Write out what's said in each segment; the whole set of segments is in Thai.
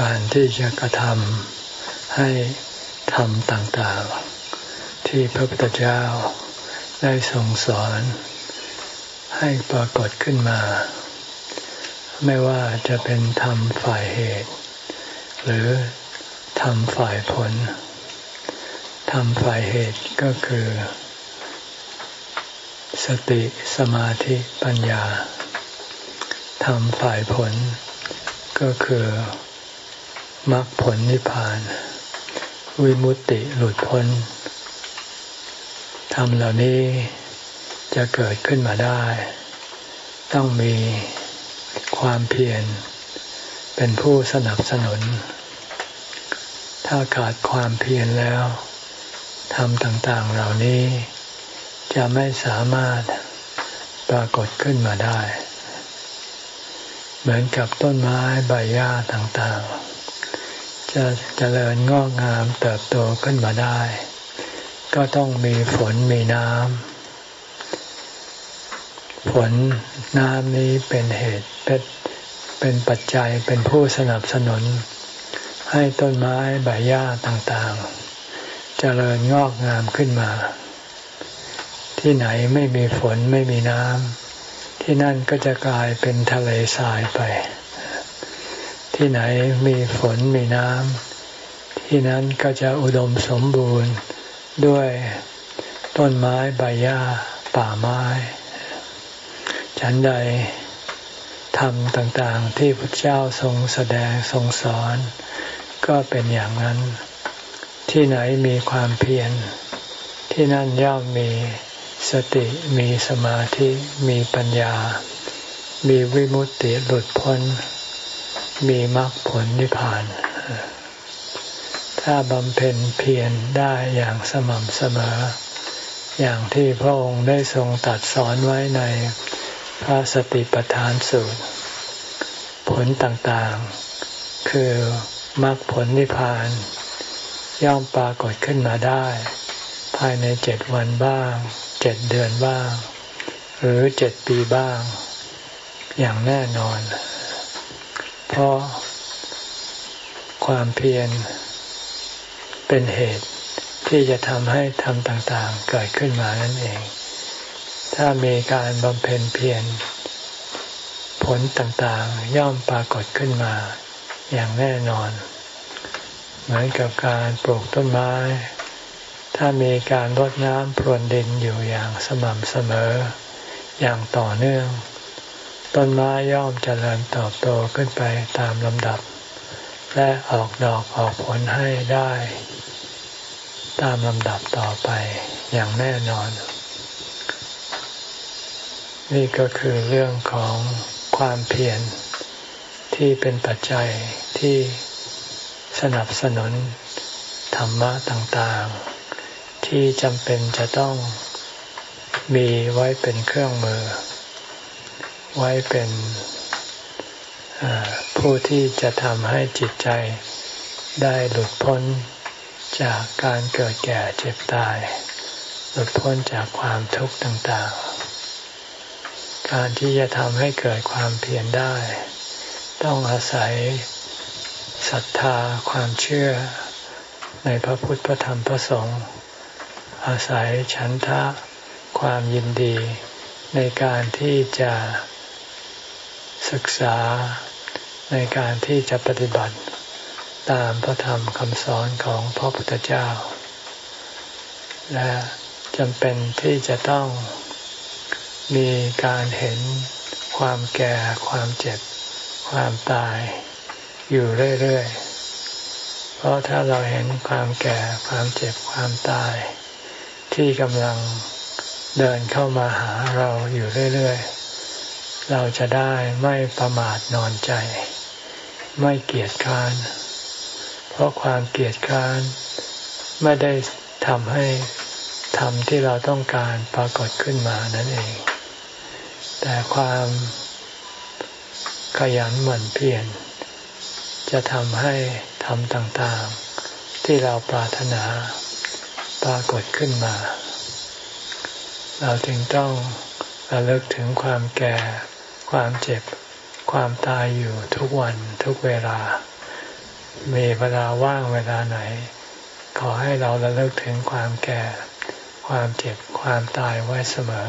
การที่จะกระทำให้ทำต่างๆ ที่พระพุทธเจ้าได้ทรงสอนให้ปรากฏขึ้นมา ไม่ว่าจะเป็นธรรมฝ่ายเหตุ หรือธรรมฝ่ายผลธรรมฝ่ายเหตุก็คือ สติสมาธิปัญญาธรรมฝ่ายผลก็คือ มรรคผลนิพพาน วิมุตติหลุดพ้นธรรมเหล่านี้จะเกิดขึ้นมาได้ ต้องมีความเพียรเป็นผู้สนับสนุน ถ้าขาดความเพียรแล้วธรรมต่างๆเหล่านี้ จะไม่สามารถปรากฏขึ้นมาได้ เหมือนกับต้นไม้ใบหญ้าต่างๆ จะเจริญงอกงามเติบโตขึ้นมาได้ ก็ต้องมีฝนมีน้ำฝนน้ำนี้เป็นเหตุเป็นเป็นปัจจัยเป็นผู้สนับสนุน ให้ต้นไม้ใบหญ้าต่างๆ เจริญงอกงามขึ้นมา ที่ไหนไม่มีฝนไม่มีน้ำที่นั่นก็จะกลายเป็นทะเลทรายไป ที่ไหนมีฝนมีน้ำที่นั้นก็จะอุดมสมบูรณ์ด้วยต้นไม้ใบหญ้าป่าไม้ ฉันใดทำต่างๆ ที่พระเจ้าทรงแสดงทรงสอน ก็เป็นอย่างนั้น ที่ไหนมีความเพียร ที่นั่นย่อมมีสติมีสมาธิมีปัญญา มีวิมุตติหลุดพ้น มีมรรคผลนิพพาน ถ้าบำเพ็ญเพียรได้อย่างสม่ำเสมอ อย่างที่พระองค์ได้ทรงตัดสอนไว้ในพระสติปัฏฐานสูตร ผลต่างๆ คือมรรคผลนิพพาน ย่อมปรากฏขึ้นมาได้ ภายในเจ็ดวันบ้างเจ็ดเดือนบ้าง หรือเจ็ดปีบ้าง อย่างแน่นอน เพราะความเพียรเป็นเหตุที่จะทำให้ทำต่างๆเกิดขึ้นมานั่นเอง ถ้ามีการบำเพ็ญเพียรผลต่างๆย่อมปรากฏขึ้นมาอย่างแน่นอน เหมือนกับการปลูกต้นไม้ ถ้ามีการรดน้ำพรวนดินอยู่อย่างสม่ำเสมอ อย่างต่อเนื่อง ต้นไม้ย่อมเจริญเติบโตขึ้นไปตามลำดับ และออกดอกออกผลให้ได้ ตามลำดับต่อไปอย่างแน่นอน นี่ก็คือเรื่องของความเพียรที่เป็นปัจจัยที่สนับสนุนธรรมะต่างๆ ที่จำเป็นจะต้องมีไว้เป็นเครื่องมือ ไว้เป็นผู้ที่จะทำให้จิตใจได้หลุดพ้นจากการเกิดแก่เจ็บตาย หลุดพ้นจากความทุกข์ต่างๆ การที่จะทำให้เกิดความเพียรได้ ต้องอาศัยศรัทธาความเชื่อในพระพุทธพระธรรมพระสงฆ์อาศัยฉันทะความยินดีในการที่จะ ศึกษาในการที่จะปฏิบัติตามพระธรรมคำสอนของพระพุทธเจ้า และจำเป็นที่จะต้องมีการเห็นความแก่ความเจ็บ ความตายอยู่เรื่อยๆ เพราะถ้าเราเห็นความแก่ความเจ็บความตาย ที่กำลังเดินเข้ามาหาเราอยู่เรื่อยๆ เราจะได้ไม่ประมาทนอนใจ ไม่เกียจค้าน เพราะความเกียจค้าน ไม่ได้ทำให้ทำที่เราต้องการปรากฏขึ้นมานั่นเอง แต่ความขยันหมั่นเพียรจะทำให้ทำต่างๆ ที่เราปรารถนาปรากฏขึ้นมา เราจึงต้องระลึกถึงความแก่ ความเจ็บ ความตายอยู่ทุกวันทุกเวลา มีเวลาว่างเวลาไหน ขอให้เราระลึกถึงความแก่ ความเจ็บ ความตายไว้เสมอ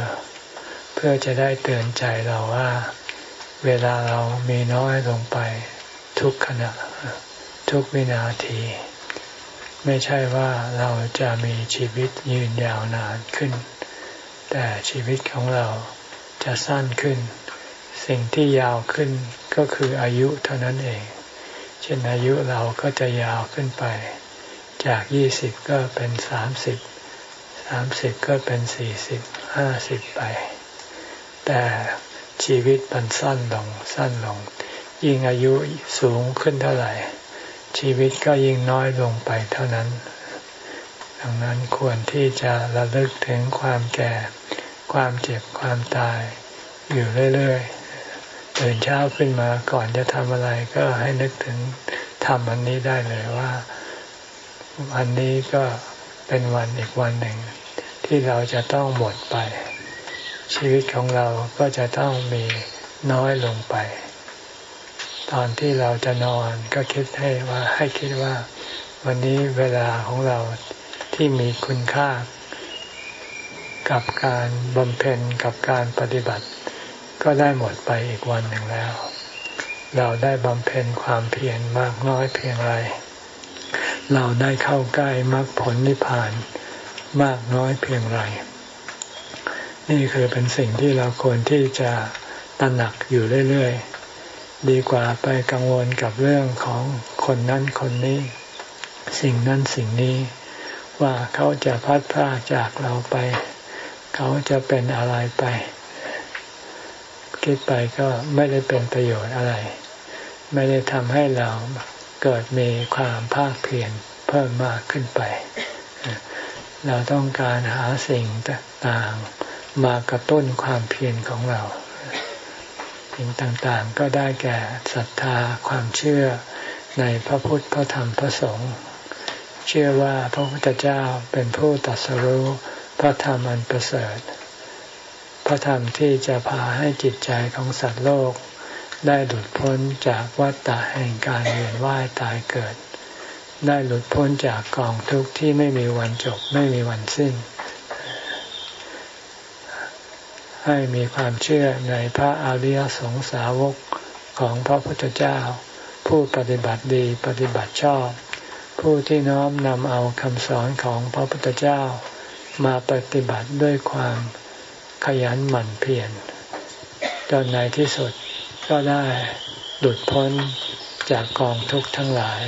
เพื่อจะได้เตือนใจเราว่า เวลาเรามีน้อยลงไป ทุกขณะ ทุกวินาที ไม่ใช่ว่าเราจะมีชีวิตยืนยาวนานขึ้นแต่ชีวิตของเราจะสั้นขึ้น สิ่งที่ยาวขึ้นก็คืออายุเท่านั้นเอง เช่นอายุเราก็จะยาวขึ้นไป จากยี่สิบก็เป็นสามสิบสามสิบก็เป็นสี่สิบห้าสิบไป แต่ชีวิตมันสั้นลงสั้นลง ยิ่งอายุสูงขึ้นเท่าไหร่ ชีวิตก็ยิ่งน้อยลงไปเท่านั้น ดังนั้นควรที่จะระลึกถึงความแก่ ความเจ็บความตายอยู่เรื่อยๆ ตื่นเช้าขึ้นมาก่อนจะทำอะไรก็ให้นึกถึงทำอันนี้ได้เลยว่า วันนี้ก็เป็นวันอีกวันหนึ่ง ที่เราจะต้องหมดไป ชีวิตของเราก็จะต้องมีน้อยลงไป ตอนที่เราจะนอนก็คิดให้ว่าให้คิดว่า วันนี้เวลาของเราที่มีคุณค่า กับการบำเพ็ญกับการปฏิบัติ ก็ได้หมดไปอีกวันหนึ่งแล้ว เราได้บำเพ็ญความเพียรมากน้อยเพียงไร เราได้เข้าใกล้มรรคผลนิพพานมากน้อยเพียงไร นี่คือเป็นสิ่งที่เราควรที่จะตระหนักอยู่เรื่อยๆ ดีกว่าไปกังวลกับเรื่องของคนนั้นคนนี้ สิ่งนั้นสิ่งนี้ ว่าเขาจะพัดพาจากเราไป เขาจะเป็นอะไรไป คิดไปก็ไม่ได้เป็นประโยชน์อะไร ไม่ได้ทำให้เราเกิดมีความภาคเพียรเพิ่มมากขึ้นไป เราต้องการหาสิ่งต่างๆมากระตุ้นความเพียรของเรา สิ่งต่างๆก็ได้แก่ศรัทธาความเชื่อในพระพุทธพระธรรมพระสงฆ์เชื่อว่าพระพุทธเจ้าเป็นผู้ตัดสรู้พระธรรมอันประเสริฐ พระธรรมที่จะพาให้จิตใจของสัตว์โลก ได้หลุดพ้นจากวัฏฏะแห่งการเวียนว่ายตายเกิด ได้หลุดพ้นจากกองทุกข์ที่ไม่มีวันจบไม่มีวันสิ้น ให้มีความเชื่อในพระอริยสงสาวกของพระพุทธเจ้า ผู้ปฏิบัติดีปฏิบัติชอบ ผู้ที่น้อมนำเอาคำสอนของพระพุทธเจ้ามาปฏิบัติด้วยความ ขยันหมั่นเพียรจนในที่สุดก็ได้หลุดพ้นจากกองทุกข์ทั้งหลาย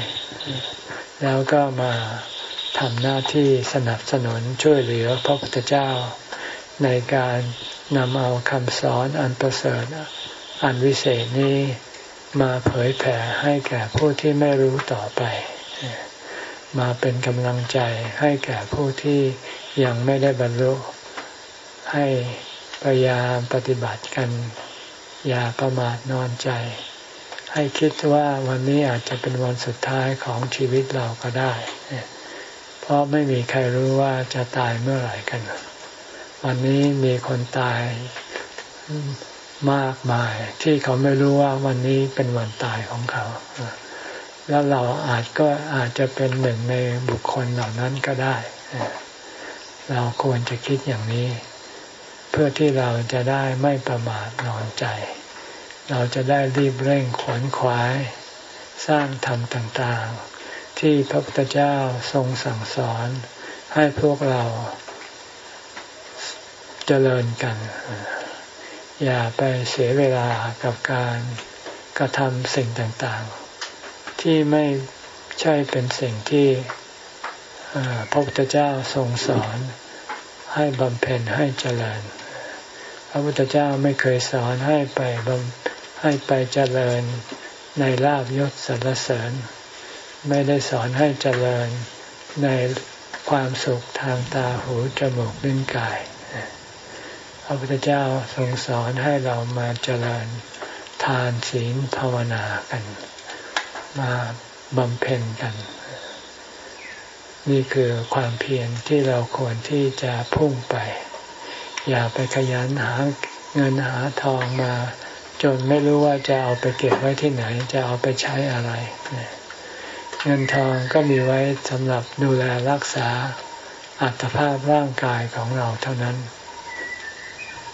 แล้วก็มาทำหน้าที่สนับสนุนช่วยเหลือพระพุทธเจ้า ในการนำเอาคำสอนอันประเสริฐอันวิเศษนี้มาเผยแผ่ให้แก่ผู้ที่ไม่รู้ต่อไป มาเป็นกำลังใจให้แก่ผู้ที่ยังไม่ได้บรรลุ ให้พยายามปฏิบัติกัน อย่าประมาทนอนใจ ให้คิดว่าวันนี้อาจจะเป็นวันสุดท้ายของชีวิตเราก็ได้ เพราะไม่มีใครรู้ว่าจะตายเมื่อไหร่กัน วันนี้มีคนตายมากมายที่เขาไม่รู้ว่าวันนี้เป็นวันตายของเขา แล้วเราอาจก็อาจจะเป็นหนึ่งในบุคคลเหล่านั้นก็ได้ เราควรจะคิดอย่างนี้ เพื่อที่เราจะได้ไม่ประมาทนอนใจ เราจะได้รีบเร่งขวนขวาย สร้างธรรมต่างๆ ที่พระพุทธเจ้าทรงสั่งสอนให้พวกเราเจริญกัน อย่าไปเสียเวลากับการกระทำสิ่งต่างๆ ที่ไม่ใช่เป็นสิ่งที่พระพุทธเจ้าทรงสอนให้บำเพ็ญให้เจริญ พระพุทธเจ้าไม่เคยสอนให้ไปบำให้ไปเจริญในลาบยศสรรเสริญ ไม่ได้สอนให้เจริญในความสุขทางตาหูจมูกลิ้นกาย พระพุทธเจ้าทรงสอนให้เรามาเจริญทานศีลภาวนากัน มาบำเพ็ญกัน นี่คือความเพียรที่เราควรที่จะพุ่งไป อย่าไปขยันหาเงินหาทองมา จนไม่รู้ว่าจะเอาไปเก็บไว้ที่ไหน จะเอาไปใช้อะไรเงินทองก็มีไว้สำหรับดูแลรักษาอัตภาพร่างกายของเราเท่านั้น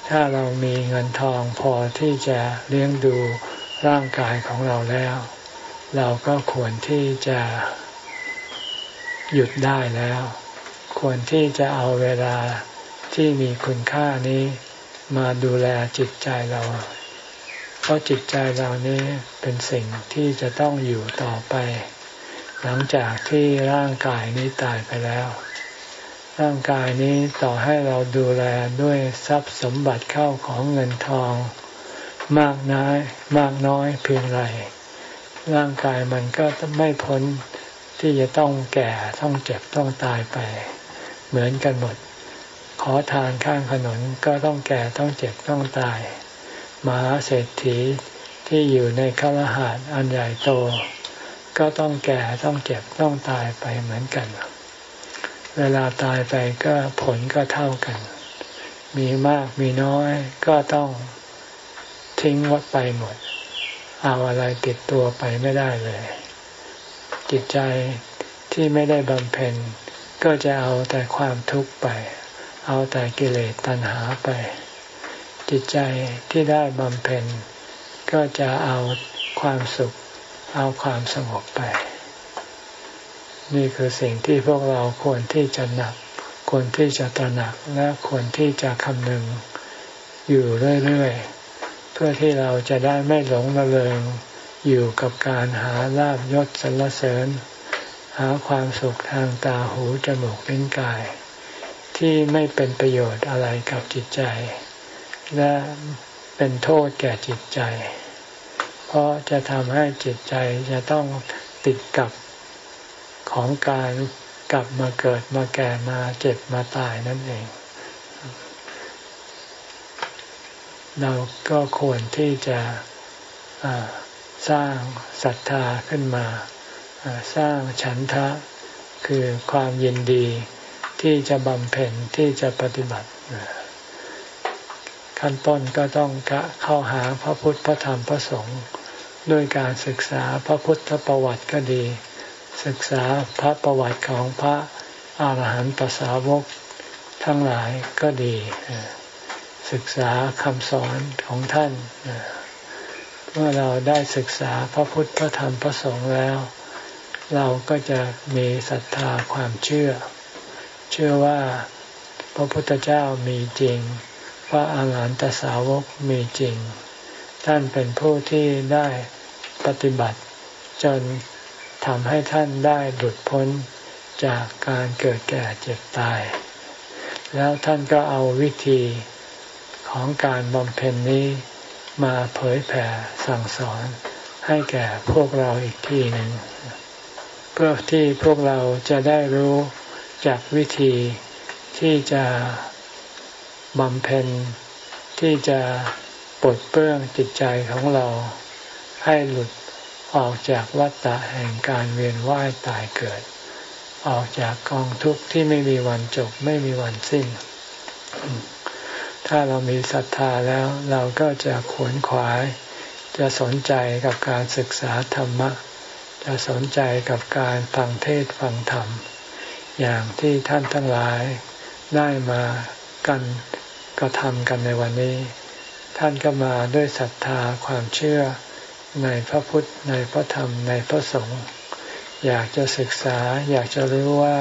ถ้าเรามีเงินทองพอที่จะเลี้ยงดูร่างกายของเราแล้ว เราก็ควรที่จะหยุดได้แล้ว ควรที่จะเอาเวลา ที่มีคุณค่านี้มาดูแลจิตใจเรา เพราะจิตใจเรานี้เป็นสิ่งที่จะต้องอยู่ต่อไป หลังจากที่ร่างกายนี้ตายไปแล้ว ร่างกายนี้ต่อให้เราดูแลด้วยทรัพย์สมบัติเข้าของเงินทอง มากน้อยมากน้อยเพียงไรร่างกายมันก็ไม่พ้นที่จะต้องแก่ต้องเจ็บต้องตายไป เหมือนกันหมด อทานข้างถนนก็ต้องแก่ต้องเจ็บต้องตายมหาเศรษฐีที่อยู่ในคฤหาสน์อันใหญ่โต ก็ต้องแก่ต้องเจ็บต้องตายไปเหมือนกัน เวลาตายไปก็ผลก็เท่ากัน มีมากมีน้อยก็ต้องทิ้งวัดไปหมด เอาอะไรติดตัวไปไม่ได้เลย จิตใจที่ไม่ได้บำเพ็ญก็จะเอาแต่ความทุกข์ไป เอาแต่กิเลสตัณหาไป จิตใจที่ได้บำเพ็ญ ก็จะเอาความสุข เอาความสงบไป นี่คือสิ่งที่พวกเราควรที่จะหนัก ควรที่จะตระหนักและควรที่จะคำนึงอยู่เรื่อยๆ เพื่อที่เราจะได้ไม่หลงระเริงอยู่กับการหาลาบยศสรรเสริญ หาความสุขทางตาหูจมูกลิ้นกาย ที่ไม่เป็นประโยชน์อะไรกับจิตใจ และเป็นโทษแก่จิตใจ เพราะจะทำให้จิตใจจะต้องติดกับของการกลับมาเกิดมาแก่มาเจ็บมาตายนั่นเอง เราก็ควรที่จะสร้างศรัทธาขึ้นมา สร้างฉันทะคือความยินดี ที่จะบำเพ็ญที่จะปฏิบัติ ขั้นต้นก็ต้องเข้าหาพระพุทธพระธรรมพระสงฆ์ด้วยการศึกษาพระพุทธประวัติก็ดี ศึกษาพระประวัติของพระอาหารหันตสาวกทั้งหลายก็ดี ศึกษาคำสอนของท่าน เมื่อเราได้ศึกษาพระพุทธพระธรรมพระสงฆ์แล้ว เราก็จะมีศรัทธาความเชื่อ เชื่อว่าพระพุทธเจ้ามีจริง พระอาหารหันตสาวกมีจริง ท่านเป็นผู้ที่ได้ปฏิบัติ จนทำให้ท่านได้หลุดพ้นจากการเกิดแก่เจ็บตาย แล้วท่านก็เอาวิธีของการบำเพ็ญนี้มาเผยแผ่สั่งสอนให้แก่พวกเราอีกทีหนึ่งเพื่อที่พวกเราจะได้รู้ จากวิธีที่จะบำเพ็ญที่จะปลดเปลื้องจิตใจของเราให้หลุดออกจากวัฏฏะแห่งการเวียนว่ายตายเกิด ออกจากกองทุกข์ที่ไม่มีวันจบไม่มีวันสิ้น ถ้าเรามีศรัทธาแล้วเราก็จะขวนขวาย จะสนใจกับการศึกษาธรรมะ จะสนใจกับการฟังเทศฟังธรรม อย่างที่ท่านทั้งหลายได้มากันกระทำกันในวันนี้ ท่านก็มาด้วยศรัทธาความเชื่อในพระพุทธในพระธรรมในพระสงฆ์อยากจะศึกษาอยากจะรู้ว่า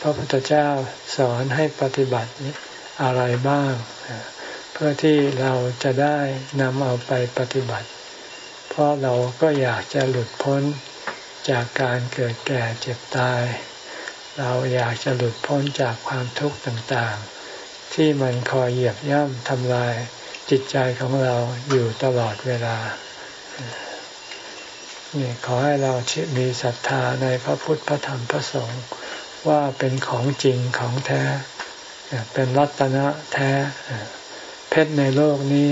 พระพุทธเจ้าสอนให้ปฏิบัติอะไรบ้าง เพื่อที่เราจะได้นำเอาไปปฏิบัติ เพราะเราก็อยากจะหลุดพ้นจากการเกิดแก่เจ็บตาย เราอยากจะหลุดพ้นจากความทุกข์ต่างๆ ที่มันคอยเหยียบย่ำทำลายจิตใจของเราอยู่ตลอดเวลานี่ขอให้เรามีศรัทธาในพระพุทธพระธรรมพระสงฆ์ว่าเป็นของจริงของแท้ เป็นรัตนะแท้ เพชรในโลกนี้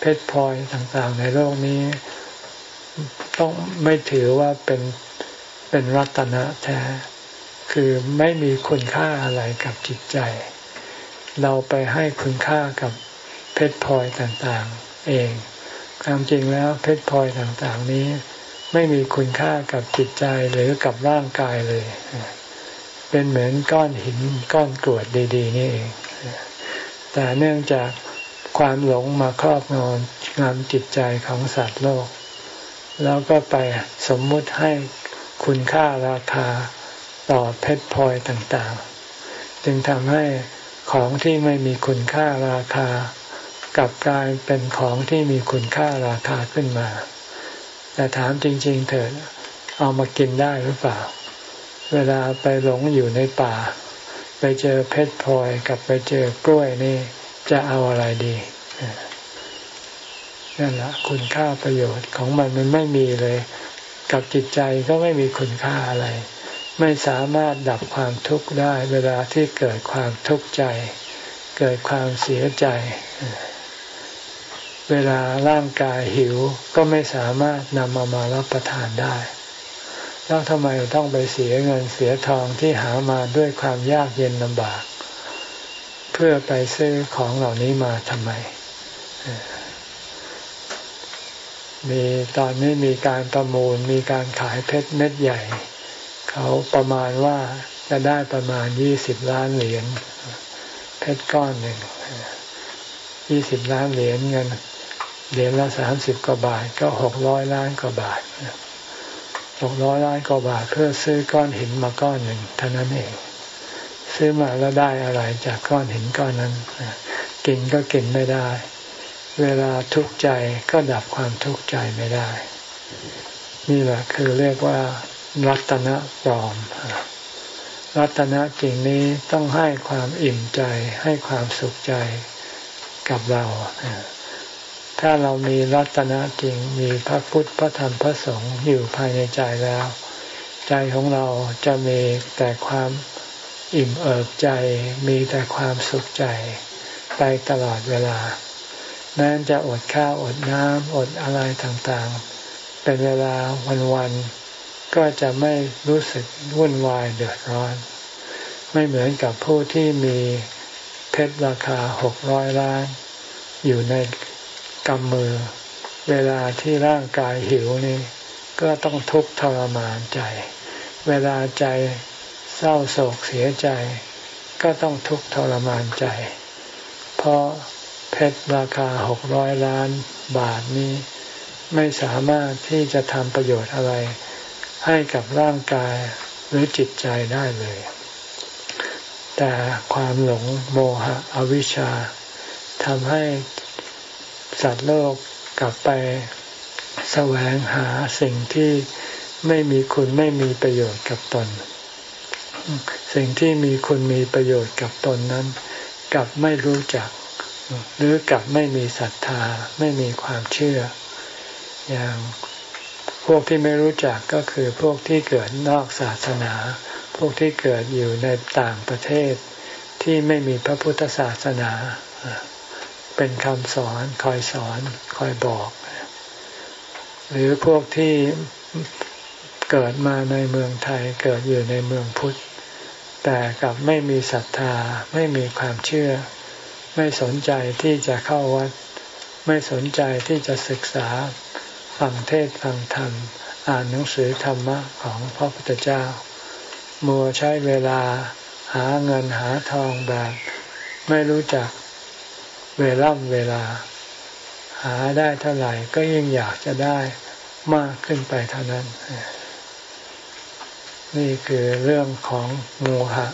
เพชรพลอยต่างๆ ในโลกนี้ ต้องไม่ถือว่าเป็นเป็นรัตนะแท้ คือไม่มีคุณค่าอะไรกับจิตใจ เราไปให้คุณค่ากับเพชรพลอยต่างๆ เอง ความจริงแล้วเพชรพลอยต่างๆนี้ ไม่มีคุณค่ากับจิตใจหรือกับร่างกายเลย เป็นเหมือนก้อนหินก้อนกรวดดีๆ นี่เอง แต่เนื่องจากความหลงมาครอบงำงำจิตใจของสัตว์โลก แล้วก็ไปสมมุติให้คุณค่าราคา ต่อเพชรพลอยต่างๆ จึงทำให้ของที่ไม่มีคุณค่าราคา กับกลายเป็นของที่มีคุณค่าราคาขึ้นมา แต่ถามจริง ๆ เถิดเอามากินได้หรือเปล่า เวลาไปหลงอยู่ในป่า ไปเจอเพชรพลอยกับไปเจอกล้วยนี่จะเอาอะไรดีนั่นแหละคุณค่าประโยชน์ของมันมันไม่มีเลย กับจิตใจก็ไม่มีคุณค่าอะไร ไม่สามารถดับความทุกข์ได้เวลาที่เกิดความทุกข์ใจ เกิดความเสียใจ เวลาร่างกายหิวก็ไม่สามารถนำมามารับประทานได้ แล้วทำไมต้องไปเสียเงินเสียทองที่หามาด้วยความยากเย็นลำบาก เพื่อไปซื้อของเหล่านี้มาทำไมมีตอนนี้มีการประมูลมีการขายเพชรเม็ดใหญ่ เขาประมาณว่าจะได้ประมาณยี่สิบล้านเหรียญเพชรก้อนหนึ่งยี่สิบล้านเหรียญเงินเหรียญละสามสิบกว่าบาทก็หกร้อยล้านกว่าบาทหกร้อยล้านกว่าบาทเพื่อซื้อก้อนหินมาก้อนหนึ่งเท่านั้นเอง ซื้อมาแล้วได้อะไรจากก้อนหินก้อนนั้นกินก็กินไม่ได้ เวลาทุกข์ใจก็ดับความทุกข์ใจไม่ได้ นี่แหละคือเรียกว่า รัตนะปลอม รัตนะจริงนี้ต้องให้ความอิ่มใจ ให้ความสุขใจกับเรา ถ้าเรามีรัตนะจริง มีพระพุทธพระธรรมพระสงฆ์อยู่ภายในใจแล้ว ใจของเราจะมีแต่ความอิ่มเอิบใจ มีแต่ความสุขใจไปตลอดเวลาแม้จะอดข้าวอดน้ำอดอะไรต่างๆ เป็นเวลาวันๆ ก็จะไม่รู้สึกวุ่นวายเดือดร้อน ไม่เหมือนกับผู้ที่มีเพชรราคาหกร้อยล้าน อยู่ในกำมือ เวลาที่ร่างกายหิวนี่ก็ต้องทุกข์ทรมานใจ เวลาใจเศร้าโศกเสียใจ ก็ต้องทุกข์ทรมานใจ เพราะเพชรราคาหกร้อยล้านบาทนี้ ไม่สามารถที่จะทำประโยชน์อะไร ให้กับร่างกายหรือจิตใจได้เลย แต่ความหลงโมหะอวิชชาทำให้สัตว์โลกกลับไปแสวงหาสิ่งที่ไม่มีคุณไม่มีประโยชน์กับตน สิ่งที่มีคุณมีประโยชน์กับตนนั้น กลับไม่รู้จัก หรือกลับไม่มีศรัทธาไม่มีความเชื่อ อย่าง พวกที่ไม่รู้จักก็คือพวกที่เกิดนอกศาสนา พวกที่เกิดอยู่ในต่างประเทศ ที่ไม่มีพระพุทธศาสนา เป็นคำสอนคอยสอนคอยบอก หรือพวกที่เกิดมาในเมืองไทยเกิดอยู่ในเมืองพุทธ แต่กับไม่มีศรัทธาไม่มีความเชื่อ ไม่สนใจที่จะเข้าวัด ไม่สนใจที่จะศึกษา ฟังเทศฟังธรรม อ่านหนังสือธรรมะของพระพุทธเจ้า มัวใช้เวลาหาเงินหาทองแบบ ไม่รู้จักเวล่ำเวลา หาได้เท่าไหร่ก็ยิ่งอยากจะได้มากขึ้นไปเท่านั้น นี่คือเรื่องของโมหะ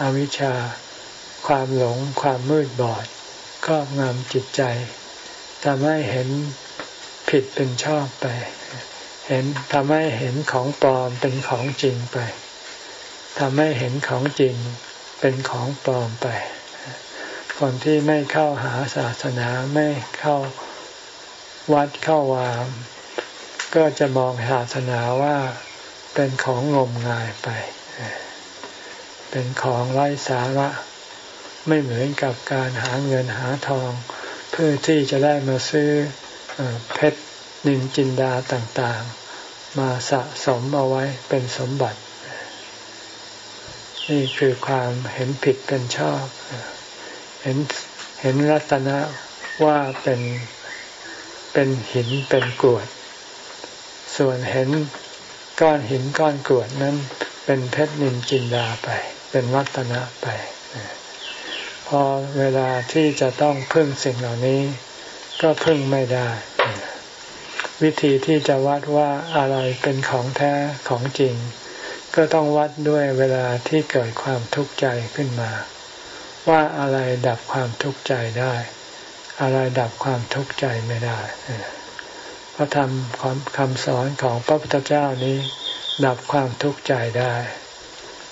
อวิชชา ความหลงความมืดบอดครอบงจิตใจทำให้เห็น ผิดเป็นชอบไป เห็นทำให้เห็นของปลอมเป็นของจริงไปทำให้เห็นของจริงเป็นของปลอมไป คนที่ไม่เข้าหาศาสนาไม่เข้าวัดเข้าวาม ก็จะมองศาสนาว่าเป็นของงมงายไป เป็นของไร้สาระ ไม่เหมือนกับการหาเงินหาทอง เพื่อที่จะได้มาซื้อ เพชรนินจินดาต่างๆ มาสะสมเอาไว้เป็นสมบัติ นี่คือความเห็นผิดเป็นชอบ เห็นเห็นรัตนะว่าเป็นเป็นหินเป็นกรวด ส่วนเห็นก้อนหินก้อนกรวดนั้นเป็นเพชรนินจินดาไป เป็นวัตนะไป พอเวลาที่จะต้องพึ่งสิ่งเหล่านี้ ก็พึ่งไม่ได้ วิธีที่จะวัดว่าอะไรเป็นของแท้ของจริง ก็ต้องวัดด้วยเวลาที่เกิดความทุกข์ใจขึ้นมา ว่าอะไรดับความทุกข์ใจได้ อะไรดับความทุกข์ใจไม่ได้พระธรรมคำสอนของพระพุทธเจ้านี้ ดับความทุกข์ใจได้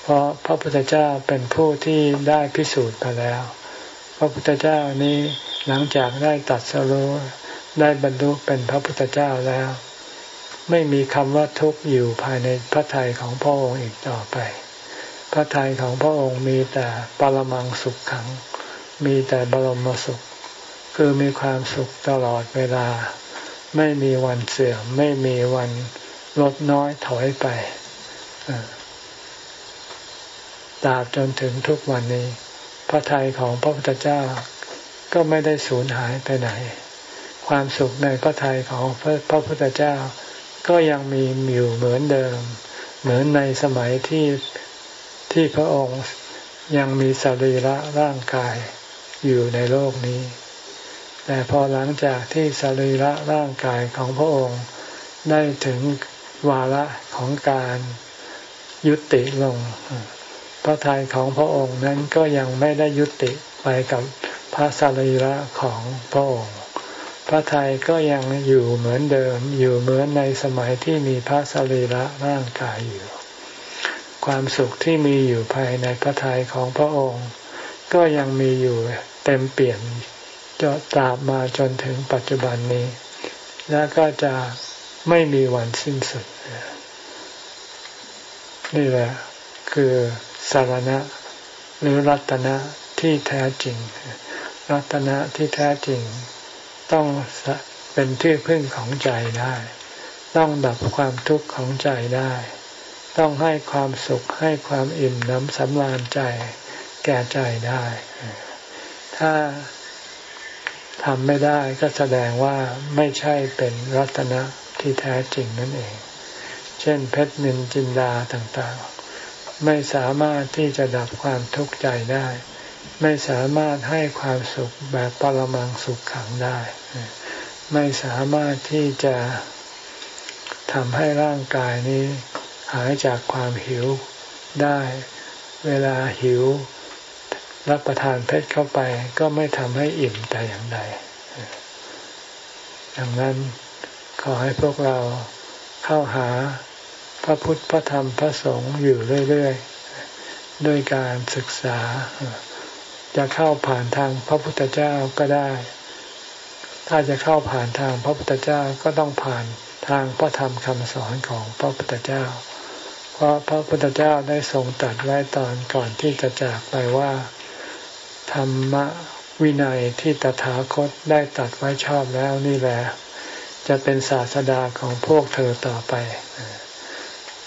เพราะพระพุทธเจ้าเป็นผู้ที่ได้พิสูจน์มาแล้ว พระพุทธเจ้านี้ หลังจากได้ตัดสรู้ได้บรรลุเป็นพระพุทธเจ้าแล้ว ไม่มีคำว่าทุกข์อยู่ภายในพระทัยของพระองค์อีกต่อไป พระทัยของพระองค์มีแต่ปรมังสุขขัง มีแต่บรมสุข คือมีความสุขตลอดเวลา ไม่มีวันเสื่อมไม่มีวันลดน้อยถอยไปตราบจนถึงทุกวันนี้ พระทัยของพระพุทธเจ้า ก็ไม่ได้สูญหายไปไหน ความสุขในพระทัยของพระพระพุทธเจ้า ก็ยังมีอยู่เหมือนเดิม เหมือนในสมัยที่ที่พระองค์ยังมีสรีระร่างกายอยู่ในโลกนี้ แต่พอหลังจากที่สรีระร่างกายของพระองค์ได้ถึงวาระของการยุติลง พระทัยของพระองค์นั้นก็ยังไม่ได้ยุติไปกับ พระสรีระของพระองค์ พระไทยก็ยังอยู่เหมือนเดิมอยู่เหมือนในสมัยที่มีพระสรีระร่างกายอยู่ ความสุขที่มีอยู่ภายในพระทัยของพระองค์ ก็ยังมีอยู่เต็มเปลี่ยนจะตราบมาจนถึงปัจจุบันนี้ และก็จะไม่มีวันสิ้นสุด นี่แหละคือสารณะหรือรัตนะที่แท้จริง รัตนะที่แท้จริง ต้องเป็นที่พึ่งของใจได้ ต้องดับความทุกข์ของใจได้ ต้องให้ความสุขให้ความอิ่มน้ำสำราญใจ แก่ใจได้ ถ้าทำไม่ได้ก็แสดงว่าไม่ใช่เป็นรัตนะที่แท้จริงนั่นเอง เช่นเพชรนินจินดาต่างๆ ไม่สามารถที่จะดับความทุกข์ใจได้ ไม่สามารถให้ความสุขแบบปรมังสุขขังได้ ไม่สามารถที่จะทำให้ร่างกายนี้หายจากความหิวได้ เวลาหิว รับประทานเพชรเข้าไป ก็ไม่ทำให้อิ่มแต่อย่างใดดังนั้นขอให้พวกเราเข้าหาพระพุทธพระธรรมพระสงฆ์อยู่เรื่อย ๆ ด้วยการศึกษา จะเข้าผ่านทางพระพุทธเจ้าก็ได้ ถ้าจะเข้าผ่านทางพระพุทธเจ้าก็ต้องผ่านทางพระธรรมคำสอนของพระพุทธเจ้า เพราะพระพุทธเจ้าได้ทรงตรัสไว้ตอนก่อนที่จะจากไปว่า ธรรมวินัยที่ตถาคตได้ตัดไว้ชอบแล้วนี่แหละจะเป็นศาสดาของพวกเธอต่อไป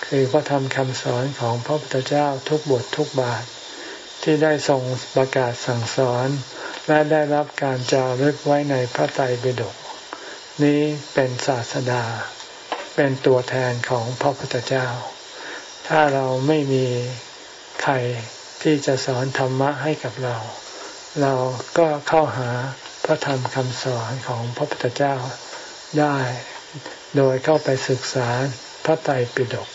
คือพระธรรมคำสอนของพระพุทธเจ้าทุกบททุกบาท ที่ได้ทรงประกาศสั่งสอน และได้รับการจารึกไว้ในพระไตรปิฎกนี้เป็นศาสดา เป็นตัวแทนของพระพุทธเจ้า ถ้าเราไม่มีใครที่จะสอนธรรมะให้กับเรา เราก็เข้าหาพระธรรมคำสอนของพระพุทธเจ้าได้ โดยเข้าไปศึกษาพระไตรปิฎก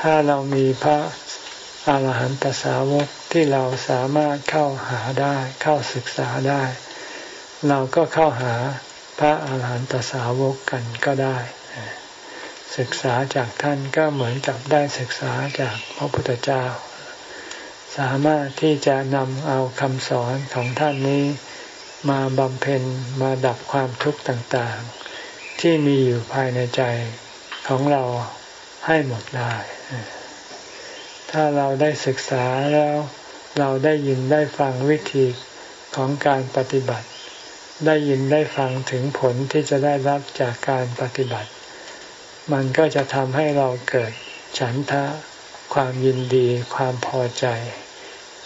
ถ้าเรามีพระ อารหันตสาวกที่เราสามารถเข้าหาได้เข้าศึกษาได้ เราก็เข้าหาพระอาหารหันตสาวกกันก็ได้ ศึกษาจากท่านก็เหมือนกับได้ศึกษาจากพระพุทธเจ้า สามารถที่จะนำเอาคำสอนของท่านนี้ มาบำเพ็ญมาดับความทุกข์ต่างๆ ที่มีอยู่ภายในใจของเราให้หมดได้ ถ้าเราได้ศึกษาแล้ว เราได้ยินได้ฟังวิธีของการปฏิบัติ ได้ยินได้ฟังถึงผลที่จะได้รับจากการปฏิบัติ มันก็จะทำให้เราเกิดฉันทะความยินดีความพอใจ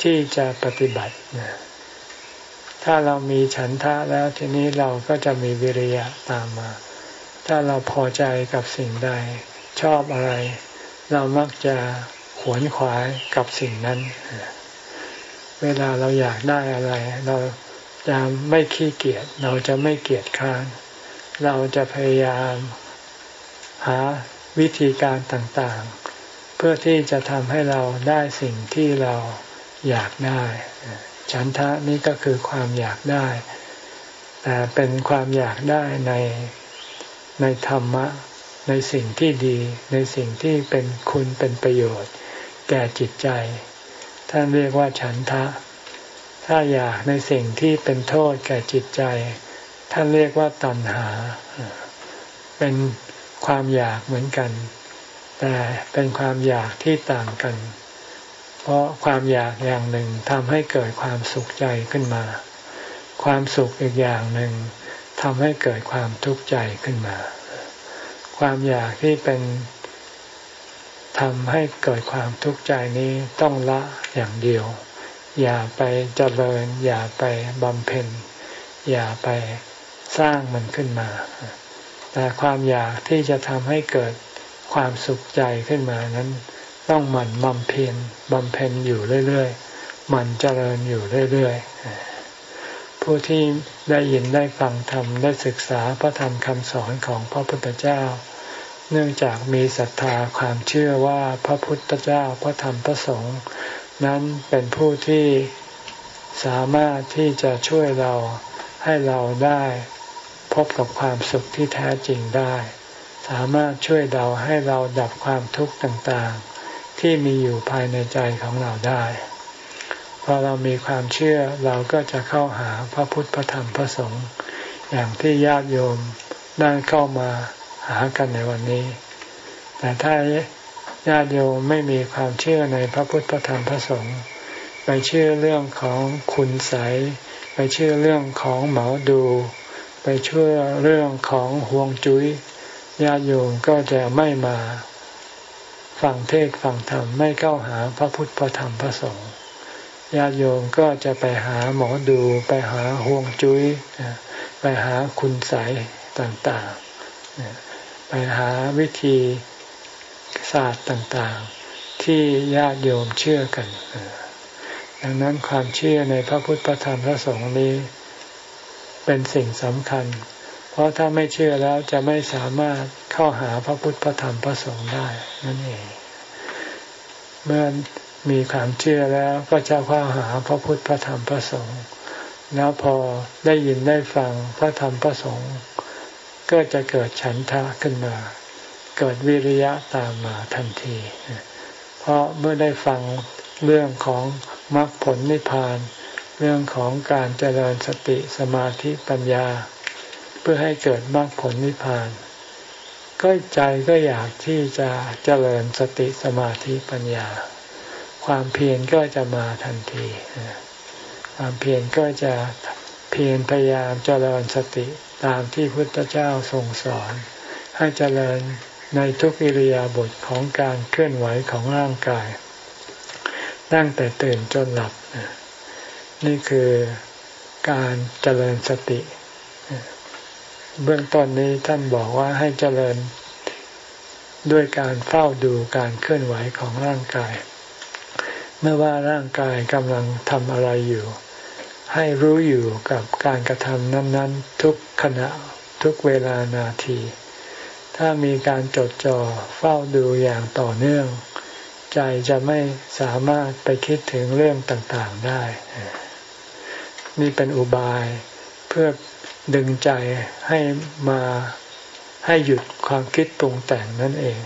ที่จะปฏิบัติถ้าเรามีฉันทะแล้วทีนี้เราก็จะมีวิริยะตามมา ถ้าเราพอใจกับสิ่งใดชอบอะไร เรามักจะ ขวนขวายกับสิ่งนั้น เวลาเราอยากได้อะไร เราจะไม่ขี้เกียจเราจะไม่เกียจค้านเราจะพยายามหาวิธีการต่างๆ เพื่อที่จะทำให้เราได้สิ่งที่เราอยากได้ ฉันทะนี่ก็คือความอยากได้ แต่เป็นความอยากได้ในในธรรมะ ในสิ่งที่ดี ในสิ่งที่เป็นคุณเป็นประโยชน์ แก่จิตใจ ท่านเรียกว่าฉันทะ ถ้าอยากในสิ่งที่เป็นโทษแก่จิตใจ ท่านเรียกว่าตัณหา เป็นความอยากเหมือนกัน แต่เป็นความอยากที่ต่างกัน เพราะความอยากอย่างหนึ่งทำให้เกิดความสุขใจขึ้นมา ความสุขอีกอย่างหนึ่งทำให้เกิดความทุกข์ใจขึ้นมา ความอยากที่เป็น ทำให้เกิดความทุกข์ใจนี้ต้องละอย่างเดียว อย่าไปเจริญ อย่าไปบำเพ็ญ อย่าไปสร้างมันขึ้นมา แต่ความอยากที่จะทำให้เกิดความสุขใจขึ้นมานั้น ต้องหมั่นบำเพ็ญบำเพ็ญอยู่เรื่อยๆหมั่นเจริญอยู่เรื่อยๆผู้ที่ได้ยินได้ฟังธรรมได้ศึกษาพระธรรมคำสอนของพระพุทธเจ้า เนื่องจากมีศรัทธาความเชื่อว่าพระพุทธเจ้าพระธรรมพระสงฆ์นั้นเป็นผู้ที่สามารถที่จะช่วยเราให้เราได้พบกับความสุขที่แท้จริงได้ สามารถช่วยเราให้เราดับความทุกข์ต่างๆ ที่มีอยู่ภายในใจของเราได้พอเรามีความเชื่อเราก็จะเข้าหาพระพุทธพระธรรมพระสงฆ์อย่างที่ญาติโยมได้เข้ามา หากันในวันนี้ แต่ถ้าญาติโยมไม่มีความเชื่อในพระพุทธธรรมพระสงฆ์ไปเชื่อเรื่องของคุณใสไปเชื่อเรื่องของหมอดู ไปช่วยเรื่องของห่วงจุย้ยญาติโยมก็จะไม่มาฟังเทศฟังธรรมไม่เข้าหาพระพุทธพระธรรมพระสงฆ์ญาติโยมก็จะไปหาหมอดูไปหาห่วงจุย้ยไปหาคุณใสต่างๆ ไปหาวิธีศาสตร์ต่างๆ ที่ญาติโยมเชื่อกัน ดังนั้นความเชื่อในพระพุทธพระธรรมพระสงฆ์นี้ เป็นสิ่งสำคัญ เพราะถ้าไม่เชื่อแล้วจะไม่สามารถเข้าหาพระพุทธพระธรรมพระสงฆ์ได้นั่นเอง เมื่อมีความเชื่อแล้วก็จะเข้าหาพระพุทธพระธรรมพระสงฆ์แล้วพอได้ยินได้ฟังพระธรรมพระสงฆ์ ก็จะเกิดฉันทะขึ้นมา เกิดวิริยะตามมาทันที เพราะเมื่อได้ฟังเรื่องของมรรคผลนิพพาน เรื่องของการเจริญสติสมาธิปัญญา เพื่อให้เกิดมรรคผลนิพพาน ก็ใจก็อยากที่จะเจริญสติสมาธิปัญญา ความเพียรก็จะมาทันที ความเพียรก็จะเพียรพยายามเจริญสติ ตามที่พุทธเจ้าทรงสอน ให้เจริญในทุกอิริยาบถของการเคลื่อนไหวของร่างกาย ตั้งแต่ตื่นจนหลับ นี่คือการเจริญสติ เบื้องต้นนี้ท่านบอกว่าให้เจริญด้วยการเฝ้าดูการเคลื่อนไหวของร่างกาย เมื่อว่าร่างกายกำลังทำอะไรอยู่ ให้รู้อยู่กับการกระทำนั้น ๆ ทุกขณะทุกเวลานาที ถ้ามีการจดจ่อเฝ้าดูอย่างต่อเนื่อง ใจจะไม่สามารถไปคิดถึงเรื่องต่างๆได้ นี่เป็นอุบายเพื่อดึงใจให้มาให้หยุดความคิดปรุงแต่งนั่นเอง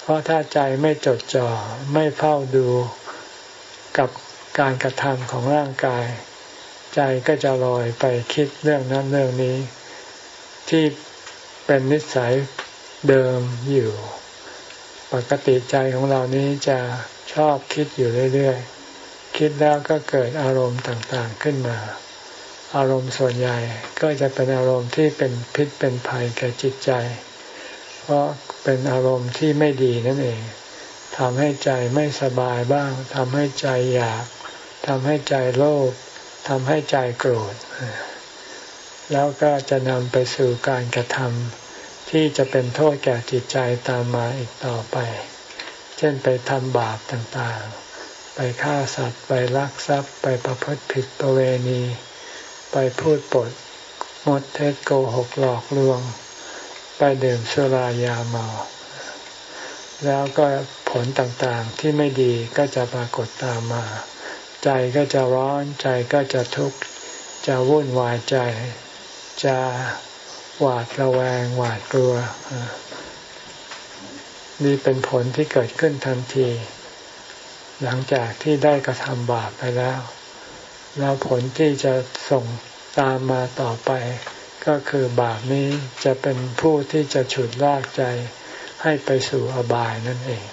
เพราะถ้าใจไม่จดจ่อไม่เฝ้าดูกับการกระทำของร่างกาย ใจก็จะลอยไปคิดเรื่องนั้นเรื่องนี้ ที่เป็นนิสัยเดิมอยู่ ปกติใจของเรานี้จะชอบคิดอยู่เรื่อยๆ คิดแล้วก็เกิดอารมณ์ต่างๆขึ้นมา อารมณ์ส่วนใหญ่ก็จะเป็นอารมณ์ที่เป็นพิษเป็นภัยแก่จิตใจ เพราะเป็นอารมณ์ที่ไม่ดีนั่นเองทำให้ใจไม่สบายบ้างทำให้ใจอยากทำให้ใจโลภ ทำให้ใจโกรธ แล้วก็จะนำไปสู่การกระทำที่จะเป็นโทษแก่จิตใจตามมาอีกต่อไป เช่นไปทำบาปต่างๆ ไปฆ่าสัตว์ ไปลักทรัพย์ ไปประพฤติผิดประเวณี ไปพูดปดมดเท็จโกหกหลอกลวง ไปดื่มสุรายาเมา แล้วก็ผลต่างๆที่ไม่ดีก็จะปรากฏตามมา ใจก็จะร้อนใจก็จะทุกข์จะวุ่นวายใจ จะหวาดระแวงหวาดกลัวนี่เป็นผลที่เกิดขึ้นทันที หลังจากที่ได้กระทำบาปไปแล้ว แล้วผลที่จะส่งตามมาต่อไป ก็คือบาปนี้จะเป็นผู้ที่จะฉุดลากใจให้ไปสู่อบายนั่นเอง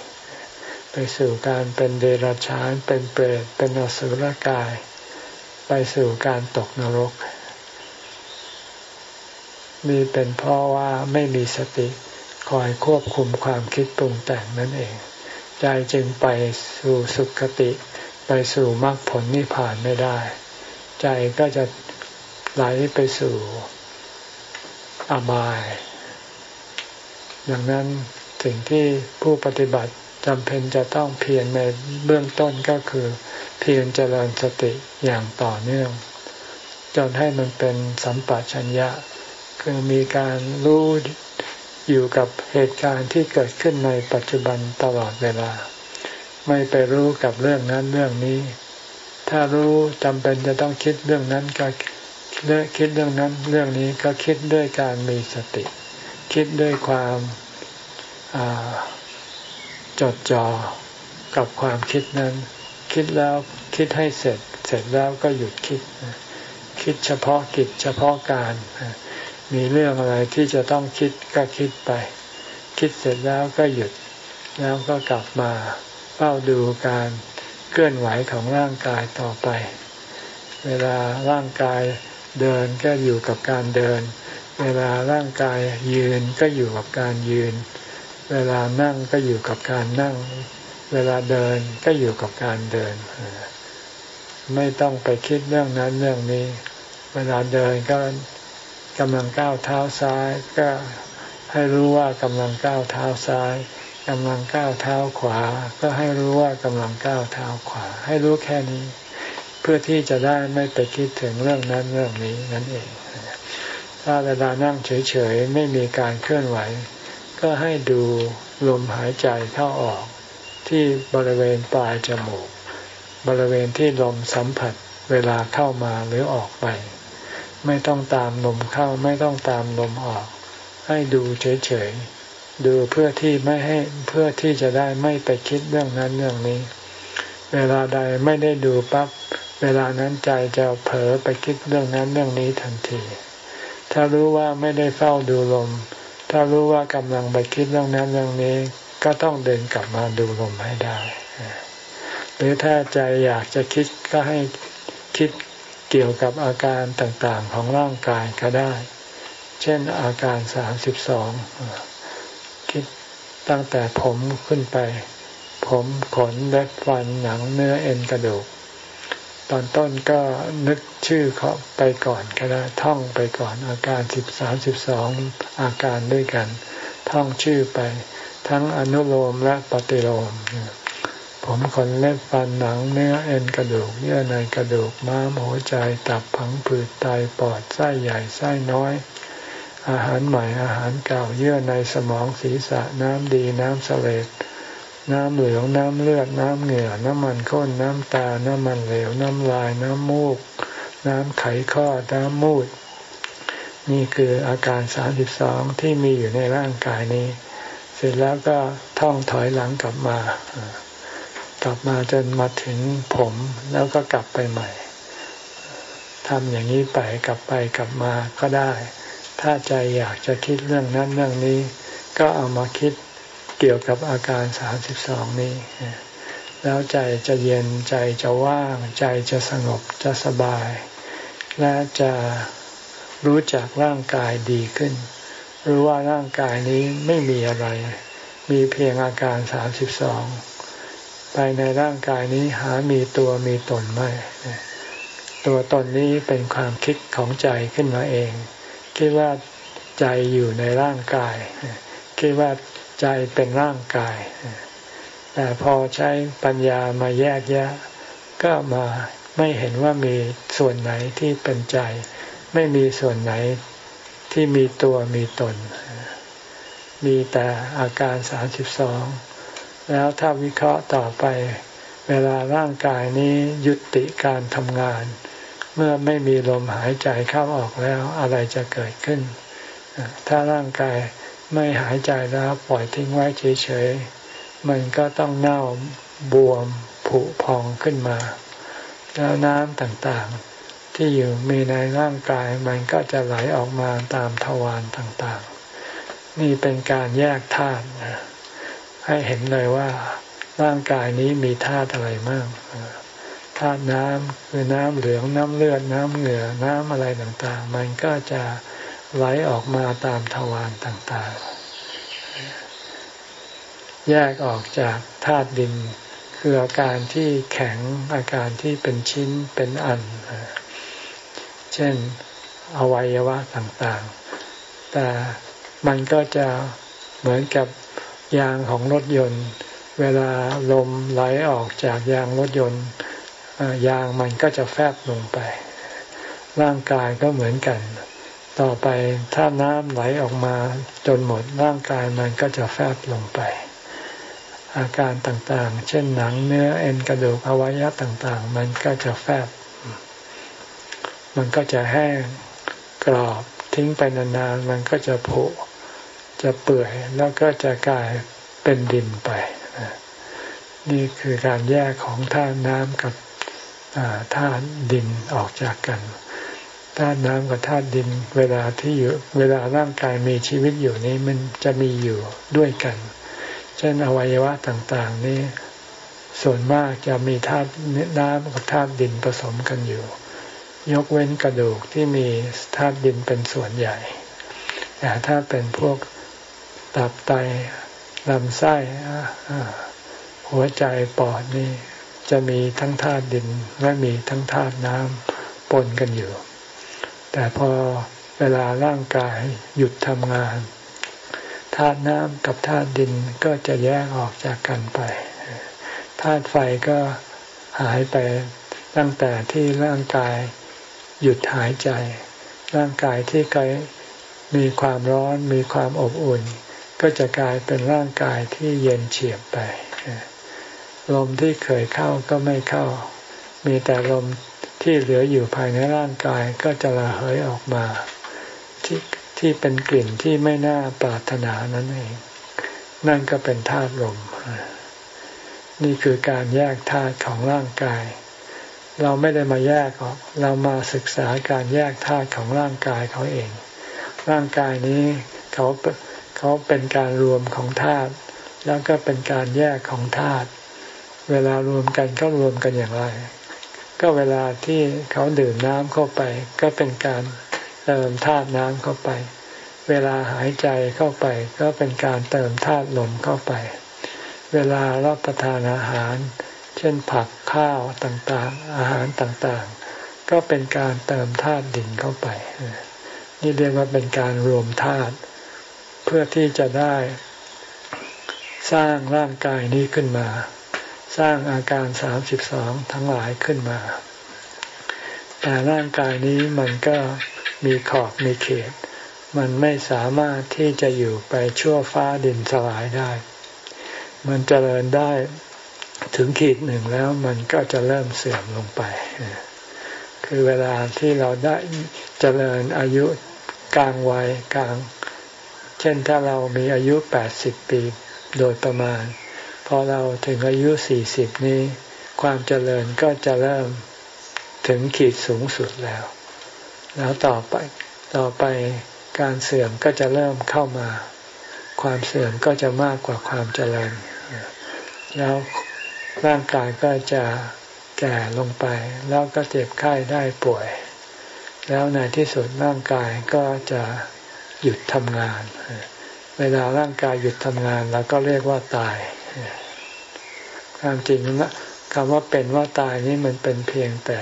ไปสู่การเป็นเดรัจฉาน เป็นเปรต เป็นอสุรกาย ไปสู่การตกนรกนี่เป็นเพราะว่าไม่มีสติคอยควบคุมความคิดปรุงแต่งนั่นเอง ใจจึงไปสู่สุคติ ไปสู่มรรคผลนิพพานไม่ได้ ใจก็จะไหลไปสู่อบาย ดังนั้นสิ่งที่ผู้ปฏิบัติ จำเป็นจะต้องเพียรในเบื้องต้นก็คือ เพียรเจริญสติอย่างต่อเนื่อง จนให้มันเป็นสัมปชัญญะ คือมีการรู้อยู่กับเหตุการณ์ที่เกิดขึ้นในปัจจุบันตลอดเวลา ไม่ไปรู้กับเรื่องนั้นเรื่องนี้ ถ้ารู้จำเป็นจะต้องคิดเรื่องนั้นก็เลือกคิดเรื่องนั้นเรื่องนี้ก็คิดด้วยการมีสติ คิดด้วยความ จดจ่อกับความคิดนั้น คิดแล้วคิดให้เสร็จ เสร็จแล้วก็หยุดคิด คิดเฉพาะกิจเฉพาะการ มีเรื่องอะไรที่จะต้องคิดก็คิดไป คิดเสร็จแล้วก็หยุด แล้วก็กลับมาเฝ้าดูการเคลื่อนไหวของร่างกายต่อไป เวลาร่างกายเดินก็อยู่กับการเดิน เวลาร่างกายยืนก็อยู่กับการยืน เวลานั่งก็อยู่กับการนั่ง เวลาเดินก็อยู่กับการเดิน ไม่ต้องไปคิดเรื่องนั้นเรื่องนี้ เวลาเดินก็กำลังก้าวเท้าซ้าย ก็ให้รู้ว่ากำลังก้าวเท้าซ้ายกำลังก้าวเท้าขวา ก็ให้รู้ว่ากำลังก้าวเท้าขวา ให้รู้แค่นี้ เพื่อที่จะได้ไม่ไปคิดถึงเรื่องนั้นเรื่องนี้นั่นเอง ถ้าเวลานั่งเฉยๆไม่มีการเคลื่อนไหว ก็ให้ดูลมหายใจเข้าออก ที่บริเวณปลายจมูก บริเวณที่ลมสัมผัสเวลาเข้ามาหรือออกไป ไม่ต้องตามลมเข้าไม่ต้องตามลมออก ให้ดูเฉยๆดูเพื่อที่ไม่ให้เพื่อที่จะได้ไม่ไปคิดเรื่องนั้นเรื่องนี้ เวลาใดไม่ได้ดูปั๊บเวลานั้นใจจะเผลอไปคิดเรื่องนั้นเรื่องนี้ทันที ถ้ารู้ว่าไม่ได้เฝ้าดูลม ถ้ารู้ว่ากำลังไปคิดเรื่องนั้นเรื่องนี้ ก็ต้องเดินกลับมาดูลมให้ได้หรือถ้าใจอยากจะคิดก็ให้คิดเกี่ยวกับอาการต่างๆของร่างกายก็ได้ เช่นอาการสามสิบสองคิดตั้งแต่ผมขึ้นไป ผมขนเล็บฟันหนังเนื้อเอ็นกระดูก ตอนต้นก็นึกชื่อเขาไปก่อนก็ได้ท่องไปก่อนอาการสิบสามสิบสองอาการด้วยกัน ท่องชื่อไป ทั้งอนุโลมและปฏิโลม ผมขนเล็บฟันหนังเนื้อเอ็นกระดูกเยื่อในกระดูกม้ามหัวใจตับผังผืดไตปอดไส้ใหญ่ไส้น้อย อาหารใหม่อาหารเก่าเยื่อในสมองศีรษะน้ำดีน้ำเสลด น้ำเหลืองน้ำเลือด น้ำเหงื่อ น้ำมันข้น น้ำตา น้ำมันเหลว น้ำลาย น้ำมูก น้ำไขข้อ น้ำมูด นี่คืออาการสามสิบสองที่มีอยู่ในร่างกายนี้ เสร็จแล้วก็ท่องถอยหลังกลับมา กลับมาจนมาถึงผมแล้วก็กลับไปใหม่ทำอย่างนี้ไปกลับไปกลับมาก็ได้ ถ้าใจอยากจะคิดเรื่องนั้นเรื่องนี้ ก็เอามาคิด เกี่ยวกับอาการสามสิบสองนี้ แล้วใจจะเย็นใจจะว่าง ใจจะสงบจะสบาย และจะรู้จักร่างกายดีขึ้น รู้ว่าร่างกายนี้ไม่มีอะไร มีเพียงอาการสามสิบสองภายในร่างกายนี้หามีตัวมีตนไม่ ตัวตนนี้เป็นความคิดของใจขึ้นมาเอง คิดว่าใจอยู่ในร่างกาย คิดว่า ใจเป็นร่างกาย แต่พอใช้ปัญญามาแยกแยะ ก็มาไม่เห็นว่ามีส่วนไหนที่เป็นใจ ไม่มีส่วนไหนที่มีตัวมีตน มีแต่อาการสามสิบสองแล้วถ้าวิเคราะห์ต่อไป เวลาร่างกายนี้ยุติการทำงาน เมื่อไม่มีลมหายใจเข้าออกแล้วอะไรจะเกิดขึ้น ถ้าร่างกาย ไม่หายใจแล้วปล่อยทิ้งไว้เฉยๆ มันก็ต้องเน่าบวมผุพองขึ้นมา แล้วน้ำต่างๆ ที่อยู่มีในร่างกายมันก็จะไหลออกมาตามทวารต่างๆ นี่เป็นการแยกธาตุให้เห็นเลยว่าร่างกายนี้มีธาตุอะไรบ้างธาตุน้ำคือน้ำเหลืองน้ำเลือดน้ำเหงื่อน้ำอะไรต่างๆ มันก็จะ ไหลออกมาตามทวารต่างๆ แยกออกจากธาตุดิน คืออาการที่แข็งอาการที่เป็นชิ้นเป็นอัน เช่นอวัยวะต่างๆ แต่มันก็จะเหมือนกับยางของรถยนต์ เวลาลมไหลออกจากยางรถยนต์ยางมันก็จะแฟบลงไป ร่างกายก็เหมือนกัน ต่อไปถ้าน้ำไหลออกมาจนหมดร่างกายมันก็จะแฟบลงไป อาการต่างๆ เช่นหนังเนื้อเอ็นกระดูกอวัยวะต่างๆ มันก็จะแฟบ มันก็จะแห้งกรอบทิ้งไปนานๆ มันก็จะผุจะเปื่อยแล้วก็จะกลายเป็นดินไป นี่คือการแยกของธาตุน้ำกับธาตุดินออกจากกัน ธาตุน้ำกับธาตุดิน เวลาที่อยู่เวลาร่างกายมีชีวิตอยู่นี้มันจะมีอยู่ด้วยกัน เช่นอวัยวะต่างๆ นี้ ส่วนมากจะมีธาตุน้ำกับธาตุดินผสมกันอยู่ ยกเว้นกระดูกที่มีธาตุดินเป็นส่วนใหญ่แต่ถ้าเป็นพวกตับไตลำไส้หัวใจปอดนี่จะมีทั้งธาตุดินและมีทั้งธาตุน้ำปนกันอยู่ แต่พอเวลาร่างกายหยุดทำงานธาตุน้ำกับธาตุดินก็จะแยกออกจากกันไปธาตุไฟก็หายไปตั้งแต่ที่ร่างกายหยุดหายใจ ร่างกายที่เคยมีความร้อนมีความอบอุ่น ก็จะกลายเป็นร่างกายที่เย็นเฉียบไป ลมที่เคยเข้าก็ไม่เข้า มีแต่ลม ที่เหลืออยู่ภายในร่างกายก็จะระเหยออกมาที่ที่เป็นกลิ่นที่ไม่น่าปรารถนานั่นเอง นั่นก็เป็นธาตุลม นี่คือการแยกธาตุของร่างกาย เราไม่ได้มาแยกออก เรามาศึกษาการแยกธาตุของร่างกายเขาเอง ร่างกายนี้เขาเขาเป็นการรวมของธาตุแล้วก็เป็นการแยกของธาตุเวลารวมกันก็รวมกันอย่างไร ก็เวลาที่เขาดื่มน้ำเข้าไป ก็เป็นการเติมธาตุน้ำเข้าไป เวลาหายใจเข้าไป ก็เป็นการเติมธาตุลมเข้าไป เวลารับประทานอาหาร เช่นผักข้าวต่างๆ อาหารต่างๆ ก็เป็นการเติมธาตุดินเข้าไป นี่เรียกว่าเป็นการรวมธาตุเพื่อที่จะได้สร้างร่างกายนี้ขึ้นมา สร้างอาการสามสิบสองทั้งหลายขึ้นมา แต่ร่างกายนี้มันก็มีขอบมีเขต มันไม่สามารถที่จะอยู่ไปชั่วฟ้าดินสลายได้ มันจเจริญได้ถึงขีดหนึ่งแล้วมันก็จะเริ่มเสื่อมลงไป คือเวลาที่เราได้เจริญอายุกลางวัยกลาง เช่นถ้าเรามีอายุแปดสิบปีโดยประมาณ พอเราถึงอายุสี่สิบนี้ ความเจริญก็จะเริ่มถึงขีดสูงสุดแล้ว แล้วต่อไปต่อไปการเสื่อมก็จะเริ่มเข้ามา ความเสื่อมก็จะมากกว่าความเจริญ แล้วร่างกายก็จะแก่ลงไป แล้วก็เจ็บไข้ได้ป่วย แล้วในที่สุดร่างกายก็จะหยุดทำงาน เวลาร่างกายหยุดทำงานเราก็เรียกว่าตาย ความจริงนะคำว่าเป็นว่าตายนี่มันเป็นเพียงแต่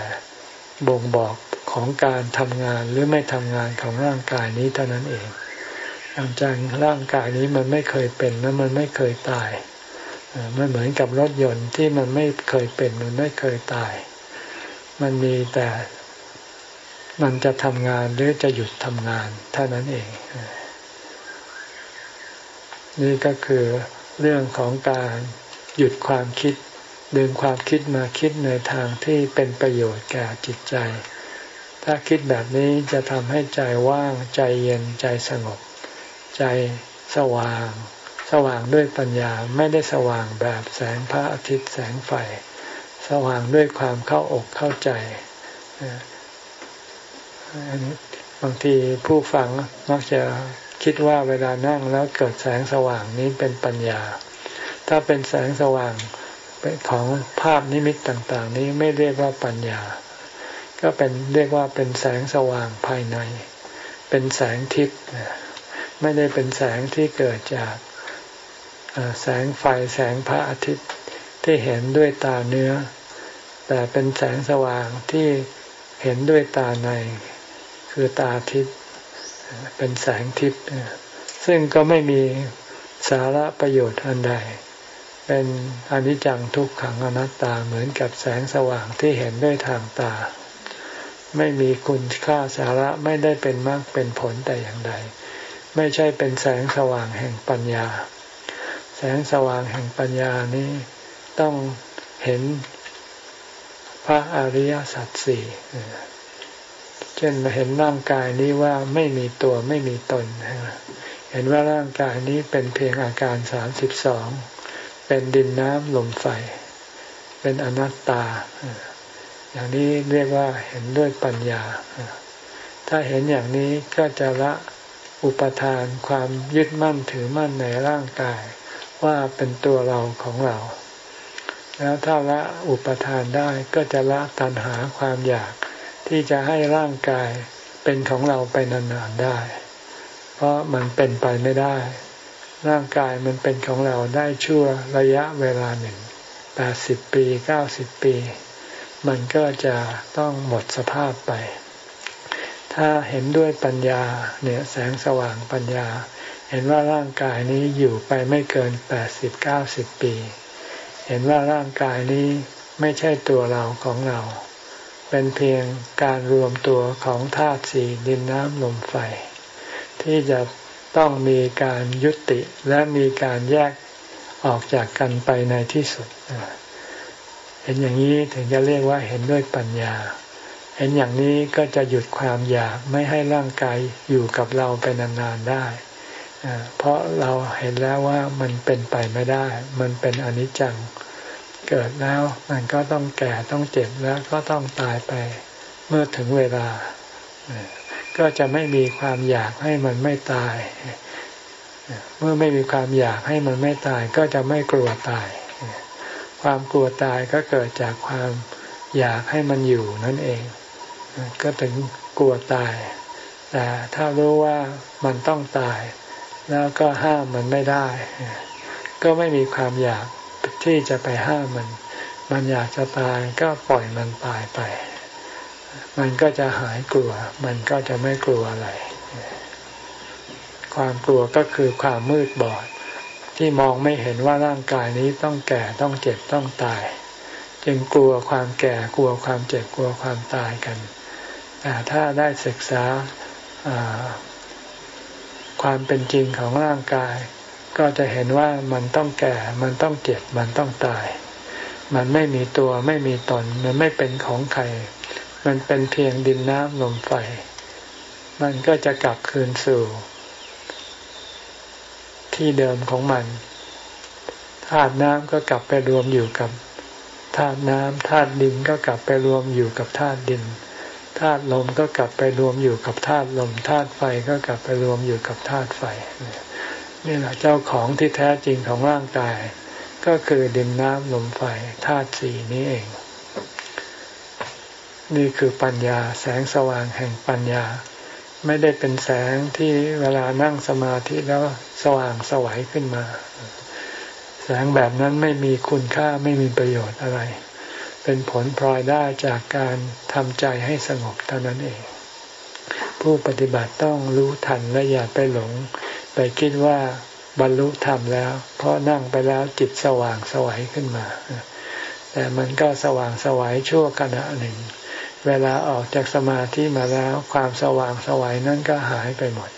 บ่งบอกของการทำงานหรือไม่ทำงานของร่างกายนี้เท่านั้นเองคามจางร่างกายนี้มันไม่เคยเป็นและมันไม่เคยตายมันเหมือนกับรถยนต์ที่มันไม่เคยเป็นมันไม่เคยตาย มันมีแต่มันจะทำงานหรือจะหยุดทำงานเท่านั้นเอง นี่ก็คือ เรื่องของการหยุดความคิด ดึงความคิดมาคิดในทางที่เป็นประโยชน์แก่จิตใจ ถ้าคิดแบบนี้จะทำให้ใจว่างใจเย็นใจสงบ ใจสว่าง สว่างด้วยปัญญาไม่ได้สว่างแบบแสงพระอาทิตย์แสงไฟ สว่างด้วยความเข้าอกเข้าใจบางทีผู้ฟังมักจะ คิดว่าเวลานั่งแล้วเกิดแสงสว่างนี้เป็นปัญญา ถ้าเป็นแสงสว่างของภาพนิมิตต่างๆ นี้ไม่เรียกว่าปัญญา ก็เป็นเรียกว่าเป็นแสงสว่างภายใน เป็นแสงทิพย์ไม่ได้เป็นแสงที่เกิดจากแสงไฟแสงพระอาทิตย์ที่เห็นด้วยตาเนื้อ แต่เป็นแสงสว่างที่เห็นด้วยตาใน คือตาทิพย์ เป็นแสงทิพย์ซึ่งก็ไม่มีสาระประโยชน์อันใด เป็นอนิจจังทุกขังอนัตตาเหมือนกับแสงสว่างที่เห็นด้วยทางตา ไม่มีคุณค่าสาระไม่ได้เป็นมากเป็นผลแต่อย่างใด ไม่ใช่เป็นแสงสว่างแห่งปัญญา แสงสว่างแห่งปัญญานี้ต้องเห็นพระอริยสัจสี่ เช่นเห็นร่างกายนี้ว่าไม่มีตัวไม่มีตน เห็นว่าร่างกายนี้เป็นเพียงอาการสามสิบสองเป็นดินน้ำลมไฟ เป็นอนัตตา อย่างนี้เรียกว่าเห็นด้วยปัญญา ถ้าเห็นอย่างนี้ก็จะละอุปทานความยึดมั่นถือมั่นในร่างกาย ว่าเป็นตัวเราของเรา แล้วถ้าละอุปทานได้ก็จะละตัณหาความอยาก ที่จะให้ร่างกายเป็นของเราไปนานๆได้ เพราะมันเป็นไปไม่ได้ ร่างกายมันเป็นของเราได้ชั่วระยะเวลาหนึ่งแปดสิบปีเก้าสิบปี มันก็จะต้องหมดสภาพไป ถ้าเห็นด้วยปัญญาเนี่ยแสงสว่างปัญญา เห็นว่าร่างกายนี้อยู่ไปไม่เกินแปดสิบเก้าสิบปี เห็นว่าร่างกายนี้ไม่ใช่ตัวเราของเรา เป็นเพียงการรวมตัวของธาตุสี่ดินน้ำลมไฟ ที่จะต้องมีการยุติและมีการแยกออกจากกันไปในที่สุด เห็นอย่างนี้ถึงจะเรียกว่าเห็นด้วยปัญญา เห็นอย่างนี้ก็จะหยุดความอยากไม่ให้ร่างกายอยู่กับเราไปนานๆได้ เพราะเราเห็นแล้วว่ามันเป็นไปไม่ได้ มันเป็นอนิจจัง เกิดแล้ว มันก็ต้องแก่ต้องเจ็บแล้วก็ต้องตายไปเมื่อถึงเวลา ก็จะไม่มีความอยากให้มันไม่ตาย เมื่อไม่มีความอยากให้มันไม่ตาย ก็จะไม่กลัวตาย ความกลัวตายก็เกิดจากความอยากให้มันอยู่นั่นเอง ก็ถึงกลัวตาย แต่ถ้ารู้ว่ามันต้องตาย แล้วก็ห้ามมันไม่ได้ ก็ไม่มีความอยาก ที่จะไปห้ามมัน มันอยากจะตายก็ปล่อยมันตายไป มันก็จะหายกลัว มันก็จะไม่กลัวอะไร ความกลัวก็คือความมืดบอด ที่มองไม่เห็นว่าร่างกายนี้ต้องแก่ต้องเจ็บต้องตาย จึงกลัวความแก่กลัวความเจ็บกลัวความตายกัน แต่ถ้าได้ศึกษาความเป็นจริงของร่างกาย ก็จะเห็นว่ามันต้องแก่ มันต้องเจ็บ มันต้องตาย มันไม่มีตัวไม่มีตน มันไม่เป็นของใคร มันเป็นเพียงดินน้ำลมไฟ มันก็จะกลับคืนสู่ ที่เดิมของมัน ธาตุน้ำก็กลับไปรวมอยู่กับธาตุน้ำธาตุดินก็กลับไปรวมอยู่กับธาตุดินธาตุลมก็กลับไปรวมอยู่กับธาตุลมธาตุไฟก็กลับไปรวมอยู่กับธาตุไฟเนี่ย นี่แหละเจ้าของที่แท้จริงของร่างกาย ก็คือดินน้ำลมไฟธาตุสี่นี้เอง นี่คือปัญญาแสงสว่างแห่งปัญญา ไม่ได้เป็นแสงที่เวลานั่งสมาธิแล้วสว่างสวัยขึ้นมา แสงแบบนั้นไม่มีคุณค่าไม่มีประโยชน์อะไร เป็นผลพลอยได้จากการทำใจให้สงบเท่านั้นเอง ผู้ปฏิบัติต้องรู้ทันและอย่าไปหลง ไปคิดว่าบรรลุธรรมแล้ว เพราะนั่งไปแล้วจิตสว่างสวัยขึ้นมา แต่มันก็สว่างสวัยชั่วขณะหนึ่ง เวลาออกจากสมาธิมาแล้วความสว่างสวัยนั่นก็หายไปหมด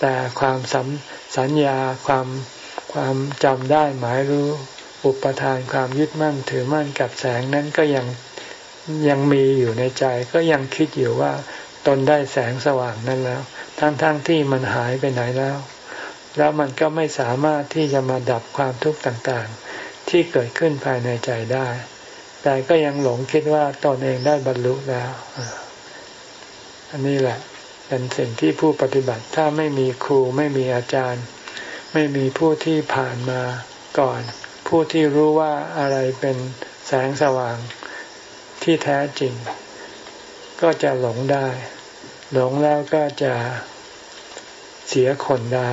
แต่ความสัมสัญญาความความจำได้หมายรู้อุปทานความยึดมั่นถือมั่นกับแสงนั้นก็ยังยังมีอยู่ในใจ ก็ยังคิดอยู่ว่าตนได้แสงสว่างนั้นแล้ว ทั้งๆทที่มันหายไปไหนแล้ว แล้วมันก็ไม่สามารถที่จะมาดับความทุกข์ต่างๆ ที่เกิดขึ้นภายในใจได้ แต่ก็ยังหลงคิดว่าตนเองได้บรรลุแล้ว อันนี้แหละเป็นสิ่งที่ผู้ปฏิบัติถ้าไม่มีครูไม่มีอาจารย์ ไม่มีผู้ที่ผ่านมาก่อน ผู้ที่รู้ว่าอะไรเป็นแสงสว่างที่แท้จริง ก็จะหลงได้ หลงแล้วก็จะเสียคนได้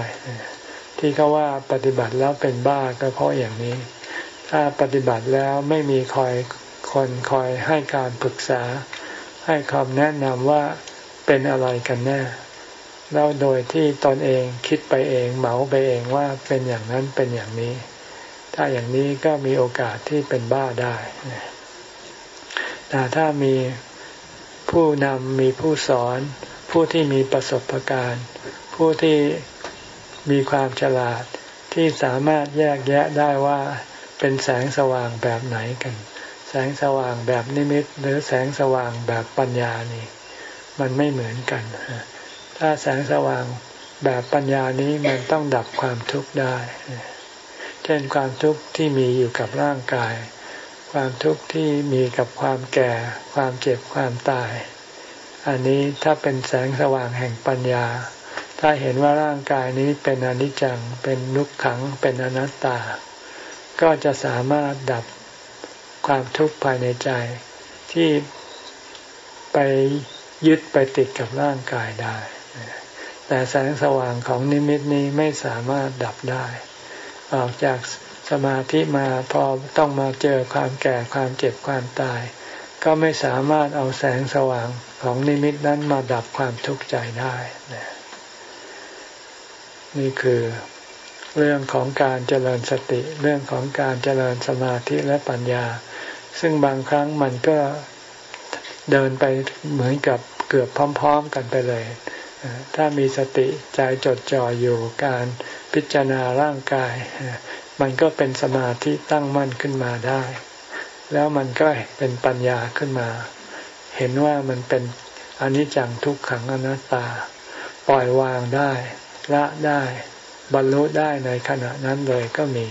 ที่เขาว่าปฏิบัติแล้วเป็นบ้าก็เพราะอย่างนี้ ถ้าปฏิบัติแล้วไม่มีคอยคนคอยให้การปรึกษา ให้คำแนะนำว่าเป็นอะไรกันแน่แล้วโดยที่ตนเองคิดไปเองเหมาไปเองว่าเป็นอย่างนั้นเป็นอย่างนี้ ถ้าอย่างนี้ก็มีโอกาสที่เป็นบ้าได้แต่ถ้ามี ผู้นำมีผู้สอน ผู้ที่มีประสบการณ์ ผู้ที่มีความฉลาดที่สามารถแยกแยะได้ว่าเป็นแสงสว่างแบบไหนกัน แสงสว่างแบบนิมิต หรือแสงสว่างแบบปัญญานี่ มันไม่เหมือนกัน ถ้าแสงสว่างแบบปัญญานี้มันต้องดับความทุกข์ได้ เช่นความทุกข์ที่มีอยู่กับร่างกาย ความทุกข์ที่มีกับความแก่ ความเจ็บความตาย อันนี้ถ้าเป็นแสงสว่างแห่งปัญญา ถ้าเห็นว่าร่างกายนี้เป็นอนิจจัง เป็นนุกขัง เป็นอนัตตา ก็จะสามารถดับความทุกข์ภายในใจ ที่ไปยึดไปติดกับร่างกายได้ แต่แสงสว่างของนิมิตนี้ไม่สามารถดับได้ ออกจาก สมาธิมาพอต้องมาเจอความแก่ความเจ็บความตาย ก็ไม่สามารถเอาแสงสว่างของนิมิตนั้นมาดับความทุกข์ใจได้นี่คือเรื่องของการเจริญสติเรื่องของการเจริญสมาธิและปัญญา ซึ่งบางครั้งมันก็เดินไปเหมือนกับเกือบพร้อม ๆ กันไปเลย ถ้ามีสติใจจดจ่ออยู่การพิจารณาร่างกาย มันก็เป็นสมาธิตั้งมั่นขึ้นมาได้ แล้วมันก็เป็นปัญญาขึ้นมา เห็นว่ามันเป็นอนิจจังทุกขังอนัตตา ปล่อยวางได้ ละได้ บรรลุได้ในขณะนั้นเลยก็มี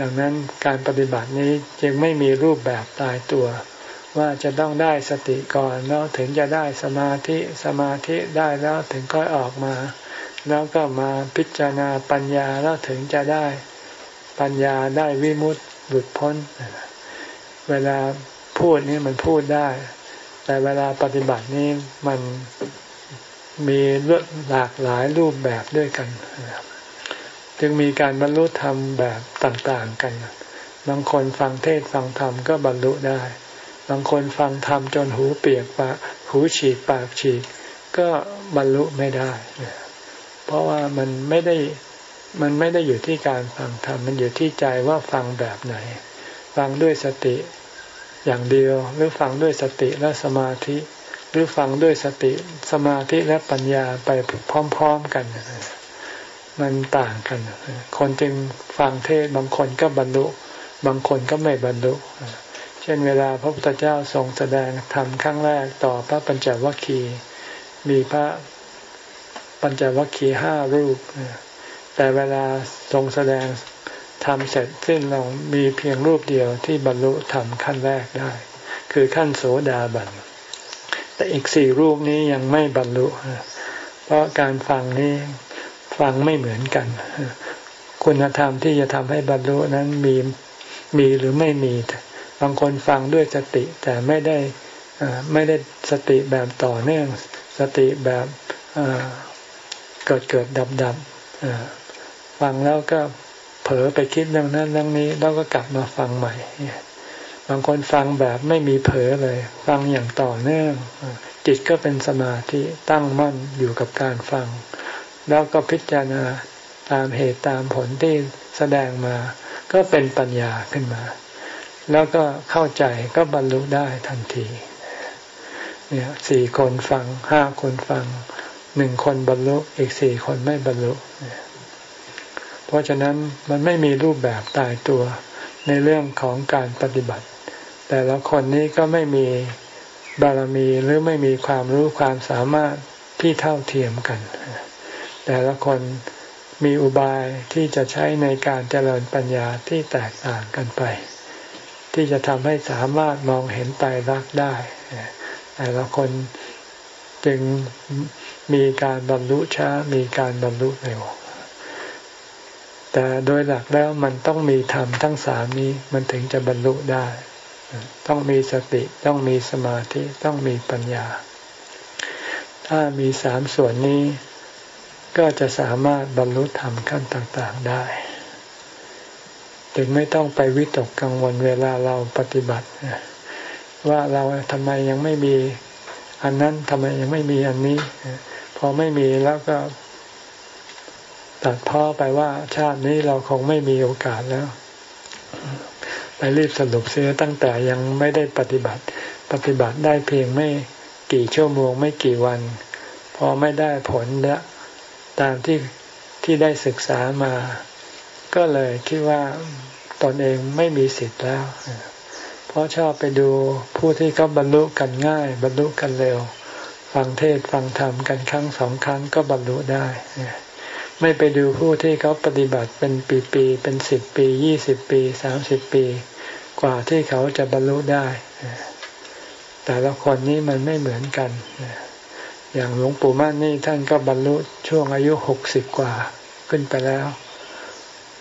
ดังนั้นการปฏิบัตินี้จึงไม่มีรูปแบบตายตัว ว่าจะต้องได้สติก่อนแล้วถึงจะได้สมาธิสมาธิได้แล้วถึงค่อยออกมา แล้วก็มาพิจารณาปัญญาแล้วถึงจะได้ปัญญาได้วิมุตติหลุดพ้น เวลาพูดนี่มันพูดได้ แต่เวลาปฏิบัตินี่มันมีเลือหลากหลายรูปแบบด้วยกัน จึงมีการบรรลุธรรมแบบต่าง ๆกัน บางคนฟังเทศฟังธรรมก็บรรลุได้ บางคนฟังธรรมจนหูเปียกปากหูฉีกปากฉีก ก็บรรลุไม่ได้ เพราะว่ามันไม่ได้มันไม่ได้อยู่ที่การฟังธรรมมันอยู่ที่ใจว่าฟังแบบไหน ฟังด้วยสติอย่างเดียว หรือฟังด้วยสติและสมาธิ หรือฟังด้วยสติสมาธิและปัญญาไปพร้อมๆกัน มันต่างกัน คนจึงฟังเทศบางคนก็บรรลุ บางคนก็ไม่บรรลุ เช่นเวลาพระพุทธเจ้าทรงแสดงธรรมครั้งแรกต่อพระปัญจวัคคีย์มีพระ ปัญจวัคคีย์ห้ารูป แต่เวลาทรงแสดงทำเสร็จสิ้นลงมีเพียงรูปเดียวที่บรรลุธรรมขั้นแรกได้ คือขั้นโสดาบัน แต่อีกสี่รูปนี้ยังไม่บรรลุ เพราะการฟังนี้ฟังไม่เหมือนกัน คุณธรรมที่จะทำให้บรรลุนั้นมีมีหรือไม่มี บางคนฟังด้วยสติแต่ไม่ได้ไม่ได้สติแบบต่อเนื่องสติแบบ เกิดเกิดดับดับฟังแล้วก็เผลอไปคิดเรื่องนั้นเรื่องนี้ แล้วก็กลับมาฟังใหม่บางคนฟังแบบไม่มีเผลอเลย ฟังอย่างต่อเนื่องจิตก็เป็นสมาธิตั้งมั่นอยู่กับการฟัง แล้วก็พิจารณาตามเหตุตามผลที่แสดงมา ก็เป็นปัญญาขึ้นมา แล้วก็เข้าใจก็บรรลุได้ทันที เนี่ยสี่คนฟังห้าคนฟัง หนึ่งคนบรรลุอีกสี่คนไม่บรรลุเพราะฉะนั้นมันไม่มีรูปแบบตายตัวในเรื่องของการปฏิบัติ แต่ละคนนี้ก็ไม่มีบารมีหรือไม่มีความรู้ความสามารถที่เท่าเทียมกัน แต่ละคนมีอุบายที่จะใช้ในการเจริญปัญญาที่แตกต่างกันไป ที่จะทำให้สามารถมองเห็นไตรลักษณ์ได้ แต่ละคนจึง มีการบรรลุช้ามีการบรรลุเร็วแต่โดยหลักแล้วมันต้องมีธรรมทั้งสามนี้มันถึงจะบรรลุได้ ต้องมีสติต้องมีสมาธิต้องมีปัญญา ถ้ามีสามส่วนนี้ ก็จะสามารถบรรลุธรรมขั้นต่างๆได้ ถึงไม่ต้องไปวิตกกังวลเวลาเราปฏิบัติ ว่าเราทำไมยังไม่มีอันนั้นทำไมยังไม่มีอันนี้ พอไม่มีแล้วก็ตัดพ่อไปว่าชาตินี้เราคงไม่มีโอกาสแล้ว ไปรีบสรุปเสียตั้งแต่ยังไม่ได้ปฏิบัติ ปฏิบัติได้เพียงไม่กี่ชั่วโมงไม่กี่วัน พอไม่ได้ผลแล้วตามที่ที่ได้ศึกษามา ก็เลยคิดว่าตนเองไม่มีสิทธิ์แล้ว เพราะชอบไปดูผู้ที่เขาบรรลุกันง่าย บรรลุกันเร็ว ฟังเทศฟังธรรมกันครั้งสองครั้งก็บรรลุได้ ไม่ไปดูผู้ที่เขาปฏิบัติเป็นปีๆเป็นสิบปียี่สิบปีสามสิบปี กว่าที่เขาจะบรรลุได้ แต่ละคนนี้มันไม่เหมือนกัน อย่างหลวงปู่มั่นนี่ท่านก็บรรลุช่วงอายุหกสิบกว่าขึ้นไปแล้ว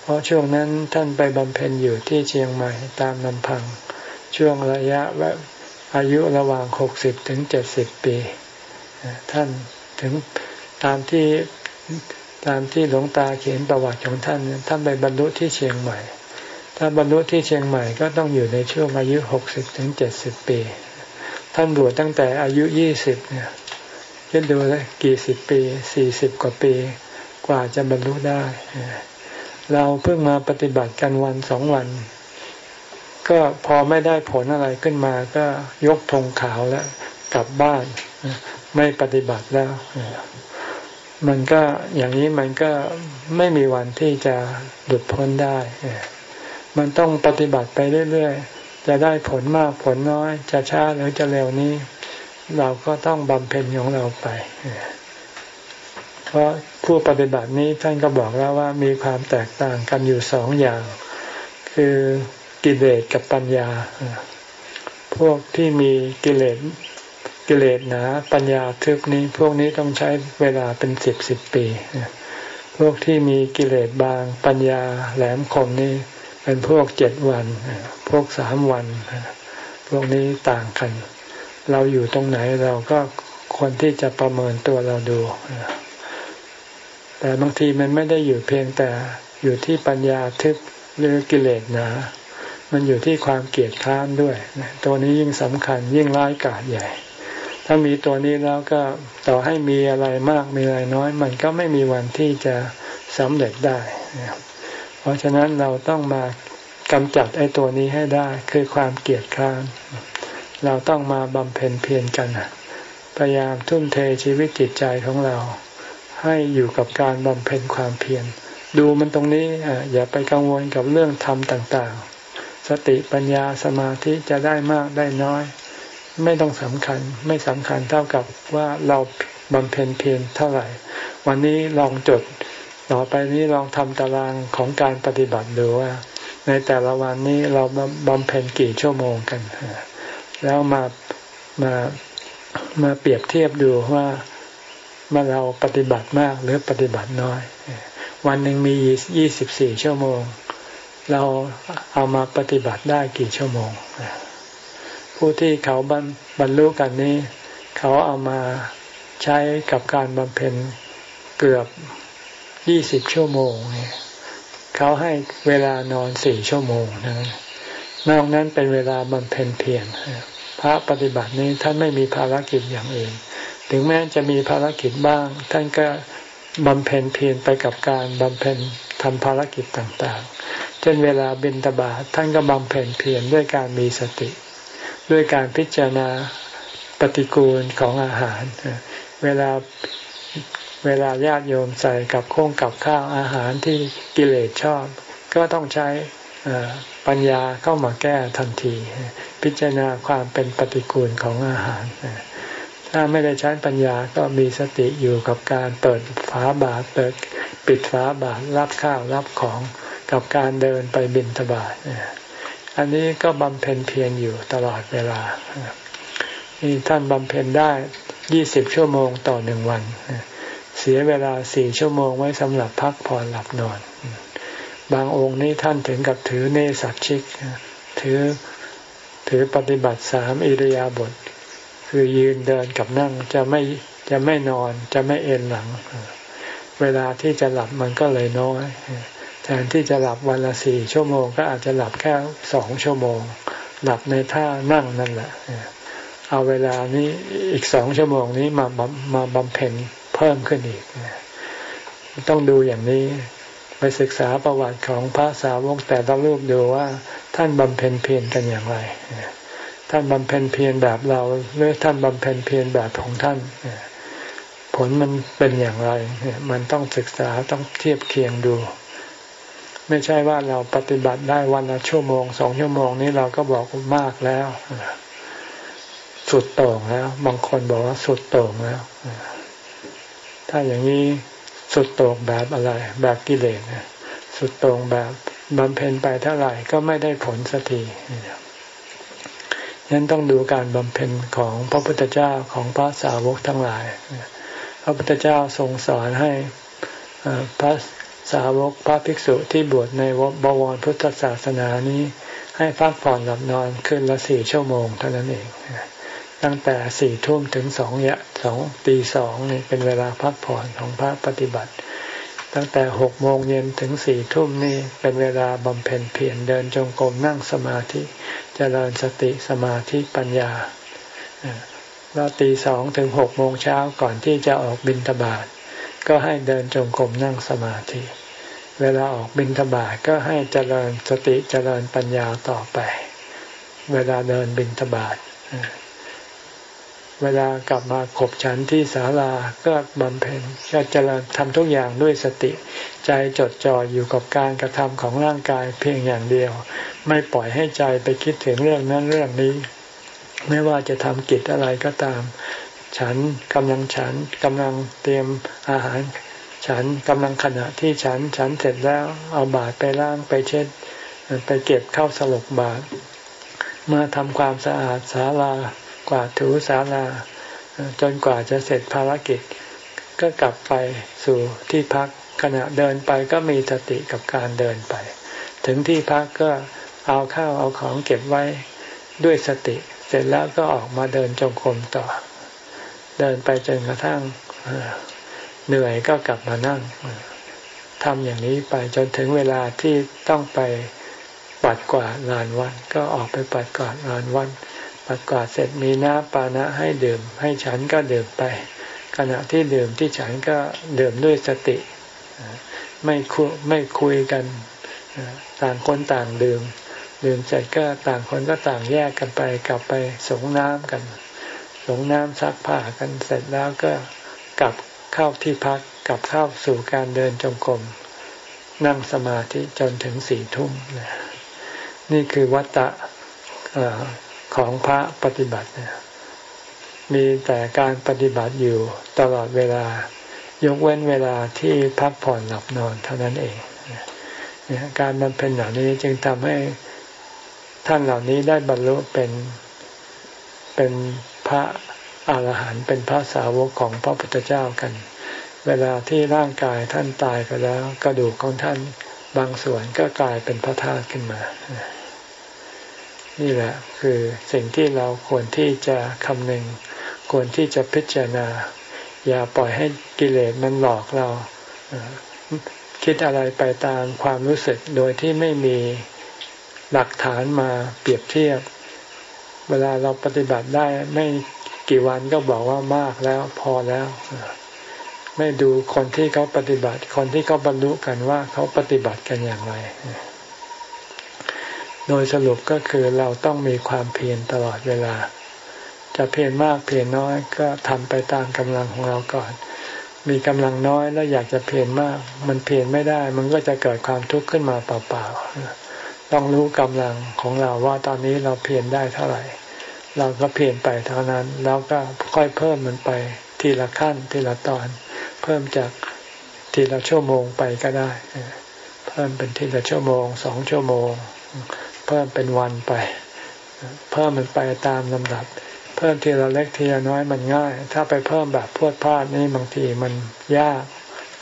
เพราะช่วงนั้นท่านไปบำเพ็ญอยู่ที่เชียงใหม่ตามลำพัง ช่วงระยะอายุระหว่างหกสิบถึงเจ็ดสิบปี ท่านถึงตามที่ตามที่หลวงตาเขียนประวัติของท่านท่านไปบรรลุที่เชียงใหม่ ถ้าบรรลุที่เชียงใหม่ก็ต้องอยู่ในช่วงอายุหกสิบถึงเจ็ดสิบปี ท่านบวชตั้งแต่อายุยี่สิบเนี่ยคิดดูเลยกี่สิบปีสี่สิบกว่าปี กว่าจะบรรลุได้ เราเพิ่งมาปฏิบัติกันวันสองวัน ก็พอไม่ได้ผลอะไรขึ้นมาก็ยกธงขาวแล้วกลับบ้าน ไม่ปฏิบัติแล้ว มันก็อย่างนี้มันก็ไม่มีวันที่จะหลุดพ้นได้ มันต้องปฏิบัติไปเรื่อยๆ จะได้ผลมากผลน้อย จะช้าหรือจะเร็วนี้ เราก็ต้องบำเพ็ญของเราไป เพราะผู้ปฏิบัตินี้ท่านก็บอกแล้วว่ามีความแตกต่างกันอยู่สองอย่าง คือกิเลสกับปัญญา พวกที่มีกิเลส กิเลสหนาปัญญาทึบนี้พวกนี้ต้องใช้เวลาเป็นสิบสิบปี พวกที่มีกิเลสบางปัญญาแหลมคมนี้เป็นพวกเจ็ดวัน พวกสามวัน พวกนี้ต่างกัน เราอยู่ตรงไหนเราก็ควรที่จะประเมินตัวเราดู แต่บางทีมันไม่ได้อยู่เพียงแต่อยู่ที่ปัญญาทึบหรือกิเลสหนามันอยู่ที่ความเกลียดค้านด้วย ตัวนี้ยิ่งสำคัญยิ่งร้ายกาจใหญ่ ถ้ามีตัวนี้แล้วก็ต่อให้มีอะไรมากมีอะไรน้อย มันก็ไม่มีวันที่จะสำเร็จได้ เพราะฉะนั้นเราต้องมากำจัดไอ้ตัวนี้ให้ได้ คือความเกลียดคร้านเราต้องมาบำเพ็ญเพียรกันพยายามทุ่มเทชีวิตจิตใจของเรา ให้อยู่กับการบำเพ็ญความเพียรดูมันตรงนี้อย่าไปกังวลกับเรื่องธรรมต่าง ๆ สติปัญญาสมาธิจะได้มากได้น้อย ไม่ต้องสำคัญ ไม่สำคัญเท่ากับว่าเราบำเพ็ญเพียรเท่าไหร่ วันนี้ลองจดต่อไปนี้ลองทำตารางของการปฏิบัติดูว่า ในแต่ละวันนี้เราบำเพ็ญกี่ชั่วโมงกัน แล้วมามามาเปรียบเทียบดูว่ามาเราปฏิบัติมากหรือปฏิบัติน้อย วันหนึ่งมียี่สิบสี่ชั่วโมง เราเอามาปฏิบัติได้กี่ชั่วโมง ผู้ที่เขาบรรลุกันนี้ เขาเอามาใช้กับการบำเพ็ญเกือบยี่สิบชั่วโมงเนี่ยเขาให้เวลานอนสี่ชั่วโมงนะนอกนั้นเป็นเวลาบำเพ็ญเพียรพระปฏิบัตินี้ท่านไม่มีภารกิจอย่างอื่น ถึงแม้จะมีภารกิจบ้าง ท่านก็บำเพ็ญเพียรไปกับการบำเพ็ญทำภารกิจต่างๆ เช่นเวลาบินตบาทท่านก็บำเพ็ญเพียรด้วยการมีสติ ด้วยการพิจารณาปฏิกูลของอาหาร เวลาเวลาญาติโยมใส่กับโค้งกับข้าวอาหารที่กิเลสชอบ ก็ต้องใช้ปัญญาเข้ามาแก้ทันที พิจารณาความเป็นปฏิกูลของอาหาร ถ้าไม่ได้ใช้ปัญญาก็มีสติอยู่กับการเปิดฝาบาตเปิดปิดฝาบาตรรับข้าวรับของกับการเดินไปบิณฑบาต อันนี้ก็บำเพ็ญเพียรอยู่ตลอดเวลานี่ท่านบำเพ็ญได้ยี่สิบชั่วโมงต่อหนึ่งวัน เสียเวลาสี่ชั่วโมงไว้สำหรับพักผ่อนหลับนอน บางองค์นี้ท่านถึงกับถือเนสัตชิก ถือถือปฏิบัติสามอิริยาบถคือยืนเดินกับนั่งจะไม่จะไม่นอนจะไม่เอนหลัง เวลาที่จะหลับมันก็เลยน้อย แทนที่จะหลับวันละสี่ชั่วโมง ก็อาจจะหลับแค่สองชั่วโมง หลับในท่านั่งนั่นแหละ เอาเวลานี้อีกสองชั่วโมงนี้มามาบำเพ็ญเพิ่มขึ้นอีก ต้องดูอย่างนี้ไปศึกษาประวัติของพระสาวกแต่ละรูปดูว่าท่านบำเพ็ญเพียรกันอย่างไร ท่านบำเพ็ญเพียรแบบเราหรือท่านบำเพ็ญเพียรแบบของท่าน ผลมันเป็นอย่างไร มันต้องศึกษาต้องเทียบเคียงดู ไม่ใช่ว่าเราปฏิบัติได้วันละชั่วโมงสองชั่วโมงนี้เราก็บอกมากแล้ว สุดโต่งแล้ว บางคนบอกว่าสุดโต่งแล้ว ถ้าอย่างนี้สุดโต่งแบบอะไร แบบกิเลสสุดโต่งแบบบำเพ็ญไปเท่าไหร่ก็ไม่ได้ผลสักทียันต้องดูการบำเพ็ญของพระพุทธเจ้าของพระสาวกทั้งหลาย พระพุทธเจ้าทรงสอนให้พระ สาวกพระภิกษุที่บวชในบวรพุทธศาสนานี้ ให้พักผ่อนหลับนอนคืนละสี่ชั่วโมงเท่านั้นเอง ตั้งแต่สี่ทุ่มถึงสองยะสองตีสองนี่เป็นเวลาพักผ่อนของพระปฏิบัติ ตั้งแต่หกโมงเย็นถึงสี่ทุ่มนี่เป็นเวลาบำเพ็ญเพียรเดินจงกรมนั่งสมาธิจเจริญสติสมาธิปัญญาแล้วตีสองถึงหกโมงเช้าก่อนที่จะออกบินทบาท ก็ให้เดินจงกรมนั่งสมาธิ เวลาออกบินทบาทก็ให้เจริญสติเจริญปัญญาต่อไป เวลาเดินบินทบาทเวลากลับมาขบฉันที่ศาลาก็บำเพ็ญก็เจริญทำทุกอย่างด้วยสติ ใจจดจ่ออยู่กับการกระทำของร่างกายเพียงอย่างเดียว ไม่ปล่อยให้ใจไปคิดถึงเรื่องนั้นเรื่องนี้ ไม่ว่าจะทำกิจอะไรก็ตาม ฉันกำลังฉันกำลังเตรียมอาหาร ฉันกำลังขณะที่ฉันฉันเสร็จแล้วเอาบาตรไปล้างไปเช็ด ไปเก็บเข้าสลกบาตรมาทำความสะอาดศาลากวาดถูศาลา จนกว่าจะเสร็จภารกิจ ก็กลับไปสู่ที่พักขณะเดินไปก็มีสติกับการเดินไป ถึงที่พักก็เอาข้าวเอาของเก็บไว้ด้วยสติ เสร็จแล้วก็ออกมาเดินจงกรมต่อ เดินไปจนกระทั่งเหนื่อยก็กลับมานั่งทำอย่างนี้ไปจนถึงเวลาที่ต้องไปปัดกวาดลานวัดก็ออกไปปัดกวาดลานวัดปัดกวาดเสร็จมีน้ำปานะให้ดื่ม ให้ฉันก็ดื่มไป ขณะที่ดื่มที่ฉันก็ดื่มด้วยสติ ไม่คุไม่คุยกันต่างคนต่างดื่ม ดื่มเสร็จก็ต่างคนก็ต่างแยกกันไปกลับไปสงน้ำกัน สงน้ำซักผ้ากันเสร็จแล้วก็กลับเข้าที่พักกลับเข้าสู่การเดินจงกรมนั่งสมาธิจนถึงสี่ทุ่มนี่คือวัตตะของพระปฏิบัติมีแต่การปฏิบัติอยู่ตลอดเวลายกเว้นเวลาที่พักผ่อนหลับนอนเท่านั้นเองการบำเพ็ญเหล่านี้จึงทำให้ท่านเหล่านี้ได้บรรลุเป็นเป็น พระอาหารหันต์เป็นพระสาวกของพระพุทธเจ้ากัน เวลาที่ร่างกายท่านตายไปแล้ว กระดูกของท่านบางส่วนก็กลายเป็นพระธาตุขึ้นมา นี่แหละคือสิ่งที่เราควรที่จะคำนึง ควรที่จะพิจารณา อย่าปล่อยให้กิเลสมันหลอกเรา คิดอะไรไปตามความรู้สึกโดยที่ไม่มีหลักฐานมาเปรียบเทียบ เวลาเราปฏิบัติได้ไม่กี่วันก็บอกว่ามากแล้วพอแล้ว ไม่ดูคนที่เขาปฏิบัติ คนที่เขาบรรลุกันว่าเขาปฏิบัติกันอย่างไร โดยสรุปก็คือเราต้องมีความเพียรตลอดเวลา จะเพียรมากเพียรน้อยก็ทำไปตามกำลังของเราก่อน มีกำลังน้อยแล้วอยากจะเพียรมาก มันเพียรไม่ได้ มันก็จะเกิดความทุกข์ขึ้นมาเปล่าๆ ต้องรู้กำลังของเราว่าตอนนี้เราเพียรได้เท่าไหร่ เราก็เพียรไปเท่านั้น แล้วก็ค่อยเพิ่มมันไปทีละขั้นทีละตอน เพิ่มจากทีละชั่วโมงไปก็ได้ เพิ่มเป็นทีละชั่วโมงสองชั่วโมง เพิ่มเป็นวันไป เพิ่มมันไปตามลำดับ เพิ่มทีละเล็กทีละน้อยมันง่าย ถ้าไปเพิ่มแบบพวดพลาดนี่บางทีมันยาก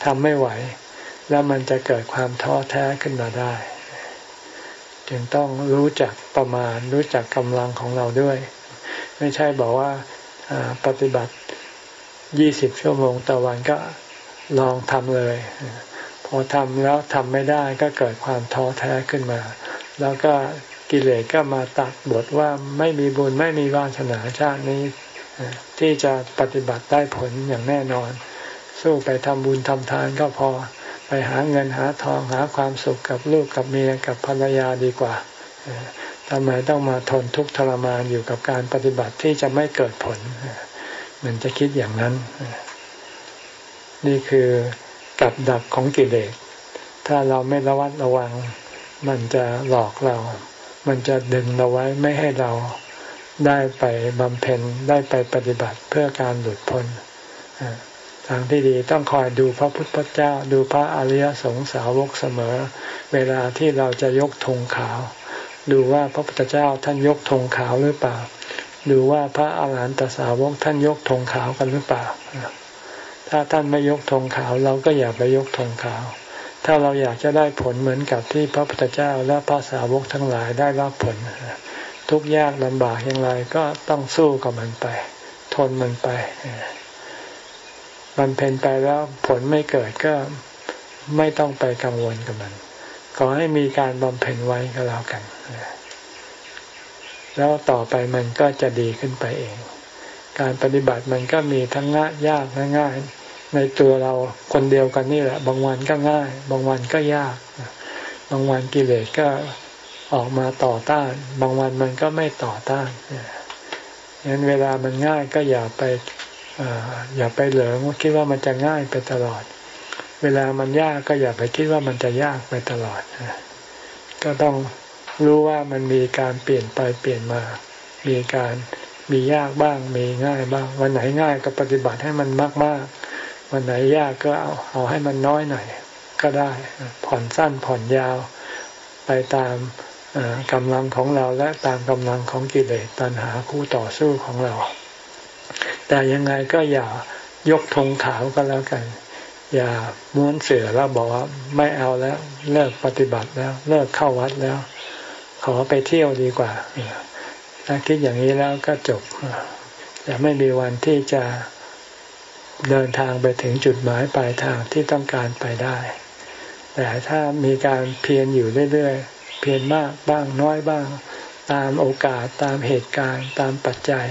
ทำไม่ไหว แล้วมันจะเกิดความท้อแท้ขึ้นมาได้ จึงต้องรู้จักประมาณ รู้จักกำลังของเราด้วย ไม่ใช่บอกว่าปฏิบัติยี่สิบชั่วโมงต่อวันก็ลองทำเลย พอทำแล้วทำไม่ได้ก็เกิดความท้อแท้ขึ้นมา แล้วก็กิเลสก็มาตัดบทว่าไม่มีบุญไม่มีวาสนาชาตินี้ ที่จะปฏิบัติได้ผลอย่างแน่นอน สู้ไปทำบุญทำทานก็พอ ไปหาเงินหาทองหาความสุขกับลูกกับเมียกับภรรยาดีกว่าทำไมต้องมาทนทุกข์ทรมานอยู่กับการปฏิบัติที่จะไม่เกิดผล มันจะคิดอย่างนั้น นี่คือกับดักของกิเลส ถ้าเราไม่ระวัดระวัง มันจะหลอกเรา มันจะดึงเราไว้ไม่ให้เราได้ไปบำเพ็ญได้ไปปฏิบัติเพื่อการหลุดพ้น ทางที่ดีต้องคอยดูพระพุทธเจ้า ดูพระอริยสงสาวกเสมอ เวลาที่เราจะยกธงขาว ดูว่าพระพุทธเจ้าท่านยกธงขาวหรือเปล่า ดูว่าพระอาหารหันตสาวกท่านยกธงขาวกันหรือเปล่า ถ้าท่านไม่ยกธงขาวเราก็อย่าไปยกธงขาว ถ้าเราอยากจะได้ผลเหมือนกับที่พระพุทธเจ้าและพระสาวกทั้งหลายได้รับผล ทุกยากลำบากอย่างไรก็ต้องสู้กับมันไป ทนมันไป มันเพนไปแล้วผลไม่เกิดก็ไม่ต้องไปกังวลกับมัน ขอให้มีการบำเพ็ญไว้ก็แล้วกัน แล้วต่อไปมันก็จะดีขึ้นไปเอง การปฏิบัติมันก็มีทั้งง่ายยากและง่าย ในตัวเราคนเดียวกันนี่แหละ บางวันก็ง่าย บางวันก็ยาก บางวันกิเลสก็ออกมาต่อต้าน บางวันมันก็ไม่ต่อต้านงั้นเวลามันง่ายก็อย่าไป อย่าไปเหลิงคิดว่ามันจะง่ายไปตลอด เวลามันยากก็อย่าไปคิดว่ามันจะยากไปตลอด ก็ต้องรู้ว่ามันมีการเปลี่ยนไปเปลี่ยนมา มีการมียากบ้าง มีง่ายบ้าง วันไหนง่ายก็ปฏิบัติให้มันมากมากวันไหนยากก็เอาเอาให้มันน้อยหน่อยก็ได้ ผ่อนสั้นผ่อนยาวไปตามกำลังของเราและตามกำลังของกิเลสตัณหาคู่ต่อสู้ของเรา แต่ยังไงก็อย่ายกธงขาวก็แล้วกัน อย่าม้วนเสือแล้วบอกว่าไม่เอาแล้วเลิกปฏิบัติแล้ว เลิกเข้าวัดแล้ว ขอไปเที่ยวดีกว่าถ้าคิดอย่างนี้แล้วก็จบจะไม่มีวันที่จะเดินทางไปถึงจุดหมายปลายทางที่ต้องการไปได้ แต่ถ้ามีการเพียรอยู่เรื่อยๆ เพียรมากบ้างน้อยบ้าง ตามโอกาสตามเหตุการณ์ตามปัจจัย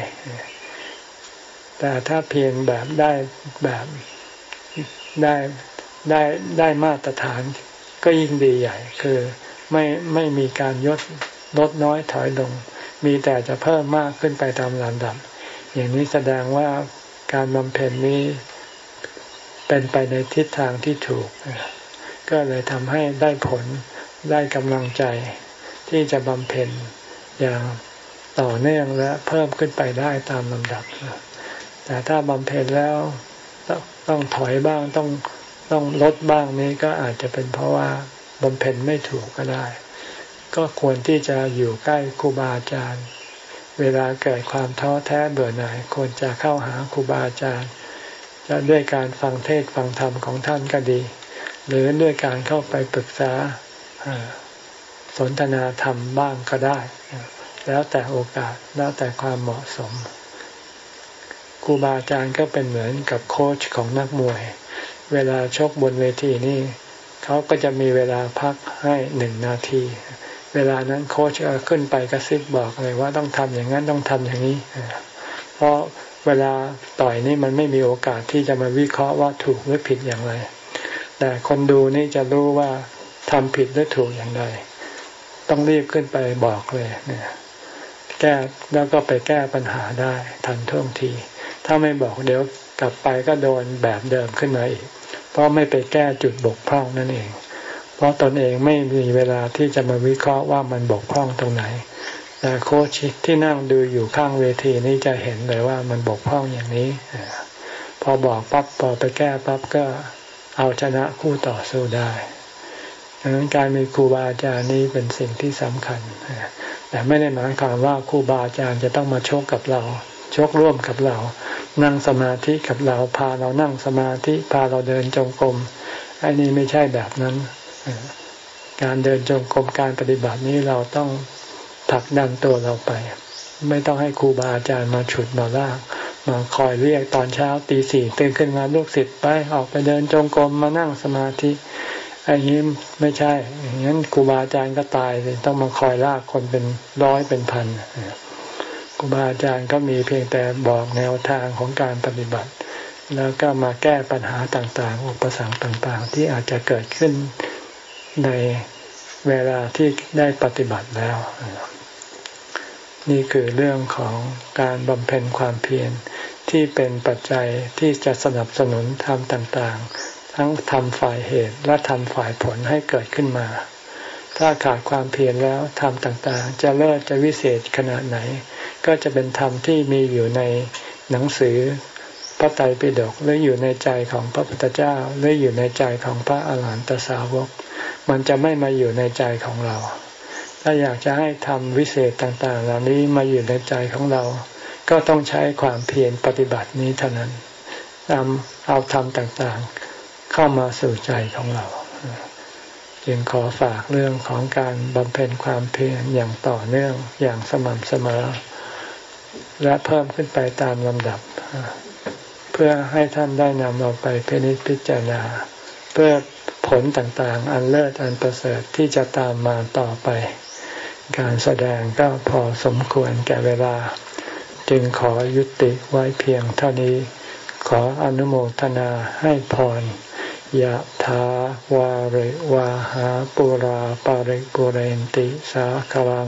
แต่ถ้าเพียรแบบได้แบบได้ได้ได้มาตรฐาน ก็ยิ่งดีใหญ่ คือไม่ไม่มีการยดลดน้อยถอยลง มีแต่จะเพิ่มมากขึ้นไปตามลำดับ อย่างนี้แสดงว่าการบำเพ็ญนี้เป็นไปในทิศทางที่ถูก ก็เลยทำให้ได้ผลได้กำลังใจ ที่จะบำเพ็ญอย่างต่อเนื่องและเพิ่มขึ้นไปได้ตามลำดับ แต่ถ้าบำเพ็ญแล้วต้องถอยบ้างต้องต้องลดบ้างนี้ก็อาจจะเป็นเพราะว่าบำเพ็ญไม่ถูกก็ได้ ก็ควรที่จะอยู่ใกล้ครูบาอาจารย์ เวลาเกิดความท้อแท้เบื่อหน่ายควรจะเข้าหาครูบาอาจารย์จะด้วยการฟังเทศฟังธรรมของท่านก็ดี หรือด้วยการเข้าไปปรึกษาสนทนาธรรมบ้างก็ได้ แล้วแต่โอกาสแล้วแต่ความเหมาะสม ครูบาอาจารย์ก็เป็นเหมือนกับโค้ชของนักมวย เวลาชกบนเวทีนี่เขาก็จะมีเวลาพักให้หนึ่งนาที เวลานั้นโค้ชขึ้นไปกระซิบบอกเลยว่าต้องทำอย่างนั้นต้องทำอย่างนี้ เพราะเวลาต่อยนี่มันไม่มีโอกาสที่จะมาวิเคราะห์ว่าถูกหรือผิดอย่างไร แต่คนดูนี่จะรู้ว่าทำผิดหรือถูกอย่างไร ต้องรีบขึ้นไปบอกเลยเนี่ยแก้แล้วก็ไปแก้ปัญหาได้ทันท่วงที ถ้าไม่บอกเดี๋ยวกลับไปก็โดนแบบเดิมขึ้นมาอีก เพราะไม่ไปแก้จุดบกพร่องนั่นเอง เพราะตนเองไม่มีเวลาที่จะมาวิเคราะห์ว่ามันบกพร่องตรงไหน แต่โค้ชที่นั่งดูอยู่ข้างเวทีนี่จะเห็นเลยว่ามันบกพร่องอย่างนี้ พอบอกปั๊บพอไปแก้ปั๊บก็เอาชนะคู่ต่อสู้ได้ดังนั้นการมีครูบาอาจารย์นี้เป็นสิ่งที่สำคัญ แต่ไม่ได้หมายความว่าครูบาอาจารย์จะต้องมาชกกับเรา ชกร่วมกับเรา นั่งสมาธิกับเราพาเรานั่งสมาธิพาเราเดินจงกรมไอ้นี่ไม่ใช่แบบนั้นการเดินจงกรมการปฏิบัตินี้เราต้องผลักดันตัวเราไป ไม่ต้องให้ครูบาอาจารย์มาฉุดมาลากมาคอยเรียกตอนเช้าตีสี่ตื่นขึ้นมาลูกศิษย์ไปออกไปเดินจงกรมมานั่งสมาธิอันนี้ไม่ใช่อย่างนั้นครูบาอาจารย์ก็ตายเลยต้องมาคอยลากคนเป็นร้อยเป็นพัน ครูบาอาจารย์ก็มีเพียงแต่บอกแนวทางของการปฏิบัติ แล้วก็มาแก้ปัญหาต่างๆ อุปสรรคต่างๆ ที่อาจจะเกิดขึ้นในเวลาที่ได้ปฏิบัติแล้ว นี่คือเรื่องของการบำเพ็ญความเพียรที่เป็นปัจจัยที่จะสนับสนุนธรรมต่างๆ ทั้งทำฝ่ายเหตุและทำฝ่ายผลให้เกิดขึ้นมา ถ้าขาดความเพียรแล้วธรรมต่างๆ จะเลิศจะวิเศษขนาดไหน ก็จะเป็นธรรมที่มีอยู่ในหนังสือพระไตรปิฎกหรืออยู่ในใจของพระพุทธเจ้าหรืออยู่ในใจของพระอาหารหันตสาวก มันจะไม่มาอยู่ในใจของเรา ถ้าอยากจะให้ทำวิเศษต่างๆ เหล่านี้มาอยู่ในใจของเรา ก็ต้องใช้ความเพียรปฏิบัตินี้เท่านั้นนำเอาธรรมต่างๆ เข้ามาสู่ใจของเรา จึงขอฝากเรื่องของการบำเพ็ญความเพียรอย่างต่อเนื่องอย่างสม่ำเสมอ และเพิ่มขึ้นไปตามลำดับ เพื่อให้ท่านได้นำเอาไปพินิจพิจารณา เพื่อผลต่างๆ อันเลิศอันประเสริฐที่จะตามมาต่อไป การแสดงก็พอสมควรแก่เวลา จึงขอยุติไว้เพียงเท่านี้ ขออนุโมทนาให้พรยะถาวาริวาหาปุราปาริปุเรนติสาคลัง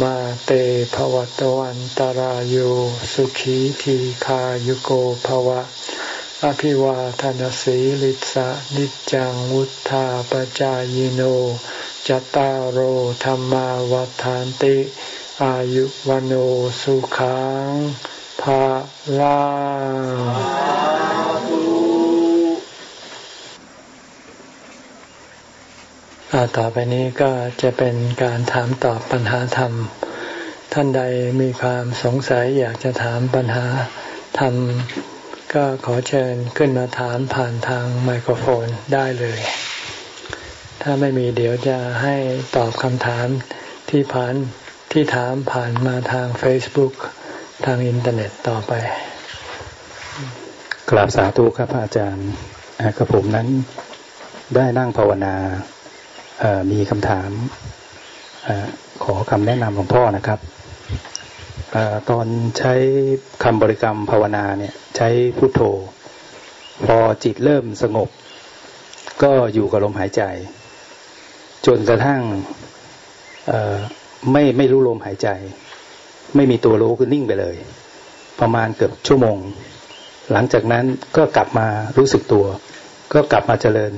มาเตภวตวันตารโยสุขีทีขายุโกภวะ อภิวาทานสีลิสะนิจังวุธาปจายโนจตารโหธรรมาวาทานติ อายุวันสุขังภาลา ต่อไปนี้ก็จะเป็นการถามตอบปัญหาธรรม ท่านใดมีความสงสัยอยากจะถามปัญหาธรรม ก็ขอเชิญขึ้นมาถามผ่านทางไมโครโฟนได้เลย ถ้าไม่มีเดี๋ยวจะให้ตอบคำถามที่ผ่านที่ถามผ่านมาทาง Facebook ทางอินเทอร์เน็ตต่อไป กราบสาธุครับอาจารย์กระผมนั้นได้นั่งภาวนา มีคำถามอขอคำแนะนำหลวงพ่อนะครับอตอนใช้คำบริกรรมภาวนาเนี่ยใช้พุโทโธ พอจิตเริ่มสงบ ก็อยู่กับลมหายใจ จนกระทั่งไม่ไม่รู้ลมหายใจ ไม่มีตัวรู้คือนิ่งไปเลย ประมาณเกือบชั่วโมง หลังจากนั้นก็กลับมารู้สึกตัว ก็กลับมาเจริญ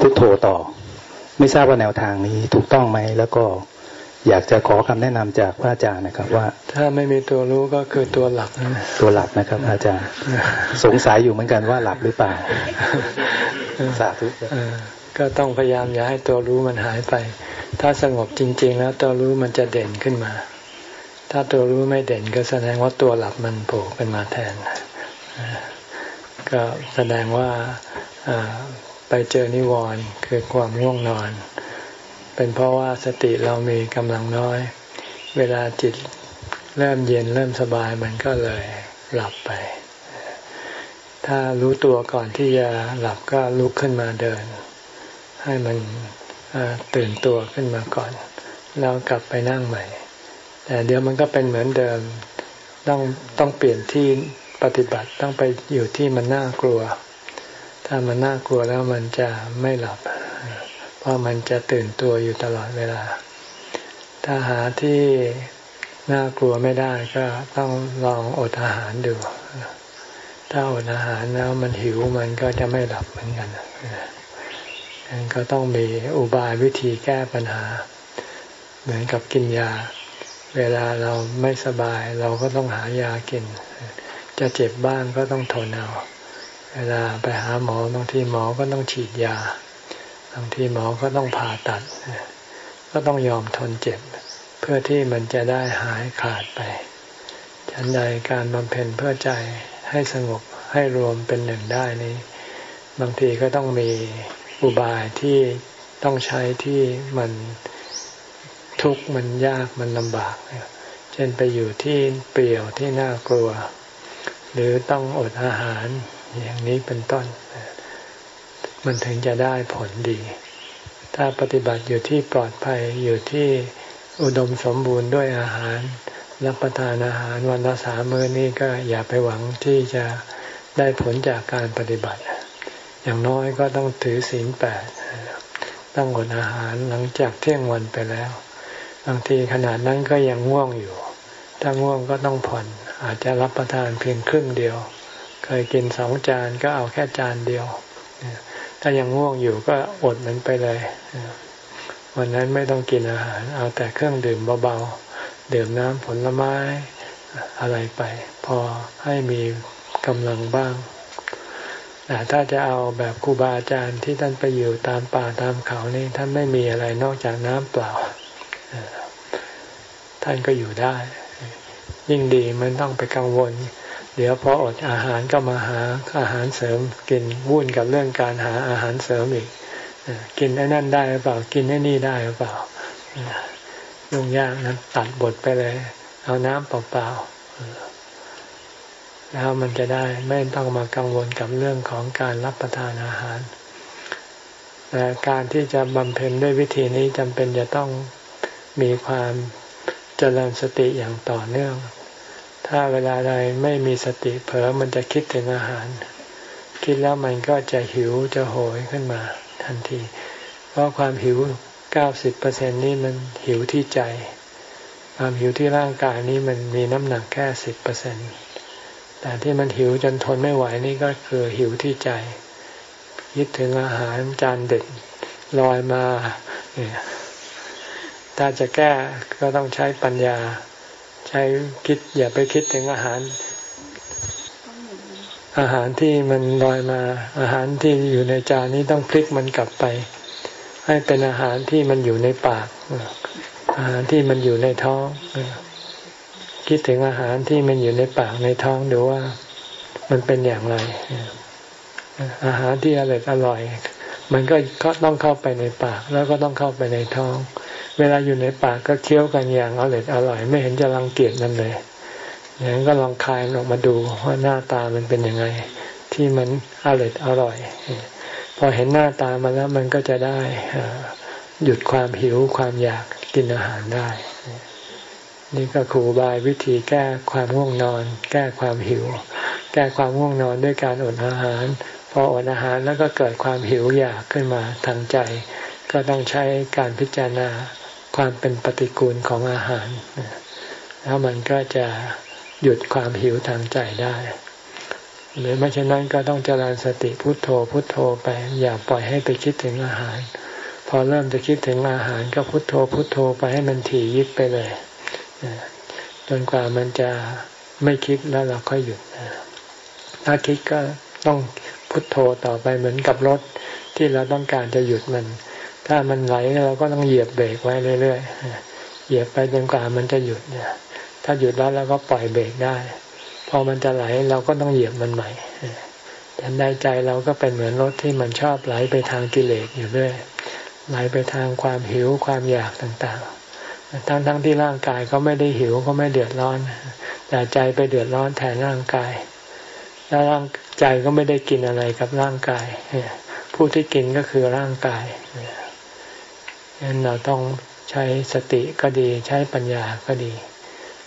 พุทโธต่อ ไม่ทราบว่าแนวทางนี้ถูกต้องไหมแล้วก็อยากจะขอคำแนะนำจากพระอาจารย์นะครับ ว่า ถ้าไม่มีตัวรู้ก็คือตัวหลับนะตัวหลับนะครับ อาจารย์ สงสัยอยู่เหมือนกันว่าหลับหรือเปล่าสาธุก็ต้องพยายามอย่าให้ตัวรู้มันหายไป ถ้าสงบจริง ๆ แล้วตัวรู้มันจะเด่นขึ้นมา ถ้าตัวรู้ไม่เด่นก็แสดงว่าตัวหลับมันโผล่ขึ้นมาแทน ก็แสดงว่า ไปเจอนิวรณ์คือความง่วงนอน เป็นเพราะว่าสติเรามีกำลังน้อย เวลาจิตเริ่มเย็นเริ่มสบายมันก็เลยหลับไป ถ้ารู้ตัวก่อนที่จะหลับก็ลุกขึ้นมาเดิน ให้มันตื่นตัวขึ้นมาก่อน แล้วกลับไปนั่งใหม่ แต่เดี๋ยวมันก็เป็นเหมือนเดิมต้องต้องเปลี่ยนที่ปฏิบัติต้องไปอยู่ที่มันน่ากลัว ถ้ามันน่ากลัวแล้วมันจะไม่หลับ เพราะมันจะตื่นตัวอยู่ตลอดเวลา ถ้าหาที่น่ากลัวไม่ได้ก็ต้องลองอดอาหารดู ถ้าอดอาหารแล้วมันหิวมันก็จะไม่หลับเหมือนกันก็ต้องมีอุบายวิธีแก้ปัญหา เหมือนกับกินยา เวลาเราไม่สบายเราก็ต้องหายากิน จะเจ็บบ้างก็ต้องทนเอา เวลาไปหาหมอบางทีหมอก็ต้องฉีดยา บางทีหมอก็ต้องผ่าตัด ก็ต้องยอมทนเจ็บ เพื่อที่มันจะได้หายขาดไป ฉันใดการบำเพ็ญเพื่อใจให้สงบให้รวมเป็นหนึ่งได้นี้ บางทีก็ต้องมีอุบายที่ต้องใช้ที่มันทุกข์มันยากมันลำบาก เช่นไปอยู่ที่เปลี่ยวที่น่ากลัว หรือต้องอดอาหาร อย่างนี้เป็นต้น มันถึงจะได้ผลดี ถ้าปฏิบัติอยู่ที่ปลอดภัยอยู่ที่อุดมสมบูรณ์ด้วยอาหาร รับประทานอาหารวันละสามมื้อนี้ก็อย่าไปหวังที่จะได้ผลจากการปฏิบัติ อย่างน้อยก็ต้องถือศีลแปดต้องอดอาหารหลังจากเที่ยงวันไปแล้ว บางทีขนาดนั้นก็ยังง่วงอยู่ ถ้าง่วงก็ต้องผ่อนอาจจะรับประทานเพียงครึ่งเดียว เคยกินสองจานก็เอาแค่จานเดียว ถ้ายังง่วงอยู่ก็อดมันไปเลยวันนั้นไม่ต้องกินอาหาร เอาแต่เครื่องดื่มเบาๆดื่มน้ำผลไม้อะไรไป พอให้มีกำลังบ้างแต่ถ้าจะเอาแบบครูบาอาจารย์ที่ท่านไปอยู่ตามป่าตามเขานี่ท่านไม่มีอะไรนอกจากน้ำเปล่า ท่านก็อยู่ได้ ยิ่งดีมันต้องไปกังวล เดี๋ยวพออดอาหารก็มาหาอาหารเสริมกินวุ่นกับเรื่องการหาอาหารเสริมอีกกินไอ้นั่นได้หรือเปล่ากินไอ้นี่ได้หรือเปล่ายุ่งยากนะตัดบทไปเลย เอาน้ำเปล่าๆแล้วมันจะได้ไม่ต้องมากังวลกับเรื่องของการรับประทานอาหารแต่การที่จะบำเพ็ญด้วยวิธีนี้จำเป็นจะต้องมีความเจริญสติอย่างต่อเนื่อง ถ้าเวลาใดไม่มีสติเผลอมันจะคิดถึงอาหาร คิดแล้วมันก็จะหิวจะโหยขึ้นมาทันที เพราะความหิวเก้าสิบเปอร์เซ็นนี่มันหิวที่ใจ ความหิวที่ร่างกายนี้มันมีน้ำหนักแค่สิบเปอร์เซ็นต์แต่ที่มันหิวจนทนไม่ไหวนี่ก็คือหิวที่ใจคิดถึงอาหารจานเด็ดลอยมา ถ้าจะแก้ก็ต้องใช้ปัญญา ใช้คิดอย่าไปคิดถึงอาหาร อาหารที่มันลอยมา อาหารที่อยู่ในจานนี้ต้องพลิกมันกลับไป ให้เป็นอาหารที่มันอยู่ในปาก อาหารที่มันอยู่ในท้อง คิดถึงอาหารที่มันอยู่ในปากในท้องดูว่ามันเป็นอย่างไร อาหารที่อร่อยอร่อย มันก็ต้องเข้าไปในปาก แล้วก็ต้องเข้าไปในท้อง เวลาอยู่ในปากก็เคี้ยวกันอย่างอร่อยอร่อย ไม่เห็นจะรังเกียจมันเลยอย่างนั้นก็ลองคายออกมาดูว่าหน้าตามันเป็นยังไง ที่มันอร่อยอร่อย พอเห็นหน้าตามันแล้วมันก็จะได้หยุดความหิวความอยากกินอาหารได้ นี่ก็ครูบายวิธีแก้ความง่วงนอน แก้ความหิว แก้ความง่วงนอนด้วยการอดอาหาร พออดอาหารแล้วก็เกิดความหิวอยากขึ้นมาทางใจ ก็ต้องใช้การพิจารณา ความเป็นปฏิกูลของอาหาร แล้วมันก็จะหยุดความหิวทางใจได้ หรือไม่เช่นนั้นก็ต้องเจริญสติพุทโธพุทโธไป อย่าปล่อยให้ไปคิดถึงอาหาร พอเริ่มจะคิดถึงอาหารก็พุทโธพุทโธไปให้มันถี่ยิบไปเลยจนกว่ามันจะไม่คิดแล้วเราค่อยหยุดถ้าคิดก็ต้องพุทโธต่อไปเหมือนกับรถที่เราต้องการจะหยุดมัน ถ้ามันไหลเราก็ต้องเหยียบเบรกไว้เรื่อยๆ เหยียบไปจนกว่ามันจะหยุดเนี่ย ถ้าหยุดแล้วเราก็ปล่อยเบรกได้ พอมันจะไหลเราก็ต้องเหยียบมันใหม่ทันใดใจเราก็เป็นเหมือนรถที่มันชอบไหลไปทางกิเลสอยู่เรื่อย ไหลไปทางความหิวความอยากต่างๆ ทั้งทั้งที่ร่างกายก็ไม่ได้หิวก็ไม่เดือดร้อน แต่ใจไปเดือดร้อนแทนร่างกาย แล้วร่างใจก็ไม่ได้กินอะไรกับร่างกาย ผู้ที่กินก็คือร่างกายดั งนั้นเราต้องใช้สติก็ดีใช้ปัญญาก็ดี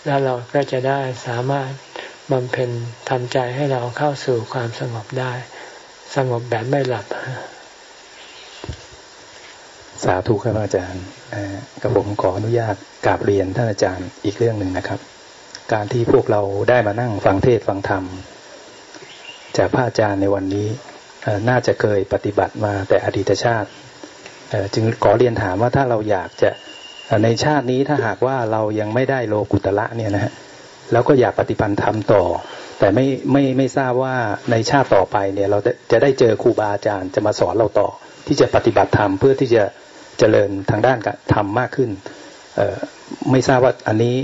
แล้วเราก็จะได้สามารถบำเพ็ญทำใจให้เราเข้าสู่ความสงบได้ สงบแบบไม่หลับ สาธุครับอาจารย์กระผมขออนุญาตกราบเรียนท่านอาจารย์อีกเรื่องหนึ่งนะครับ การที่พวกเราได้มานั่งฟังเทศฟังธรรม จากพระอาจารย์ในวันนี้น่าจะเคยปฏิบัติมาแต่อดีตชาติ จึงขอเรียนถามว่าถ้าเราอยากจะในชาตินี้ถ้าหากว่าเรายังไม่ได้โลกุตละเนี่ยนะฮะแล้วก็อยากปฏิบัติธรรมต่อ แต่ไม่ไม่ไม่ทราบว่าในชาติต่อไปเนี่ย เราจะได้เจอครูบาอาจารย์จะมาสอนเราต่อ ที่จะปฏิบัติธรรมเพื่อที่จะเจริญทางด้านการธรรมมากขึ้นไม่ทราบว่าอันนี้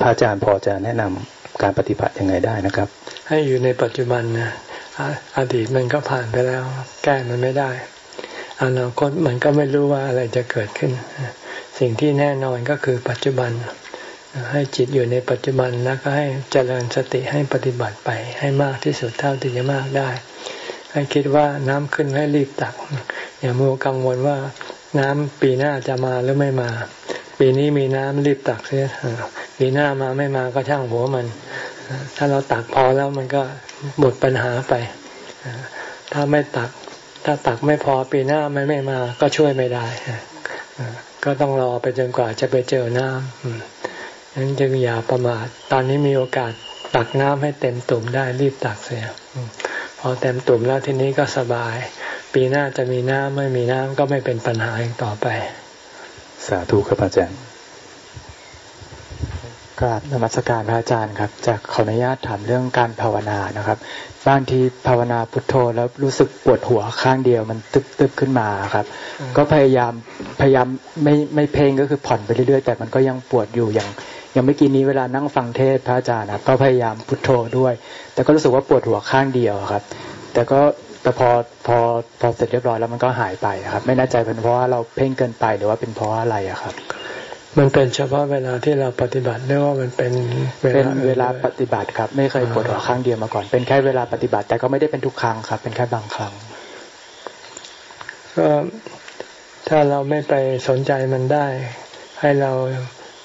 พระอาจารย์พอจะแนะนำการปฏิบัติยังไงได้นะครับ ให้อยู่ในปัจจุบันนะอดีตมันก็ผ่านไปแล้ว แก้มันไม่ได้ อนาคตมันก็ไม่รู้ว่าอะไรจะเกิดขึ้น สิ่งที่แน่นอนก็คือปัจจุบัน ให้จิตอยู่ในปัจจุบันแล้วก็ให้เจริญสติให้ปฏิบัติไป ให้มากที่สุดเท่าที่จะมากได้ ให้คิดว่าน้ำขึ้นให้รีบตัก อย่ามัวกังวลว่าน้ำปีหน้าจะมาหรือไม่มา ปีนี้มีน้ำรีบตักเสียปีหน้ามาไม่มาก็ช่างหัวมัน ถ้าเราตักพอแล้วมันก็หมดปัญหาไป ถ้าไม่ตัก ถ้าตักไม่พอปีหน้าไม่ไม่มา ก็ช่วยไม่ได้ ก็ต้องรอไปจนกว่าจะไปเจอน้ำนั้นจึงอย่าประมาท ตอนนี้มีโอกาสตักน้ำให้เต็มตุ่มได้รีบตักเสียพอเต็มตุ่มแล้วทีนี้ก็สบาย ปีหน้าจะมีน้ำไม่มีน้ำก็ไม่เป็นปัญหาอีกต่อไป สาธุครับอาจารย์ กราบนมัสการพระอาจารย์ครับจากขออนุญาตถามเรื่องการภาวนานะครับบางทีภาวนาพุทโธแล้วรู้สึกปวดหัวข้างเดียวมันตึบตึบขึ้นมาครับ ก็พยายามพยายามไม่ไม่เพ่งก็คือผ่อนไปเรื่อยๆแต่มันก็ยังปวดอยู่อย่างอย่างเมื่อกี้นี้เวลานั่งฟังเทศพระอาจารย์นะก็พยายามพุทโธด้วย แต่ก็รู้สึกว่าปวดหัวข้างเดียวครับ แต่ก็แต่พอพอพอเสร็จเรียบร้อยแล้วมันก็หายไปครับ ไม่แน่ใจเป็นเพราะว่าเราเพ่งเกินไปหรือว่าเป็นเพราะอะไรครับ มันเป็นเฉพาะเวลาที่เราปฏิบัติหรือว่ามันเป็นเป็นเวลาปฏิบัติครับ ไม่เคยปวดหัวครั้งเดียวมาก่อน เป็นแค่เวลาปฏิบัติ แต่ก็ไม่ได้เป็นทุกครั้งครับ เป็นแค่บางครั้งก็ถ้าเราไม่ไปสนใจมันได้ ให้เรา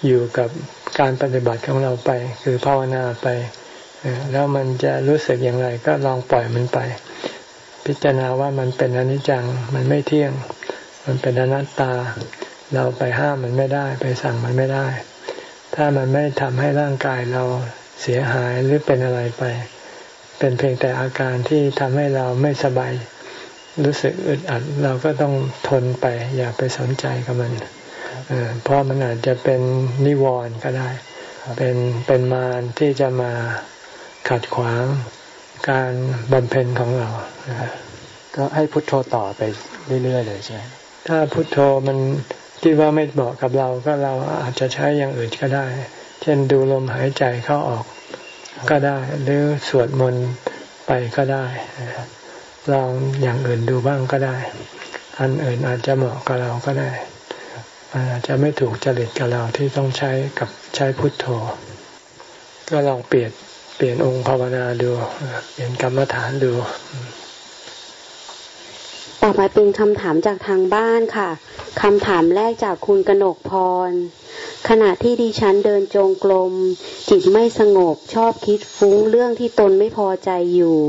อยู่กับการปฏิบัติของเราไป คือภาวนาไป แล้วมันจะรู้สึกอย่างไร ก็ลองปล่อยมันไป พิจารณาว่ามันเป็นอนิจจัง มันไม่เที่ยง มันเป็นอนัตตา เราไปห้ามมันไม่ได้ ไปสั่งมันไม่ได้ ถ้ามันไม่ทำให้ร่างกายเราเสียหายหรือเป็นอะไรไป เป็นเพียงแต่อาการที่ทำให้เราไม่สบาย รู้สึกอึดอัด เราก็ต้องทนไป อย่าไปสนใจกับมันเพราะมันอาจจะเป็นนิวรณ์ก็ได้ เป็นเป็นมารที่จะมาขัดขวางการบำเพ็ญของเรา ก็ให้พุทโธต่อไปเรื่อยๆเลยใช่ไหมถ้าพุทโธมัน คิดว่าไม่เหมาะกับเราก็เราอาจจะใช้อย่างอื่นก็ได้ เช่นดูลมหายใจเข้าออกก็ได้ หรือสวดมนต์ไปก็ได้ ลองอย่างอื่นดูบ้างก็ได้ อันอื่นอาจจะเหมาะกับเราก็ได้อาจจะไม่ถูกจริตกับเราที่ต้องใช้กับใช้พุทโธ ก็ลองเปลี่ยนเปลี่ยนองค์ภาวนาดู เปลี่ยนกรรมฐานดู อไปเป็นคำถามจากทางบ้านค่ะ คำถามแรกจากคุณกนกพร ขณะที่ดิฉันเดินจงกรมจิตไม่สงบชอบคิดฟุ้งเรื่องที่ตนไม่พอใจอยู่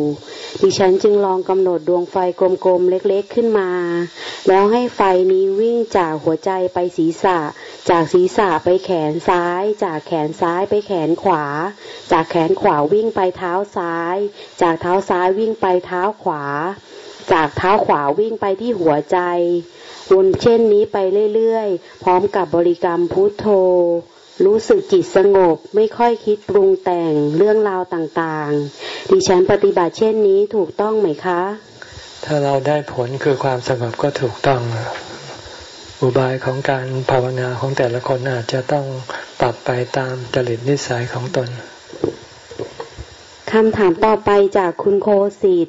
ดิฉันจึงลองกำหนดดวงไฟกลมๆเล็กๆขึ้นมา แล้วให้ไฟนี้วิ่งจากหัวใจไปศีรษะ จากศีรษะไปแขนซ้าย จากแขนซ้ายไปแขนขวา จากแขนขวาวิ่งไปเท้าซ้าย จากเท้าซ้ายวิ่งไปเท้าขวา จากเท้าขวาวิ่งไปที่หัวใจ วนเช่นนี้ไปเรื่อยๆ พร้อมกับบริกรรมพุทโธ รู้สึกจิตสงบไม่ค่อยคิดปรุงแต่งเรื่องราวต่างๆ ดิฉันปฏิบัติเช่นนี้ถูกต้องไหมคะ ถ้าเราได้ผลคือความสงบก็ถูกต้องอุบายของการภาวนาของแต่ละคนอาจจะต้องปรับไปตามจริตนิสัยของตน คำถามต่อไปจากคุณโคสิต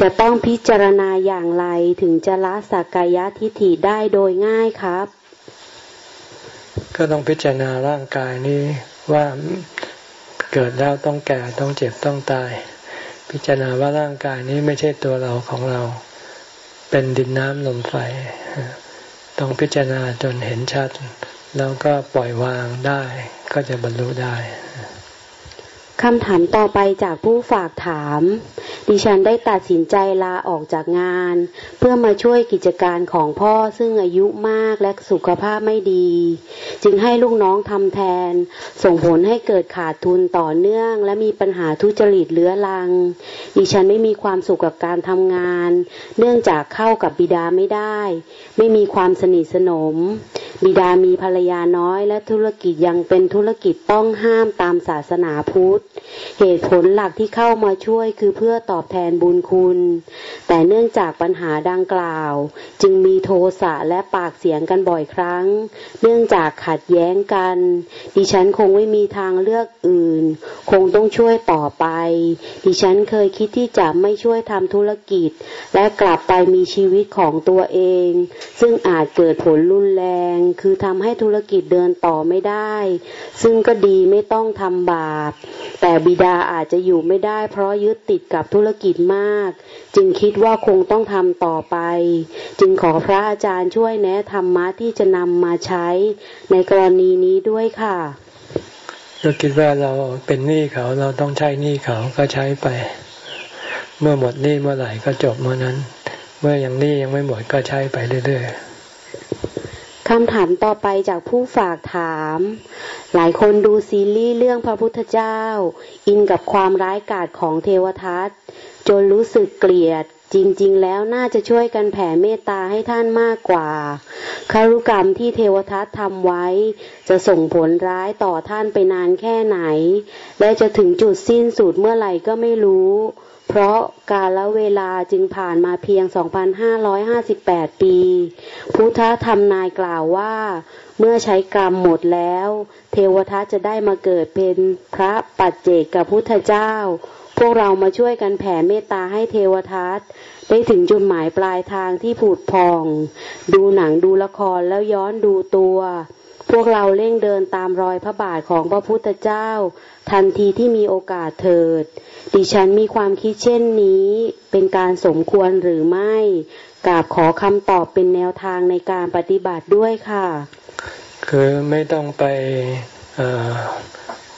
จะต้องพิจารณาอย่างไรถึงจะละสักกายทิฏฐิได้โดยง่ายครับ ก็ต้องพิจารณาร่างกายนี้ว่าเกิดแล้วต้องแก่ต้องเจ็บต้องตาย พิจารณาว่าร่างกายนี้ไม่ใช่ตัวเราของเรา เป็นดินน้ำลมไฟ ต้องพิจารณาจนเห็นชัด แล้วก็ปล่อยวางได้ ก็จะบรรลุได้ คำถามต่อไปจากผู้ฝากถาม ดิฉันได้ตัดสินใจลาออกจากงาน เพื่อมาช่วยกิจการของพ่อซึ่งอายุมากและสุขภาพไม่ดี จึงให้ลูกน้องทำแทน ส่งผลให้เกิดขาดทุนต่อเนื่อง และมีปัญหาทุจริตเลื้อรัง ดิฉันไม่มีความสุขกับการทำงาน เนื่องจากเข้ากับบิดาไม่ได้ ไม่มีความสนิทสนม บิดามีภรรยาน้อยและธุรกิจยังเป็นธุรกิจต้องห้ามตามศาสนาพุทธเหตุผลหลักที่เข้ามาช่วยคือเพื่อตอบแทนบุญคุณ แต่เนื่องจากปัญหาดังกล่าว จึงมีโทสะและปากเสียงกันบ่อยครั้ง เนื่องจากขัดแย้งกัน ดิฉันคงไม่มีทางเลือกอื่น คงต้องช่วยต่อไป ดิฉันเคยคิดที่จะไม่ช่วยทำธุรกิจ และกลับไปมีชีวิตของตัวเอง ซึ่งอาจเกิดผลรุนแรง คือทำให้ธุรกิจเดินต่อไม่ได้ ซึ่งก็ดีไม่ต้องทำบาปแต่บิดาอาจจะอยู่ไม่ได้ เพราะยึดติดกับธุรกิจมาก จึงคิดว่าคงต้องทำต่อไป จึงขอพระอาจารย์ช่วยแนะธรรมะที่จะนำมาใช้ในกรณีนี้ด้วยค่ะเราคิดว่าเราเป็นหนี้เขาเราต้องใช้หนี้เขาก็ใช้ไป เมื่อหมดหนี้เมื่อไหร่ก็จบเมื่อนั้น เมื่อยังหนี้ยังไม่หมดก็ใช้ไปเรื่อยๆ คำถามต่อไปจากผู้ฝากถาม หลายคนดูซีรีส์เรื่องพระพุทธเจ้า อินกับความร้ายกาจของเทวทัตจนรู้สึกเกลียด จริง ๆ แล้วน่าจะช่วยกันแผ่เมตตาให้ท่านมากกว่าคารุกรรมที่เทวทัตทำไว้ จะส่งผลร้ายต่อท่านไปนานแค่ไหน และจะถึงจุดสิ้นสุดเมื่อไหร่ก็ไม่รู้ เพราะกาลเวลาจึงผ่านมาเพียง 2,558 ปี พุทธธรรมนายกล่าวว่า เมื่อใช้กรรมหมดแล้ว เทวทัตจะได้มาเกิดเป็นพระปัจเจกกับพุทธเจ้า พวกเรามาช่วยกันแผ่เมตตาให้เทวทัตได้ถึงจุดหมายปลายทางที่ผุดพอง ดูหนังดูละครแล้วย้อนดูตัว พวกเราเร่งเดินตามรอยพระบาทของพระพุทธเจ้า ทันทีที่มีโอกาสเถิด ดิฉันมีความคิดเช่นนี้เป็นการสมควรหรือไม่กราบขอคำตอบเป็นแนวทางในการปฏิบัติด้วยค่ะ คือไม่ต้องไป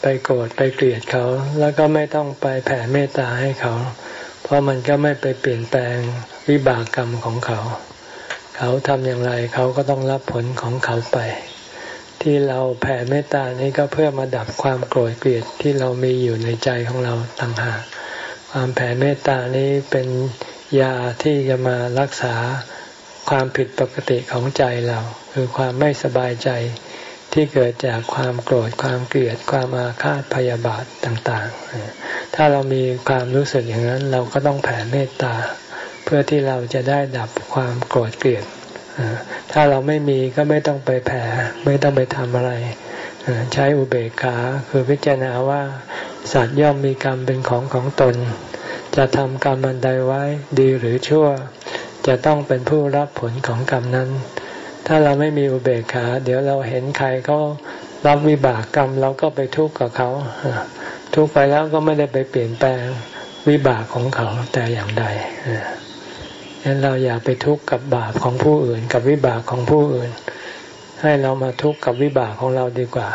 ไปโกรธไปเกลียดเขา แล้วก็ไม่ต้องไปแผ่เมตตาให้เขา เพราะมันก็ไม่ไปเปลี่ยนแปลงวิบากกรรมของเขา เขาทำอย่างไรเขาก็ต้องรับผลของเขาไป ที่เราแผ่เมตตานี้ก็เพื่อมาดับความโกรธเกลียดที่เรามีอยู่ในใจของเราต่างหากความแผ่เมตตานี้เป็นยาที่จะมารักษาความผิดปกติของใจเรา คือความไม่สบายใจที่เกิดจากความโกรธความเกลียดความอาฆาตพยาบาทต่างๆ ถ้าเรามีความรู้สึกอย่างนั้นเราก็ต้องแผ่เมตตา เพื่อที่เราจะได้ดับความโกรธเกลียด ถ้าเราไม่มีก็ไม่ต้องไปแผ่ไม่ต้องไปทำอะไร ใช้อุเบกขาคือพิจารณาว่าสัตว์ย่อมมีกรรมเป็นของของตน จะทำกรรมอันใดไว้ดีหรือชั่ว จะต้องเป็นผู้รับผลของกรรมนั้น ถ้าเราไม่มีอุเบกขา เดี๋ยวเราเห็นใครเขารับวิบากกรรมเราก็ไปทุกข์กับเขา ทุกข์ไปแล้วก็ไม่ได้ไปเปลี่ยนแปลงวิบากของเขาแต่อย่างใด ฉะนั้นเราอย่าไปทุกข์กับบาปของผู้อื่น กับวิบากของผู้อื่น ให้เรามาทุกข์กับวิบากของเราดีกว่า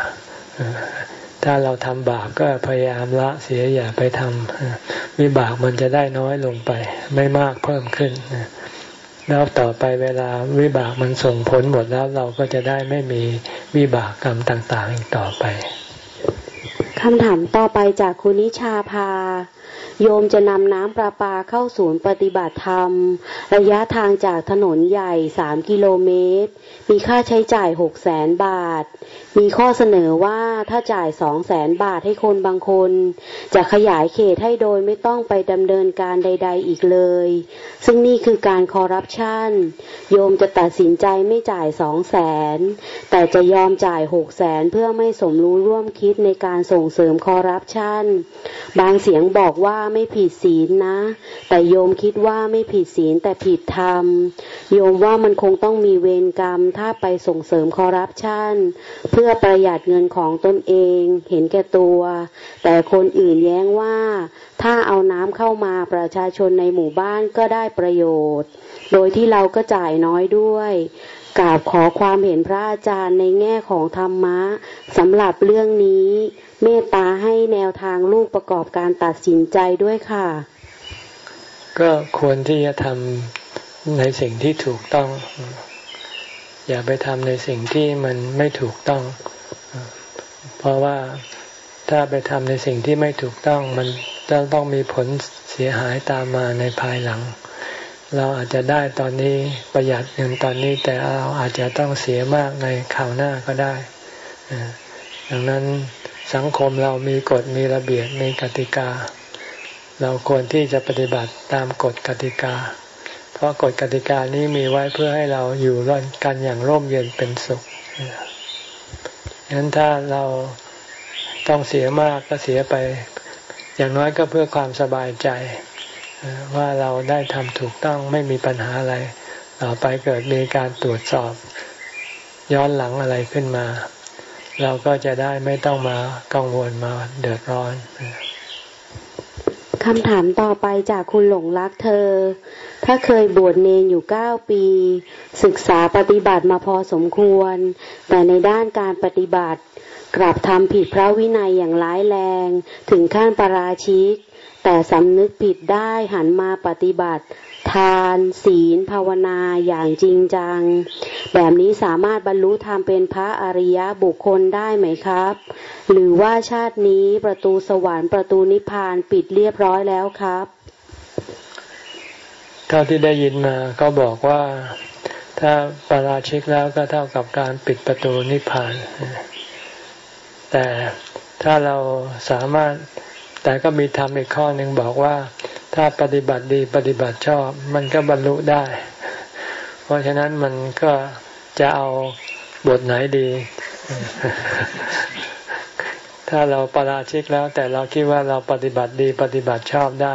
ถ้าเราทำบาปก็พยายามละเสียอย่าไปทำวิบากมันจะได้น้อยลงไป ไม่มากเพิ่มขึ้นแล้วต่อไปเวลาวิบากมันส่งผลหมดแล้วเราก็จะได้ไม่มีวิบากกรรมต่าง ๆ อีกต่อไปคำถามต่อไปจากคุณนิชาพา โยมจะนำน้ำประปาเข้าศูนย์ปฏิบัติธรรม ระยะทางจากถนนใหญ่สามกิโลเมตร มีค่าใช้จ่ายหกแสนบาท มีข้อเสนอว่าถ้าจ่ายสองแสนบาทให้คนบางคน จะขยายเขตให้โดยไม่ต้องไปดำเนินการใด ๆ อีกเลย ซึ่งนี่คือการคอร์รัปชันโยมจะตัดสินใจไม่จ่ายสองแสนแต่จะยอมจ่ายหกแสนเพื่อไม่สมรู้ร่วมคิดในการส่งเสริมคอร์รัปชันบางเสียงบอกว่าไม่ผิดศีลนะ แต่โยมคิดว่าไม่ผิดศีลแต่ผิดธรรม โยมว่ามันคงต้องมีเวรกรรม ถ้าไปส่งเสริมคอร์รัปชันเพื่อประหยัดเงินของตนเอง เห็นแก่ตัว แต่คนอื่นแย้งว่า ถ้าเอาน้ำเข้ามาประชาชนในหมู่บ้านก็ได้ประโยชน์ โดยที่เราก็จ่ายน้อยด้วยกราบขอความเห็นพระอาจารย์ในแง่ของธรรมะสำหรับเรื่องนี้ เมตตาให้แนวทางลูกประกอบการตัดสินใจด้วยค่ะ ก็ควรที่จะทำในสิ่งที่ถูกต้อง อย่าไปทำในสิ่งที่มันไม่ถูกต้อง เพราะว่าถ้าไปทำในสิ่งที่ไม่ถูกต้อง มันจะต้องมีผลเสียหายตามมาในภายหลัง เราอาจจะได้ตอนนี้ประหยัดเงินตอนนี้ แต่เราอาจจะต้องเสียมากในข่าวหน้าก็ได้ดังนั้น สังคมเรามีกฎมีระเบียบมีกติกา เราควรที่จะปฏิบัติตามกฎกติกา เพราะกฎกติกานี้มีไว้เพื่อให้เราอยู่ร่อนกันอย่างร่มเย็นเป็นสุขฉะนั้นถ้าเราต้องเสียมากก็เสียไป อย่างน้อยก็เพื่อความสบายใจ ว่าเราได้ทำถูกต้องไม่มีปัญหาอะไร ต่อไปเกิดมีการตรวจสอบ ย้อนหลังอะไรขึ้นมา เราก็จะได้ไม่ต้องมากังวลมาเดือดร้อนคำถามต่อไปจากคุณหลงรักเธอ ถ้าเคยบวชเนนอยู่เก้าปี ศึกษาปฏิบัติมาพอสมควร แต่ในด้านการปฏิบัติ กลับทำผิดพระวินัยอย่างร้ายแรง ถึงขั้นปราชิก แต่สำนึกผิดได้หันมาปฏิบัติ ทานศีลภาวนาอย่างจริงจัง แบบนี้สามารถบรรลุธรรมเป็นพระอริยบุคคลได้ไหมครับ หรือว่าชาตินี้ประตูสวรรค์ประตูนิพพานปิดเรียบร้อยแล้วครับเท่าที่ได้ยินมาก็บอกว่าถ้าปาราชิกแล้วก็เท่ากับการปิดประตูนิพพาน แต่ถ้าเราสามารถแต่ก็มีธรรมอีกข้อหนึ่งบอกว่า ถ้าปฏิบัติดีปฏิบัติชอบ มันก็บรรลุได้ เพราะฉะนั้นมันก็จะเอาบทไหนดี ถ้าเราประราชิกแล้ว แต่เราคิดว่าเราปฏิบัติดีปฏิบัติชอบได้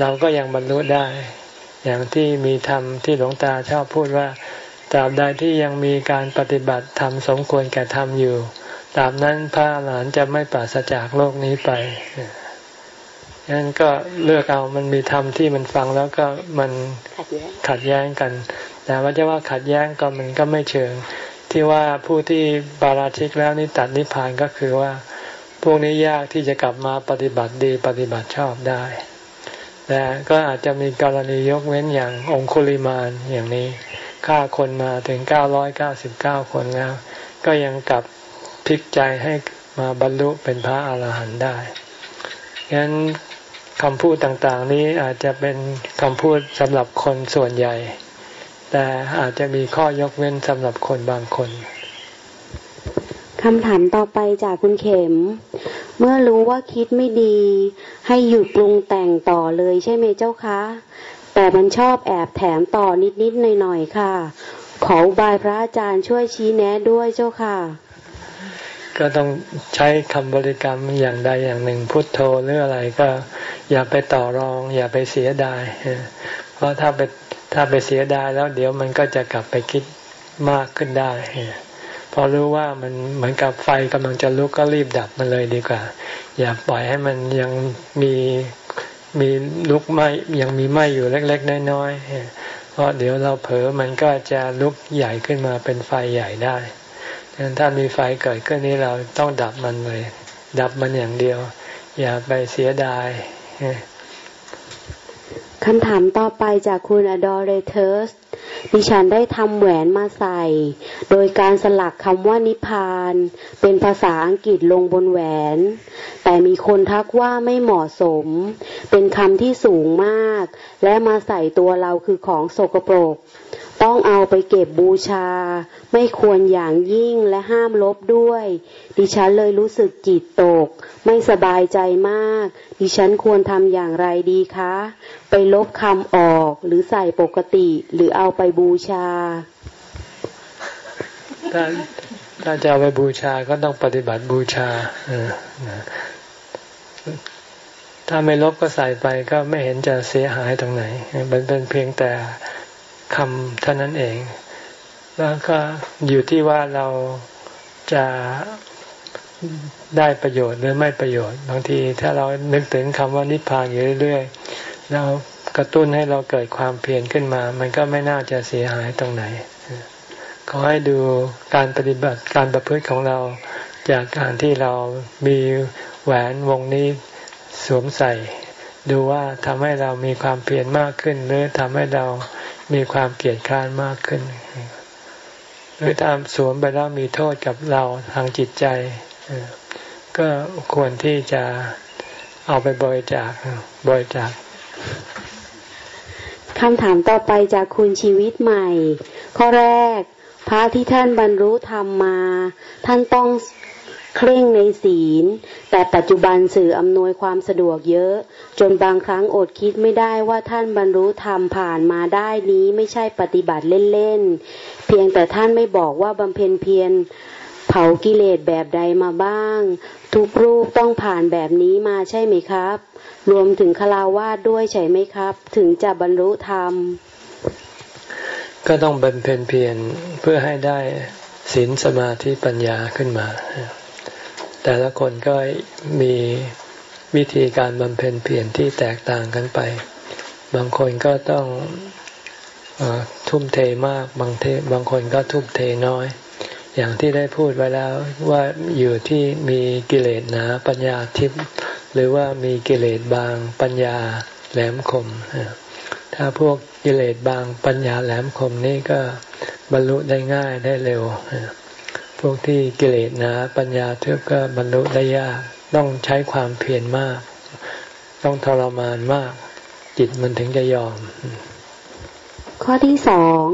เราก็ยังบรรลุได้ อย่างที่มีธรรมที่หลวงตาชอบพูดว่าตราบใดที่ยังมีการปฏิบัติธรรมสมควรแก่ธรรมอยู่ตราบนั้นพระหลานจะไม่ปราศจากโลกนี้ไป งั้นก็เลือกเอามันมีธรรมที่มันฟังแล้วก็มันขัดแย้งกัน แต่ว่าจะว่าขัดแย้งก็มันก็ไม่เชิง ที่ว่าผู้ที่บาราชิกแล้วนี่ตัดนิพพานก็คือว่า พวกนี้ยากที่จะกลับมาปฏิบัติดีปฏิบัติชอบได้ แต่ก็อาจจะมีกรณียกเว้นอย่างองคุลิมานอย่างนี้ฆ่าคนมาถึงเก้าร้อยเก้าสิบเก้าคนแล้ว ก็ยังกลับพลิกใจให้มาบรรลุเป็นพระอาหารหันต์ได้งั้น คำพูดต่างๆ นี้อาจจะเป็นคำพูดสำหรับคนส่วนใหญ่ แต่อาจจะมีข้อยกเว้นสำหรับคนบางคนคำถามต่อไปจากคุณเข็ม เมื่อรู้ว่าคิดไม่ดี ให้หยุดปรุงแต่งต่อเลยใช่ไหมเจ้าคะ แต่มันชอบแอบแถมต่อนิดๆหน่อยๆค่ะ ขอบายพระอาจารย์ช่วยชี้แนะด้วยเจ้าค่ะ ก็ต้องใช้คำบริกรรมอย่างใดอย่างหนึ่ง พุทโธหรืออะไรก็ อย่าไปต่อรอง อย่าไปเสียดาย เพราะถ้าไปถ้าไปเสียดายแล้วเดี๋ยวมันก็จะกลับไปคิดมากขึ้นได้พอรู้ว่ามันเหมือนกับไฟกำลังจะลุกก็รีบดับมันเลยดีกว่า อย่าปล่อยให้มันยังมีมีลุกไหมยังมีไหมอยู่เล็ก ๆ น้อยๆเพราะเดี๋ยวเราเผลอมันก็จะลุกใหญ่ขึ้นมาเป็นไฟใหญ่ได้ ถ้ามีไฟเกิดขึ้นนี้เราต้องดับมันเลย ดับมันอย่างเดียว อย่าไปเสียดายคำถามต่อไปจากคุณอดอเรเทอร์สดิฉันได้ทำแหวนมาใส่ โดยการสลักคำว่านิพาน เป็นภาษาอังกฤษลงบนแหวน แต่มีคนทักว่าไม่เหมาะสม เป็นคำที่สูงมาก และมาใส่ตัวเราคือของโสกโปรก ต้องเอาไปเก็บบูชา ไม่ควรอย่างยิ่งและห้ามลบด้วย ดิฉันเลยรู้สึกจิตตก ไม่สบายใจมาก ดิฉันควรทำอย่างไรดีคะ ไปลบคำออกหรือใส่ปกติหรือเอาไปบูชา ถ้าถ้าจะเอาไปบูชาก็ต้องปฏิบัติบูชาถ้าไม่ลบก็ใส่ไปก็ไม่เห็นจะเสียหายตรงไหน มันเป็นเพียงแต่ คำเท่านั้นเอง แล้วก็อยู่ที่ว่าเราจะได้ประโยชน์หรือไม่ประโยชน์ บางทีถ้าเรานึกถึงคำว่านิพพานอยู่เรื่อยๆเรากระตุ้นให้เราเกิดความเพียรขึ้นมา มันก็ไม่น่าจะเสียหายตรงไหน ขอให้ดูการปฏิบัติการประพฤติของเราจากการที่เรามีแหวนวงนี้สวมใส่ ดูว่าทำให้เรามีความเพียรมากขึ้น หรือทำให้เรา มีความเกลียดคร้านมากขึ้น หรือตามสวมไปแล้วมีโทษกับเราทางจิตใจ ก็ควรที่จะเอาไปบริจาคบริจาคคำถามต่อไปจากคุณชีวิตใหม่ ข้อแรก พระที่ท่านบรรลุธรรมมา ท่านต้อง เคร่งในศีล แต่ปัจจุบันสื่ออำนวยความสะดวกเยอะ จนบางครั้งอดคิดไม่ได้ว่าท่านบรรลุธรรมผ่านมาได้นี้ไม่ใช่ปฏิบัติเล่นๆ เพียงแต่ท่านไม่บอกว่าบำเพ็ญเพียรเผากิเลสแบบใดมาบ้าง ทุกรูปต้องผ่านแบบนี้มาใช่ไหมครับ รวมถึงคลาวาดด้วยใช่ไหมครับ ถึงจะบรรลุธรรม ก็ต้องบำเพ็ญเพียรเพื่อให้ได้ศีลสมาธิปัญญาขึ้นมา แต่ละคนก็มีวิธีการบำเพ็ญเพียรที่แตกต่างกันไป บางคนก็ต้องอทุ่มเทมาก บางเทบางคนก็ทุ่มเทน้อย อย่างที่ได้พูดไว้แล้วว่าอยู่ที่มีกิเลสหนาปัญญาทิพย์หรือว่ามีกิเลสบางปัญญาแหลมคม ถ้าพวกกิเลสบางปัญญาแหลมคมนี่ก็บรรลุได้ง่ายได้เร็ว พวกที่กิเลสนะปัญญาทึบก็บรรลุได้ยากต้องใช้ความเพียรมาก ต้องทรมานมาก จิตมันถึงจะยอม ข้อที่สอง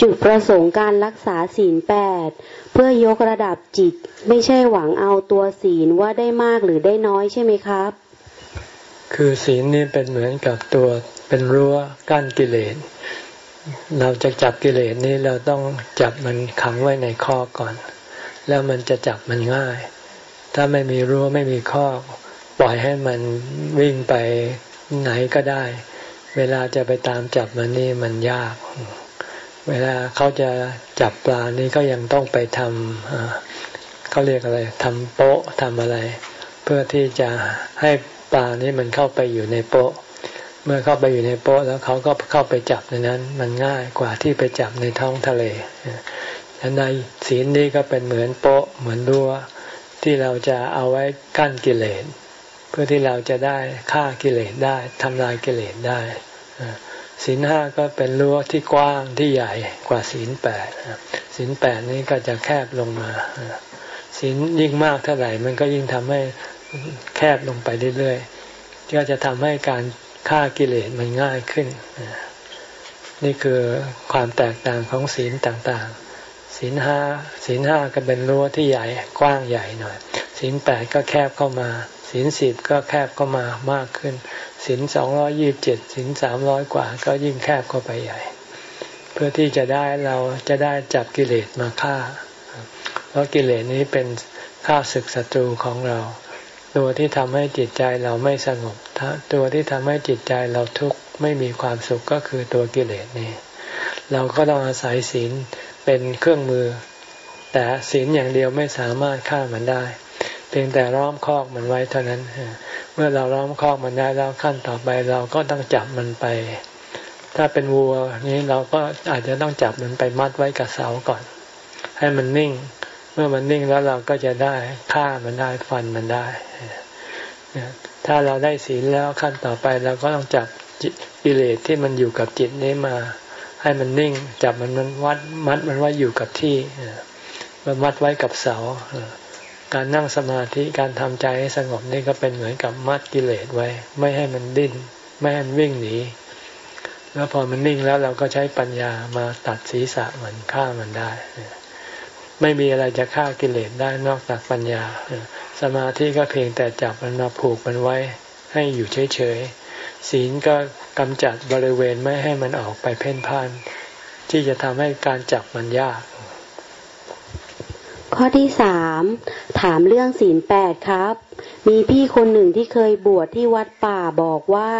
จุดประสงค์การรักษาศีลแปดเพื่อยกระดับจิต ไม่ใช่หวังเอาตัวศีลว่าได้มากหรือได้น้อยใช่ไหมครับ คือศีลนี่เป็นเหมือนกับตัวเป็นรั้วกั้นกิเลส เราจะจับกิเลสนี้เราต้องจับมันขังไว้ในข้อก่อน แล้วมันจะจับมันง่าย ถ้าไม่มีรั้วไม่มีข้อปล่อยให้มันวิ่งไปไหนก็ได้ เวลาจะไปตามจับมันนี่มันยาก เวลาเขาจะจับปลานี่ก็ยังต้องไปทำเขาเรียกอะไรทำโป๊ะทำอะไร เพื่อที่จะให้ปลานี้มันเข้าไปอยู่ในโป๊ะ เมื่อเข้าไปอยู่ในโป๊ะแล้วเขาก็เข้าไปจับในนั้น มันง่ายกว่าที่ไปจับในท้องทะเลดังนั้นศีลนี้ก็เป็นเหมือนโป๊ะเหมือนรั้วที่เราจะเอาไว้กั้นกิเลสเพื่อที่เราจะได้ฆ่ากิเลสได้ทำลายกิเลสได้ศีลห้าก็เป็นรั้วที่กว้างที่ใหญ่กว่าศีลแปดศีลแปดนี้ก็จะแคบลงมาศีลยิ่งมากเท่าไหร่ มันก็ยิ่งทำให้แคบลงไปเรื่อยๆก็จะทำให้การ ฆ่ากิเลสมันง่ายขึ้น นี่คือความแตกต่างของศีลต่างๆ ศีลห้าศีลห้าก็เป็นรั้วที่ใหญ่กว้างใหญ่หน่อย ศีลแปดก็แคบเข้ามา ศีลสิบก็แคบเข้ามามากขึ้น ศีลสองร้อยี่บเจ็ดศีลสามร้อยกว่า ก็ยิ่งแคบเข้าไปใหญ่ เพื่อที่จะได้เราจะได้จับกิเลสมาฆ่า เพราะกิเลสนี้เป็นข้าศึกศัตรูของเรา ตัวที่ทำให้จิตใจเราไม่สงบ ตัวที่ทำให้จิตใจเราทุกข์ไม่มีความสุขก็คือตัวกิเลสนี่ เราก็ต้องอาศัยศีลเป็นเครื่องมือ แต่ศีลอย่างเดียวไม่สามารถฆ่ามันได้ เพียงแต่ล้อมคอกมันไว้เท่านั้น เมื่อเราล้อมคอกมันได้แล้วขั้นต่อไปเราก็ต้องจับมันไป ถ้าเป็นวัวนี้เราก็อาจจะต้องจับมันไปมัดไว้กับเสาก่อน ให้มันนิ่ง เมื่อมันนิ่งแล้วเราก็จะได้ฆ่ามันได้ฟันมันได้ถ้าเราได้ศีลแล้วขั้นต่อไปเราก็ต้องจับกิเลสที่มันอยู่กับจิตนี้มา ให้มันนิ่ง จับมันมันวัดมัดมันไว้อยู่กับที่มันมัดไว้กับเสาการนั่งสมาธิการทำใจให้สงบนี่ก็เป็นเหมือนกับมัดกิเลสไว้ ไม่ให้มันดิ้น ไม่ให้มันวิ่งหนี แล้วพอมันนิ่งแล้วเราก็ใช้ปัญญามาตัดศีรษะมันฆ่ามันได้ ไม่มีอะไรจะฆ่ากิเลสได้นอกจากปัญญา สมาธิก็เพียงแต่จับมันมาผูกมันไว้ให้อยู่เฉยๆ ศีลก็กำจัดบริเวณไม่ให้มันออกไปเพ่นพ่าน ที่จะทำให้การจับมันยาก ข้อที่สามถามเรื่องศีลแปดครับ มีพี่คนหนึ่งที่เคยบวชที่วัดป่าบอกว่า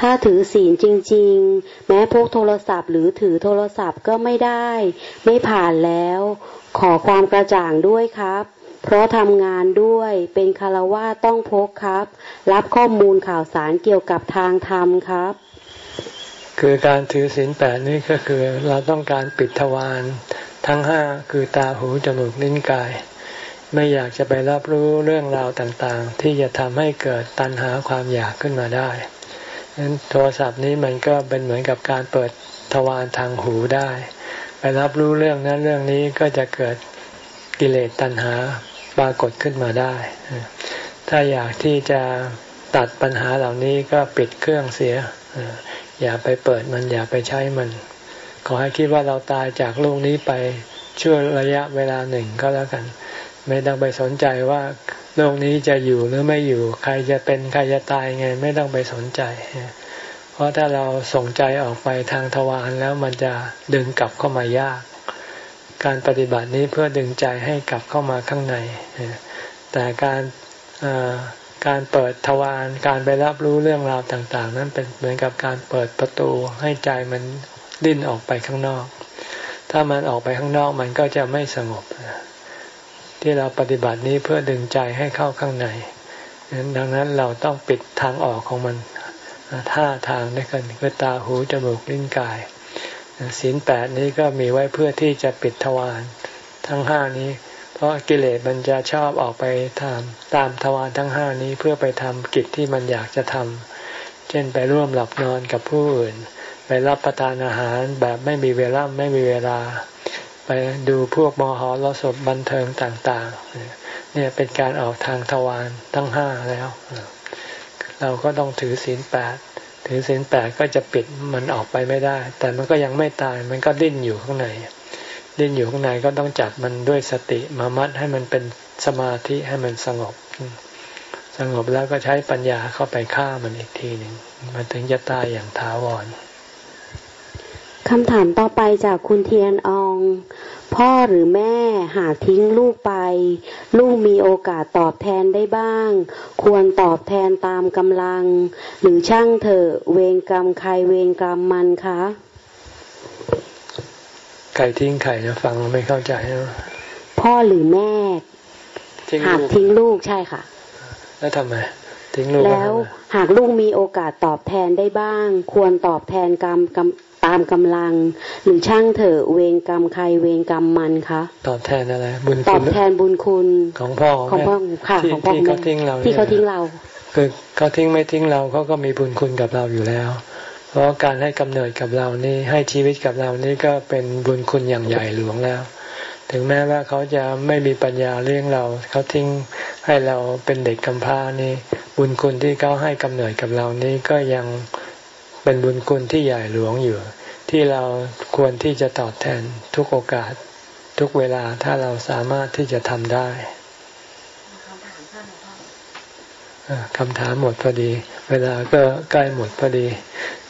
ถ้าถือศีลจริง ๆ แม้พกโทรศัพท์หรือถือโทรศัพท์ก็ไม่ได้ ไม่ผ่านแล้ว ขอความกระจ่างด้วยครับ เพราะทำงานด้วยเป็นคารวะต้องพกครับ รับข้อมูลข่าวสารเกี่ยวกับทางธรรมครับ คือการถือศีลแปดนี่ก็คือเราต้องการปิดทวารทั้งห้าคือตาหูจมูกลิ้นกาย ไม่อยากจะไปรับรู้เรื่องราวต่างๆ ที่จะทำให้เกิดตัณหาความอยากขึ้นมาได้ฉะนั้นโทรศัพท์นี้มันก็เป็นเหมือนกับการเปิดทวารทางหูได้ ไปรับรู้เรื่องนั้นเรื่องนี้ก็จะเกิดกิเลสตัณหาปรากฏขึ้นมาได้ ถ้าอยากที่จะตัดปัญหาเหล่านี้ก็ปิดเครื่องเสีย อย่าไปเปิดมันอย่าไปใช้มัน ขอให้คิดว่าเราตายจากโลกนี้ไปช่วระยะเวลาหนึ่งก็แล้วกัน ไม่ต้องไปสนใจว่าโลกนี้จะอยู่หรือไม่อยู่ ใครจะเป็นใครจะตายไง ไม่ต้องไปสนใจ เพราะถ้าเราส่งใจออกไปทางทวารแล้วมันจะดึงกลับเข้ามายาก การปฏิบัตินี้เพื่อดึงใจให้กลับเข้ามาข้างใน แต่การการเปิดทวารการไปรับรู้เรื่องราวต่างๆ นั้นเป็นเหมือนกับการเปิดประตูให้ใจมันดิ้นออกไปข้างนอก ถ้ามันออกไปข้างนอกมันก็จะไม่สงบ ที่เราปฏิบัตินี้เพื่อดึงใจให้เข้าข้างในดังนั้นเราต้องปิดทางออกของมัน ท่าทางด้วยกันคือตาหูจมูกลิ้นกายศีลแปดนี้ก็มีไว้เพื่อที่จะปิดทวารทั้งห้านี้ เพราะกิเลสมันจะชอบออกไปทำตามทวารทั้งห้านี้เพื่อไปทำกิจที่มันอยากจะทำเช่นไปร่วมหลับนอนกับผู้อื่น ไปรับประทานอาหารแบบไม่มีเวลาไม่มีเวลา ไปดูพวกมหรสพบันเทิงต่างๆ เนี่ยเป็นการออกทางทวารทั้งห้าแล้ว เราก็ต้องถือศีลแปดถือศีลแปดก็จะปิดมันออกไปไม่ได้ แต่มันก็ยังไม่ตายมันก็ดิ้นอยู่ข้างใน ดิ้นอยู่ข้างในก็ต้องจับมันด้วยสติมามัดให้มันเป็นสมาธิให้มันสงบ สงบแล้วก็ใช้ปัญญาเข้าไปฆ่ามันอีกทีหนึ่งมันถึงจะตายอย่างถาวร คำถามต่อไปจากคุณเทียนออง พ่อหรือแม่หากทิ้งลูกไป ลูกมีโอกาสตอบแทนได้บ้าง ควรตอบแทนตามกำลัง หรือช่างเถอะเวรกรรมใครเวรกรรมมันคะใครทิ้งใครนะฟังไม่เข้าใจนะพ่อหรือแม่หากทิ้งลูกใช่ค่ะ แล้วทำไมทิ้งลูกแล้วหากลูกมีโอกาสตอบแทนได้บ้าง ควรตอบแทนกรรมกรรม ตามกำลัง หรือช่างเถอะเวรกรรมใครเวรกรรมมันคะตอบแทนอะไรบุญตอบแทนบุญคุณของพ่อของพ่อค่ะของพ่อที่เขาทิ้งเราที่เขาทิ้งเรา คือเขาทิ้งไม่ทิ้งเราเขาก็มีบุญคุณกับเราอยู่แล้ว เพราะการให้กำเนิดกับเรานี่ให้ชีวิตกับเรานี่ก็เป็นบุญคุณอย่างใหญ่หลวงแล้ว ถึงแม้ว่าเขาจะไม่มีปัญญาเลี้ยงเราเขาทิ้งให้เราเป็นเด็กกำพร้านี่บุญคุณที่เขาให้กำเนิดกับเรานี่ก็ยัง เป็นบุญคุณที่ใหญ่หลวงอยู่ ที่เราควรที่จะตอบแทนทุกโอกาส ทุกเวลาถ้าเราสามารถที่จะทำได้คำถามหมดพอดี เวลาก็ใกล้หมดพอดี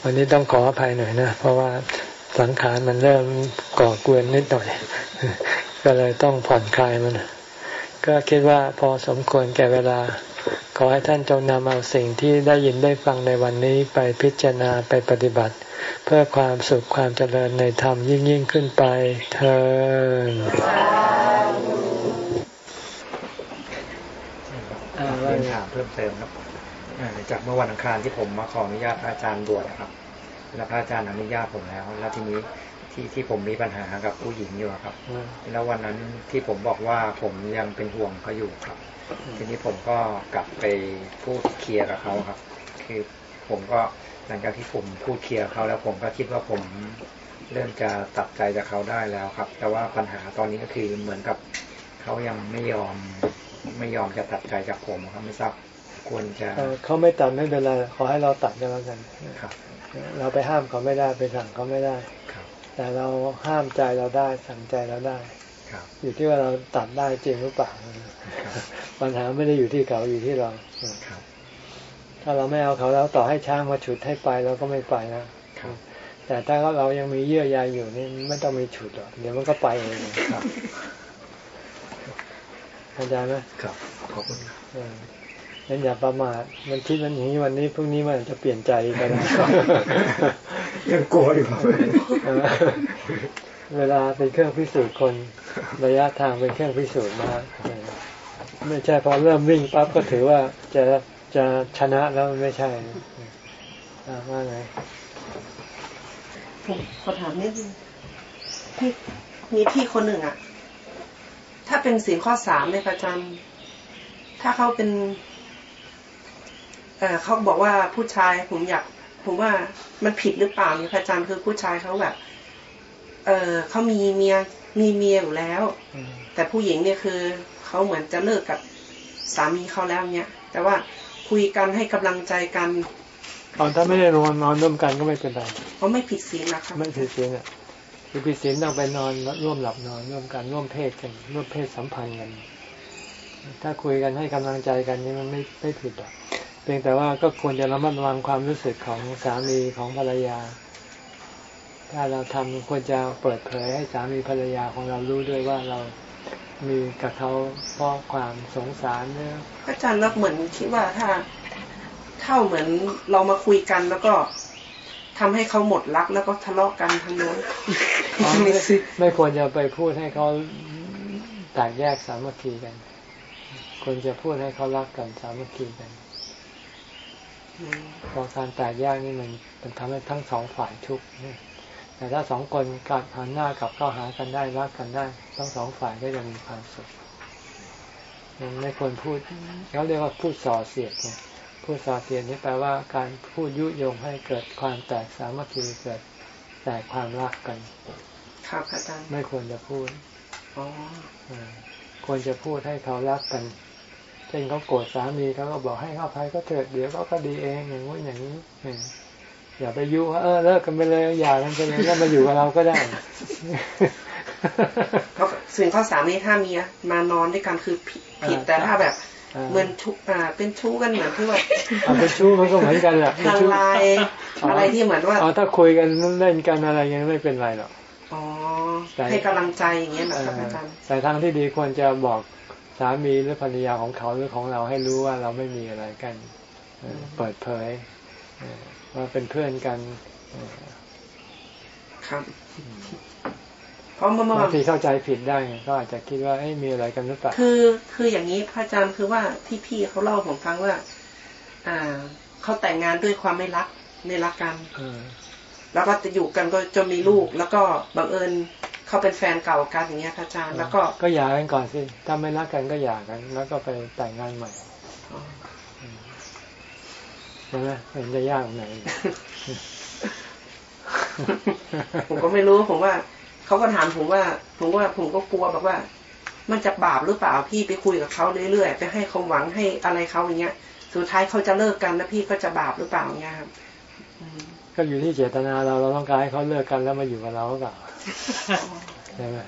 วันนี้ต้องขออภัยหน่อยนะ เพราะว่าสังขารมันเริ่มก่อกวนนิดหน่อย ก็เลยต้องผ่อนคลายมัน ก็คิดว่าพอสมควรแก่เวลา ขอให้ท่านจงนำเอาสิ่งที่ได้ยินได้ฟังในวันนี้ไปพิจารณาไปปฏิบัติ เพื่อความสุขความเจริญในธรรมยิ่งยิ่งขึ้นไปเธอเรียนถามเพิ่มเติมครับจากเมื่อวันอังคารที่ผมมาขออนุญาตอาจารย์บวชนะครับ แล้วพระอาจารย์อนุญาตผมแล้ว แล้วทีนี้ที่ที่ผมมีปัญหากับผู้หญิงอยู่ครับ แล้ววันนั้นที่ผมบอกว่าผมยังเป็นห่วงเขาอยู่ครับ ทีนี้ผมก็กลับไปพูดเคลียร์กับเขาครับ คือผมก็หลังจากที่ผมพูดเคลียร์เขาแล้วผมก็คิดว่าผมเริ่มจะตัดใจจากเขาได้แล้วครับ แต่ว่าปัญหาตอนนี้ก็คือเหมือนกับเขายังไม่ยอมไม่ยอมจะตัดใจจากผมครับไม่ทราบควรจะเขาไม่ตัดไม่เป็นไรขอให้เราตัดกันแล้วกันครับ เราไปห้ามเขาไม่ได้ไปสั่งเขาไม่ได้แต่เราห้ามใจเราได้สั่งใจเราได้อยู่ที่ว่าเราตัดได้จริงหรือเปล่าปัญหาไม่ได้อยู่ที่เขาอยู่ที่เราถ้าเราไม่เอาเขาแล้วต่อให้ช้างมาฉุดให้ไปเราก็ไม่ไปนะแต่ถ้าเรายังมีเยื่อใยอยู่นี่ไม่ต้องมีฉุดหรอกเดี๋ยวมันก็ไปเองครับเข้าใจไหมครับขอบคุณ งั้นอย่าประมาทมันคิดมันอย่างนี้วันนี้พรุ่งนี้มันจะเปลี่ยนใจกันยังกลัวอยู่เวลาเป็นเครื่องพิสูจน์คนระยะทางเป็นเครื่องพิสูจน์มาไม่ใช่พอเริ่มวิ่งปั๊บก็ถือว่าจะจะชนะแล้วไม่ใช่ว่าไงผมขอถามนิดนึงพี่มีพี่คนหนึ่งอะถ้าเป็นสิ่งข้อสามในประจำถ้าเขาเป็น เออเขาบอกว่าผู้ชายผมอยากผมว่ามันผิดหรือเปล่าเนี่ยพระอาจารย์คือผู้ชายเขาแบบ เออเขามีเมียมีเมียอยู่แล้วแต่ผู้หญิงเนี่ยคือเขาเหมือนจะเลิกกับสามีเขาแล้วเนี่ยแต่ว่าคุยกันให้กำลังใจกันตอนถ้าไม่ได้นอนนอนร่วมกันก็ไม่เป็นไรเขาไม่ผิดศีลนะครับไม่ผิดศีลอะคือผิดศีลต้องไปนอนร่วมหลับนอนร่วมกันร่วมเพศกันร่วมเพศสัมพันธ์กันถ้าคุยกันให้กำลังใจกันนี่มันไม่ไม่ผิดหรอกเพียงแต่ว่าก็ควรจะระมัดระวังความรู้สึกของสามีของภรรยา ถ้าเราทำควรจะเปิดเผยให้สามีภรรยาของเรารู้ด้วยว่าเรามีกับเขาเพราะความสงสารเนี่ยอาจารย์นักเหมือนคิดว่าถ้าเท่าเหมือนเรามาคุยกันแล้วก็ทำให้เขาหมดรักแล้วก็ทะเลาะกันทั้งนู้นไม่ไม่ควรจะไปพูดให้เขาแตกแยกสามัคคีกันควรจะพูดให้เขารักกันสามัคคีกัน พอการแตกแยกนี่มันมันทำให้ทั้งสองฝ่ายทุกข์แต่ถ้าสองคนกัดหันหน้ากลับเข้าหากันได้รักกันได้ ทั้งสองฝ่ายก็จะมีความสุขมันไม่ควรพูดเขาเรียกว่าพูดส่อเสียดเนี่ยพูดส่อเสียดนี่แปลว่าการพูดยุยงให้เกิดความแตกสามัคคีเกิดแตกความรักกันครับอาจารย์ไม่ควรจะพูดอ๋อควรจะพูดให้เขารักกัน เช่นเขาโกรธสามีเขาก็บอกให้เขาภัยก็เถิดเดี๋ยวเขาก็ดีเองอย่างนี้อย่างนี้อย่าไปยุว่าเออเลิกกันไปเลยอย่ากันไปเลยก็มาอยู่กับเราก็ได้เพราะสิ่งข้อสามนี้ถ้ามีมานอนด้วยกันคือผิดแต่ถ้าแบบเหมือนชุอ่าเป็นชู้กันเหมือนที่ว่าเป็นชู้มันก็เหมือนกันแหละทางไลน์อะไรที่เหมือนว่าอ๋อถ้าคุยกันเล่นกันอะไรยังไม่เป็นไรหรอกอ๋อให้กำลังใจอย่างเงี้ยนะครับอาจารย์แต่ทางที่ดีควรจะบอก สามีหรือภรรยาของเขาหรือของเราให้รู้ว่าเราไม่มีอะไรกัน เปิดเผยว่าเป็นเพื่อนกันครับเพราะบางทีเข้าใจผิดได้ก็อาจจะคิดว่าเอ้มีอะไรกันหรือเปล่าคือคืออย่างนี้พระอาจารย์คือว่าที่พี่เขาเล่าผมฟังว่า อ่าเขาแต่งงานด้วยความไม่รักไม่รักกันแล้วก็จะอยู่กันก็จนมีลูก แล้วก็บังเอิญ เขาเป็นแฟนเก่ากันอย่างเงี้ยพระอาจารย์แล้วก็ก็หย่ากันก่อนสิถ้าไม่รักกันก็หย่ากัน แล้วก็ไปแต่งงานใหม่ใช่ไหมมันจะยากไหนผมก็ไม่รู้ผมว่าเขาก็ถามผมว่า ผมว่าผมก็กลัวแบบว่า มันจะบาปหรือเปล่าพี่ไปคุยกับเขาเรื่อยๆไปให้ความหวังให้อะไรเขาอย่างเงี้ย สุดท้ายเขาจะเลิกกันแล้วพี่ก็จะบาปหรือเปล่าเงี้ยครับก็อยู่ที่เจตนาเราเราต้องการให้เขาเลิกกันแล้วมาอยู่กับเราหรือเปล่า ใช่ไหม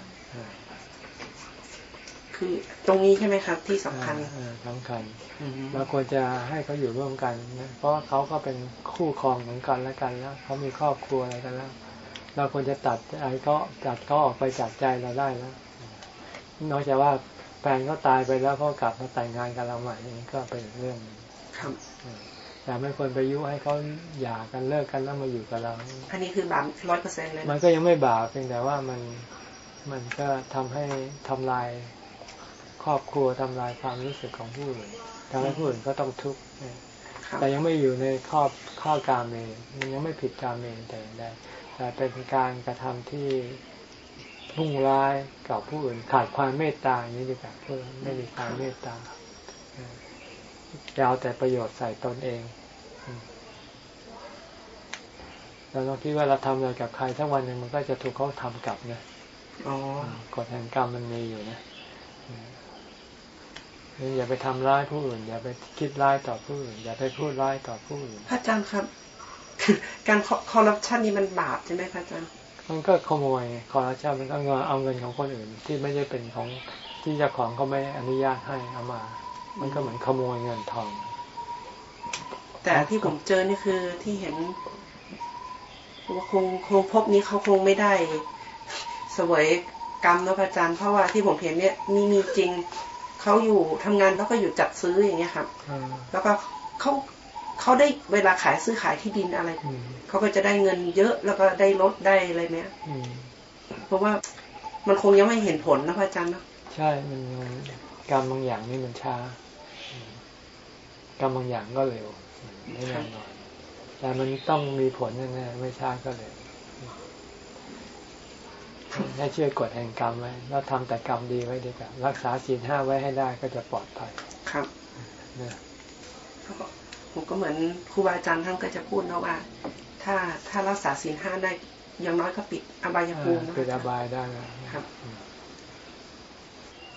คือตรงนี้ใช่ไหมครับ ที่สำคัญสำคัญเราควรจะให้เขาอยู่ร่วมกันนะเพราะเขาก็เป็นคู่ครองของกันและกันแล้วเขามีครอบครัวอะไรกันแล้ว เราควรจะตัดไอ้ก็จัดเขาออกไปจากใจเราได้แล้วนอกจากว่าแฟนเขาตายไปแล้วเขากลับมาแต่งงานกับเราใหม่นี่ก็เป็นเรื่องครับ แต่ไม่ควรไปยุให้เขาหย่ากันเลิกกันแล้วมาอยู่กับเรา อันนี้คือบาปร้อยเปอร์เซ็นต์เลย มันก็ยังไม่บาปเพียงแต่ว่ามันมันก็ทำให้ทำลายครอบครัวทำลายความรู้สึกของผู้อื่นทำให้ผู้อื่นก็ต้องทุกข์แต่ยังไม่อยู่ในครอบข้อกามเองมันยังไม่ผิดกามเองแต่ใดแต่เป็นการกระทำที่พุ่งร้ายกับผู้อื่นขาดความเมตตาอย่างนี้ดีกว่าเพื่อไม่มีความเมตตายาวแต่ประโยชน์ใส่ตนเอง เราต้องคิดว่าเราทำอะไรกับใครทั้งวันหนึ่งมันก็จะถูกเขาทำกลับนะอ๋อกฎแห่งกรรมมันมีอยู่นะอย่าไปทำร้ายผู้อื่น อย่าไปคิดร้ายต่อผู้อื่น อย่าไปพูดร้ายต่อผู้อื่นพระอาจารย์ครับ การคอร์รัปชันนี่มันบาปใช่ไหมพระอาจารย์มันก็ขโมยคอร์รัปชันมันก็เงินเอาเงินของคนอื่น ที่ไม่ได้เป็นของที่เจ้าของเขาไม่อนุญาตให้เอามา มันก็เหมือนขโมยเงินทอง แต่ที่ผมเจอนี่คือที่เห็นว่า คงคงพบนี้เขาคงไม่ได้เสวยกรรมนะพระอาจารย์เพราะว่าที่ผมเห็นเนี่ยมีมีจริงเขาอยู่ทำงานแล้วก็อยู่จัดซื้ออย่างเงี้ยครับแล้วก็เขาเขาได้เวลาขายซื้อขายที่ดินอะไรอืมเขาก็จะได้เงินเยอะแล้วก็ได้รถได้อะไรเนี้ยอืมเพราะว่ามันคงยังไม่เห็นผลนะพระอาจารย์เนอะใช่มันมันกรรมบางอย่างนี่มันช้ากรรมบางอย่างก็เร็วไม่แน่นอน แต่มันต้องมีผลแน่ๆไม่ช้าก็เร็วให้เชื่อกฎแห่งกรรมไว้แล้วทำแต่กรรมดีไว้ดีกว่า รักษาศีลห้าไว้ให้ได้ก็จะปลอดภัย ครับนะแล้วก็ผมก็เหมือนครูบาอาจารย์ท่านก็จะพูดนะว่า ถ้าถ้ารักษาศีลห้าได้อย่างน้อยก็ปิดอบายภูมินะคือระบายได้แล้วครับอืม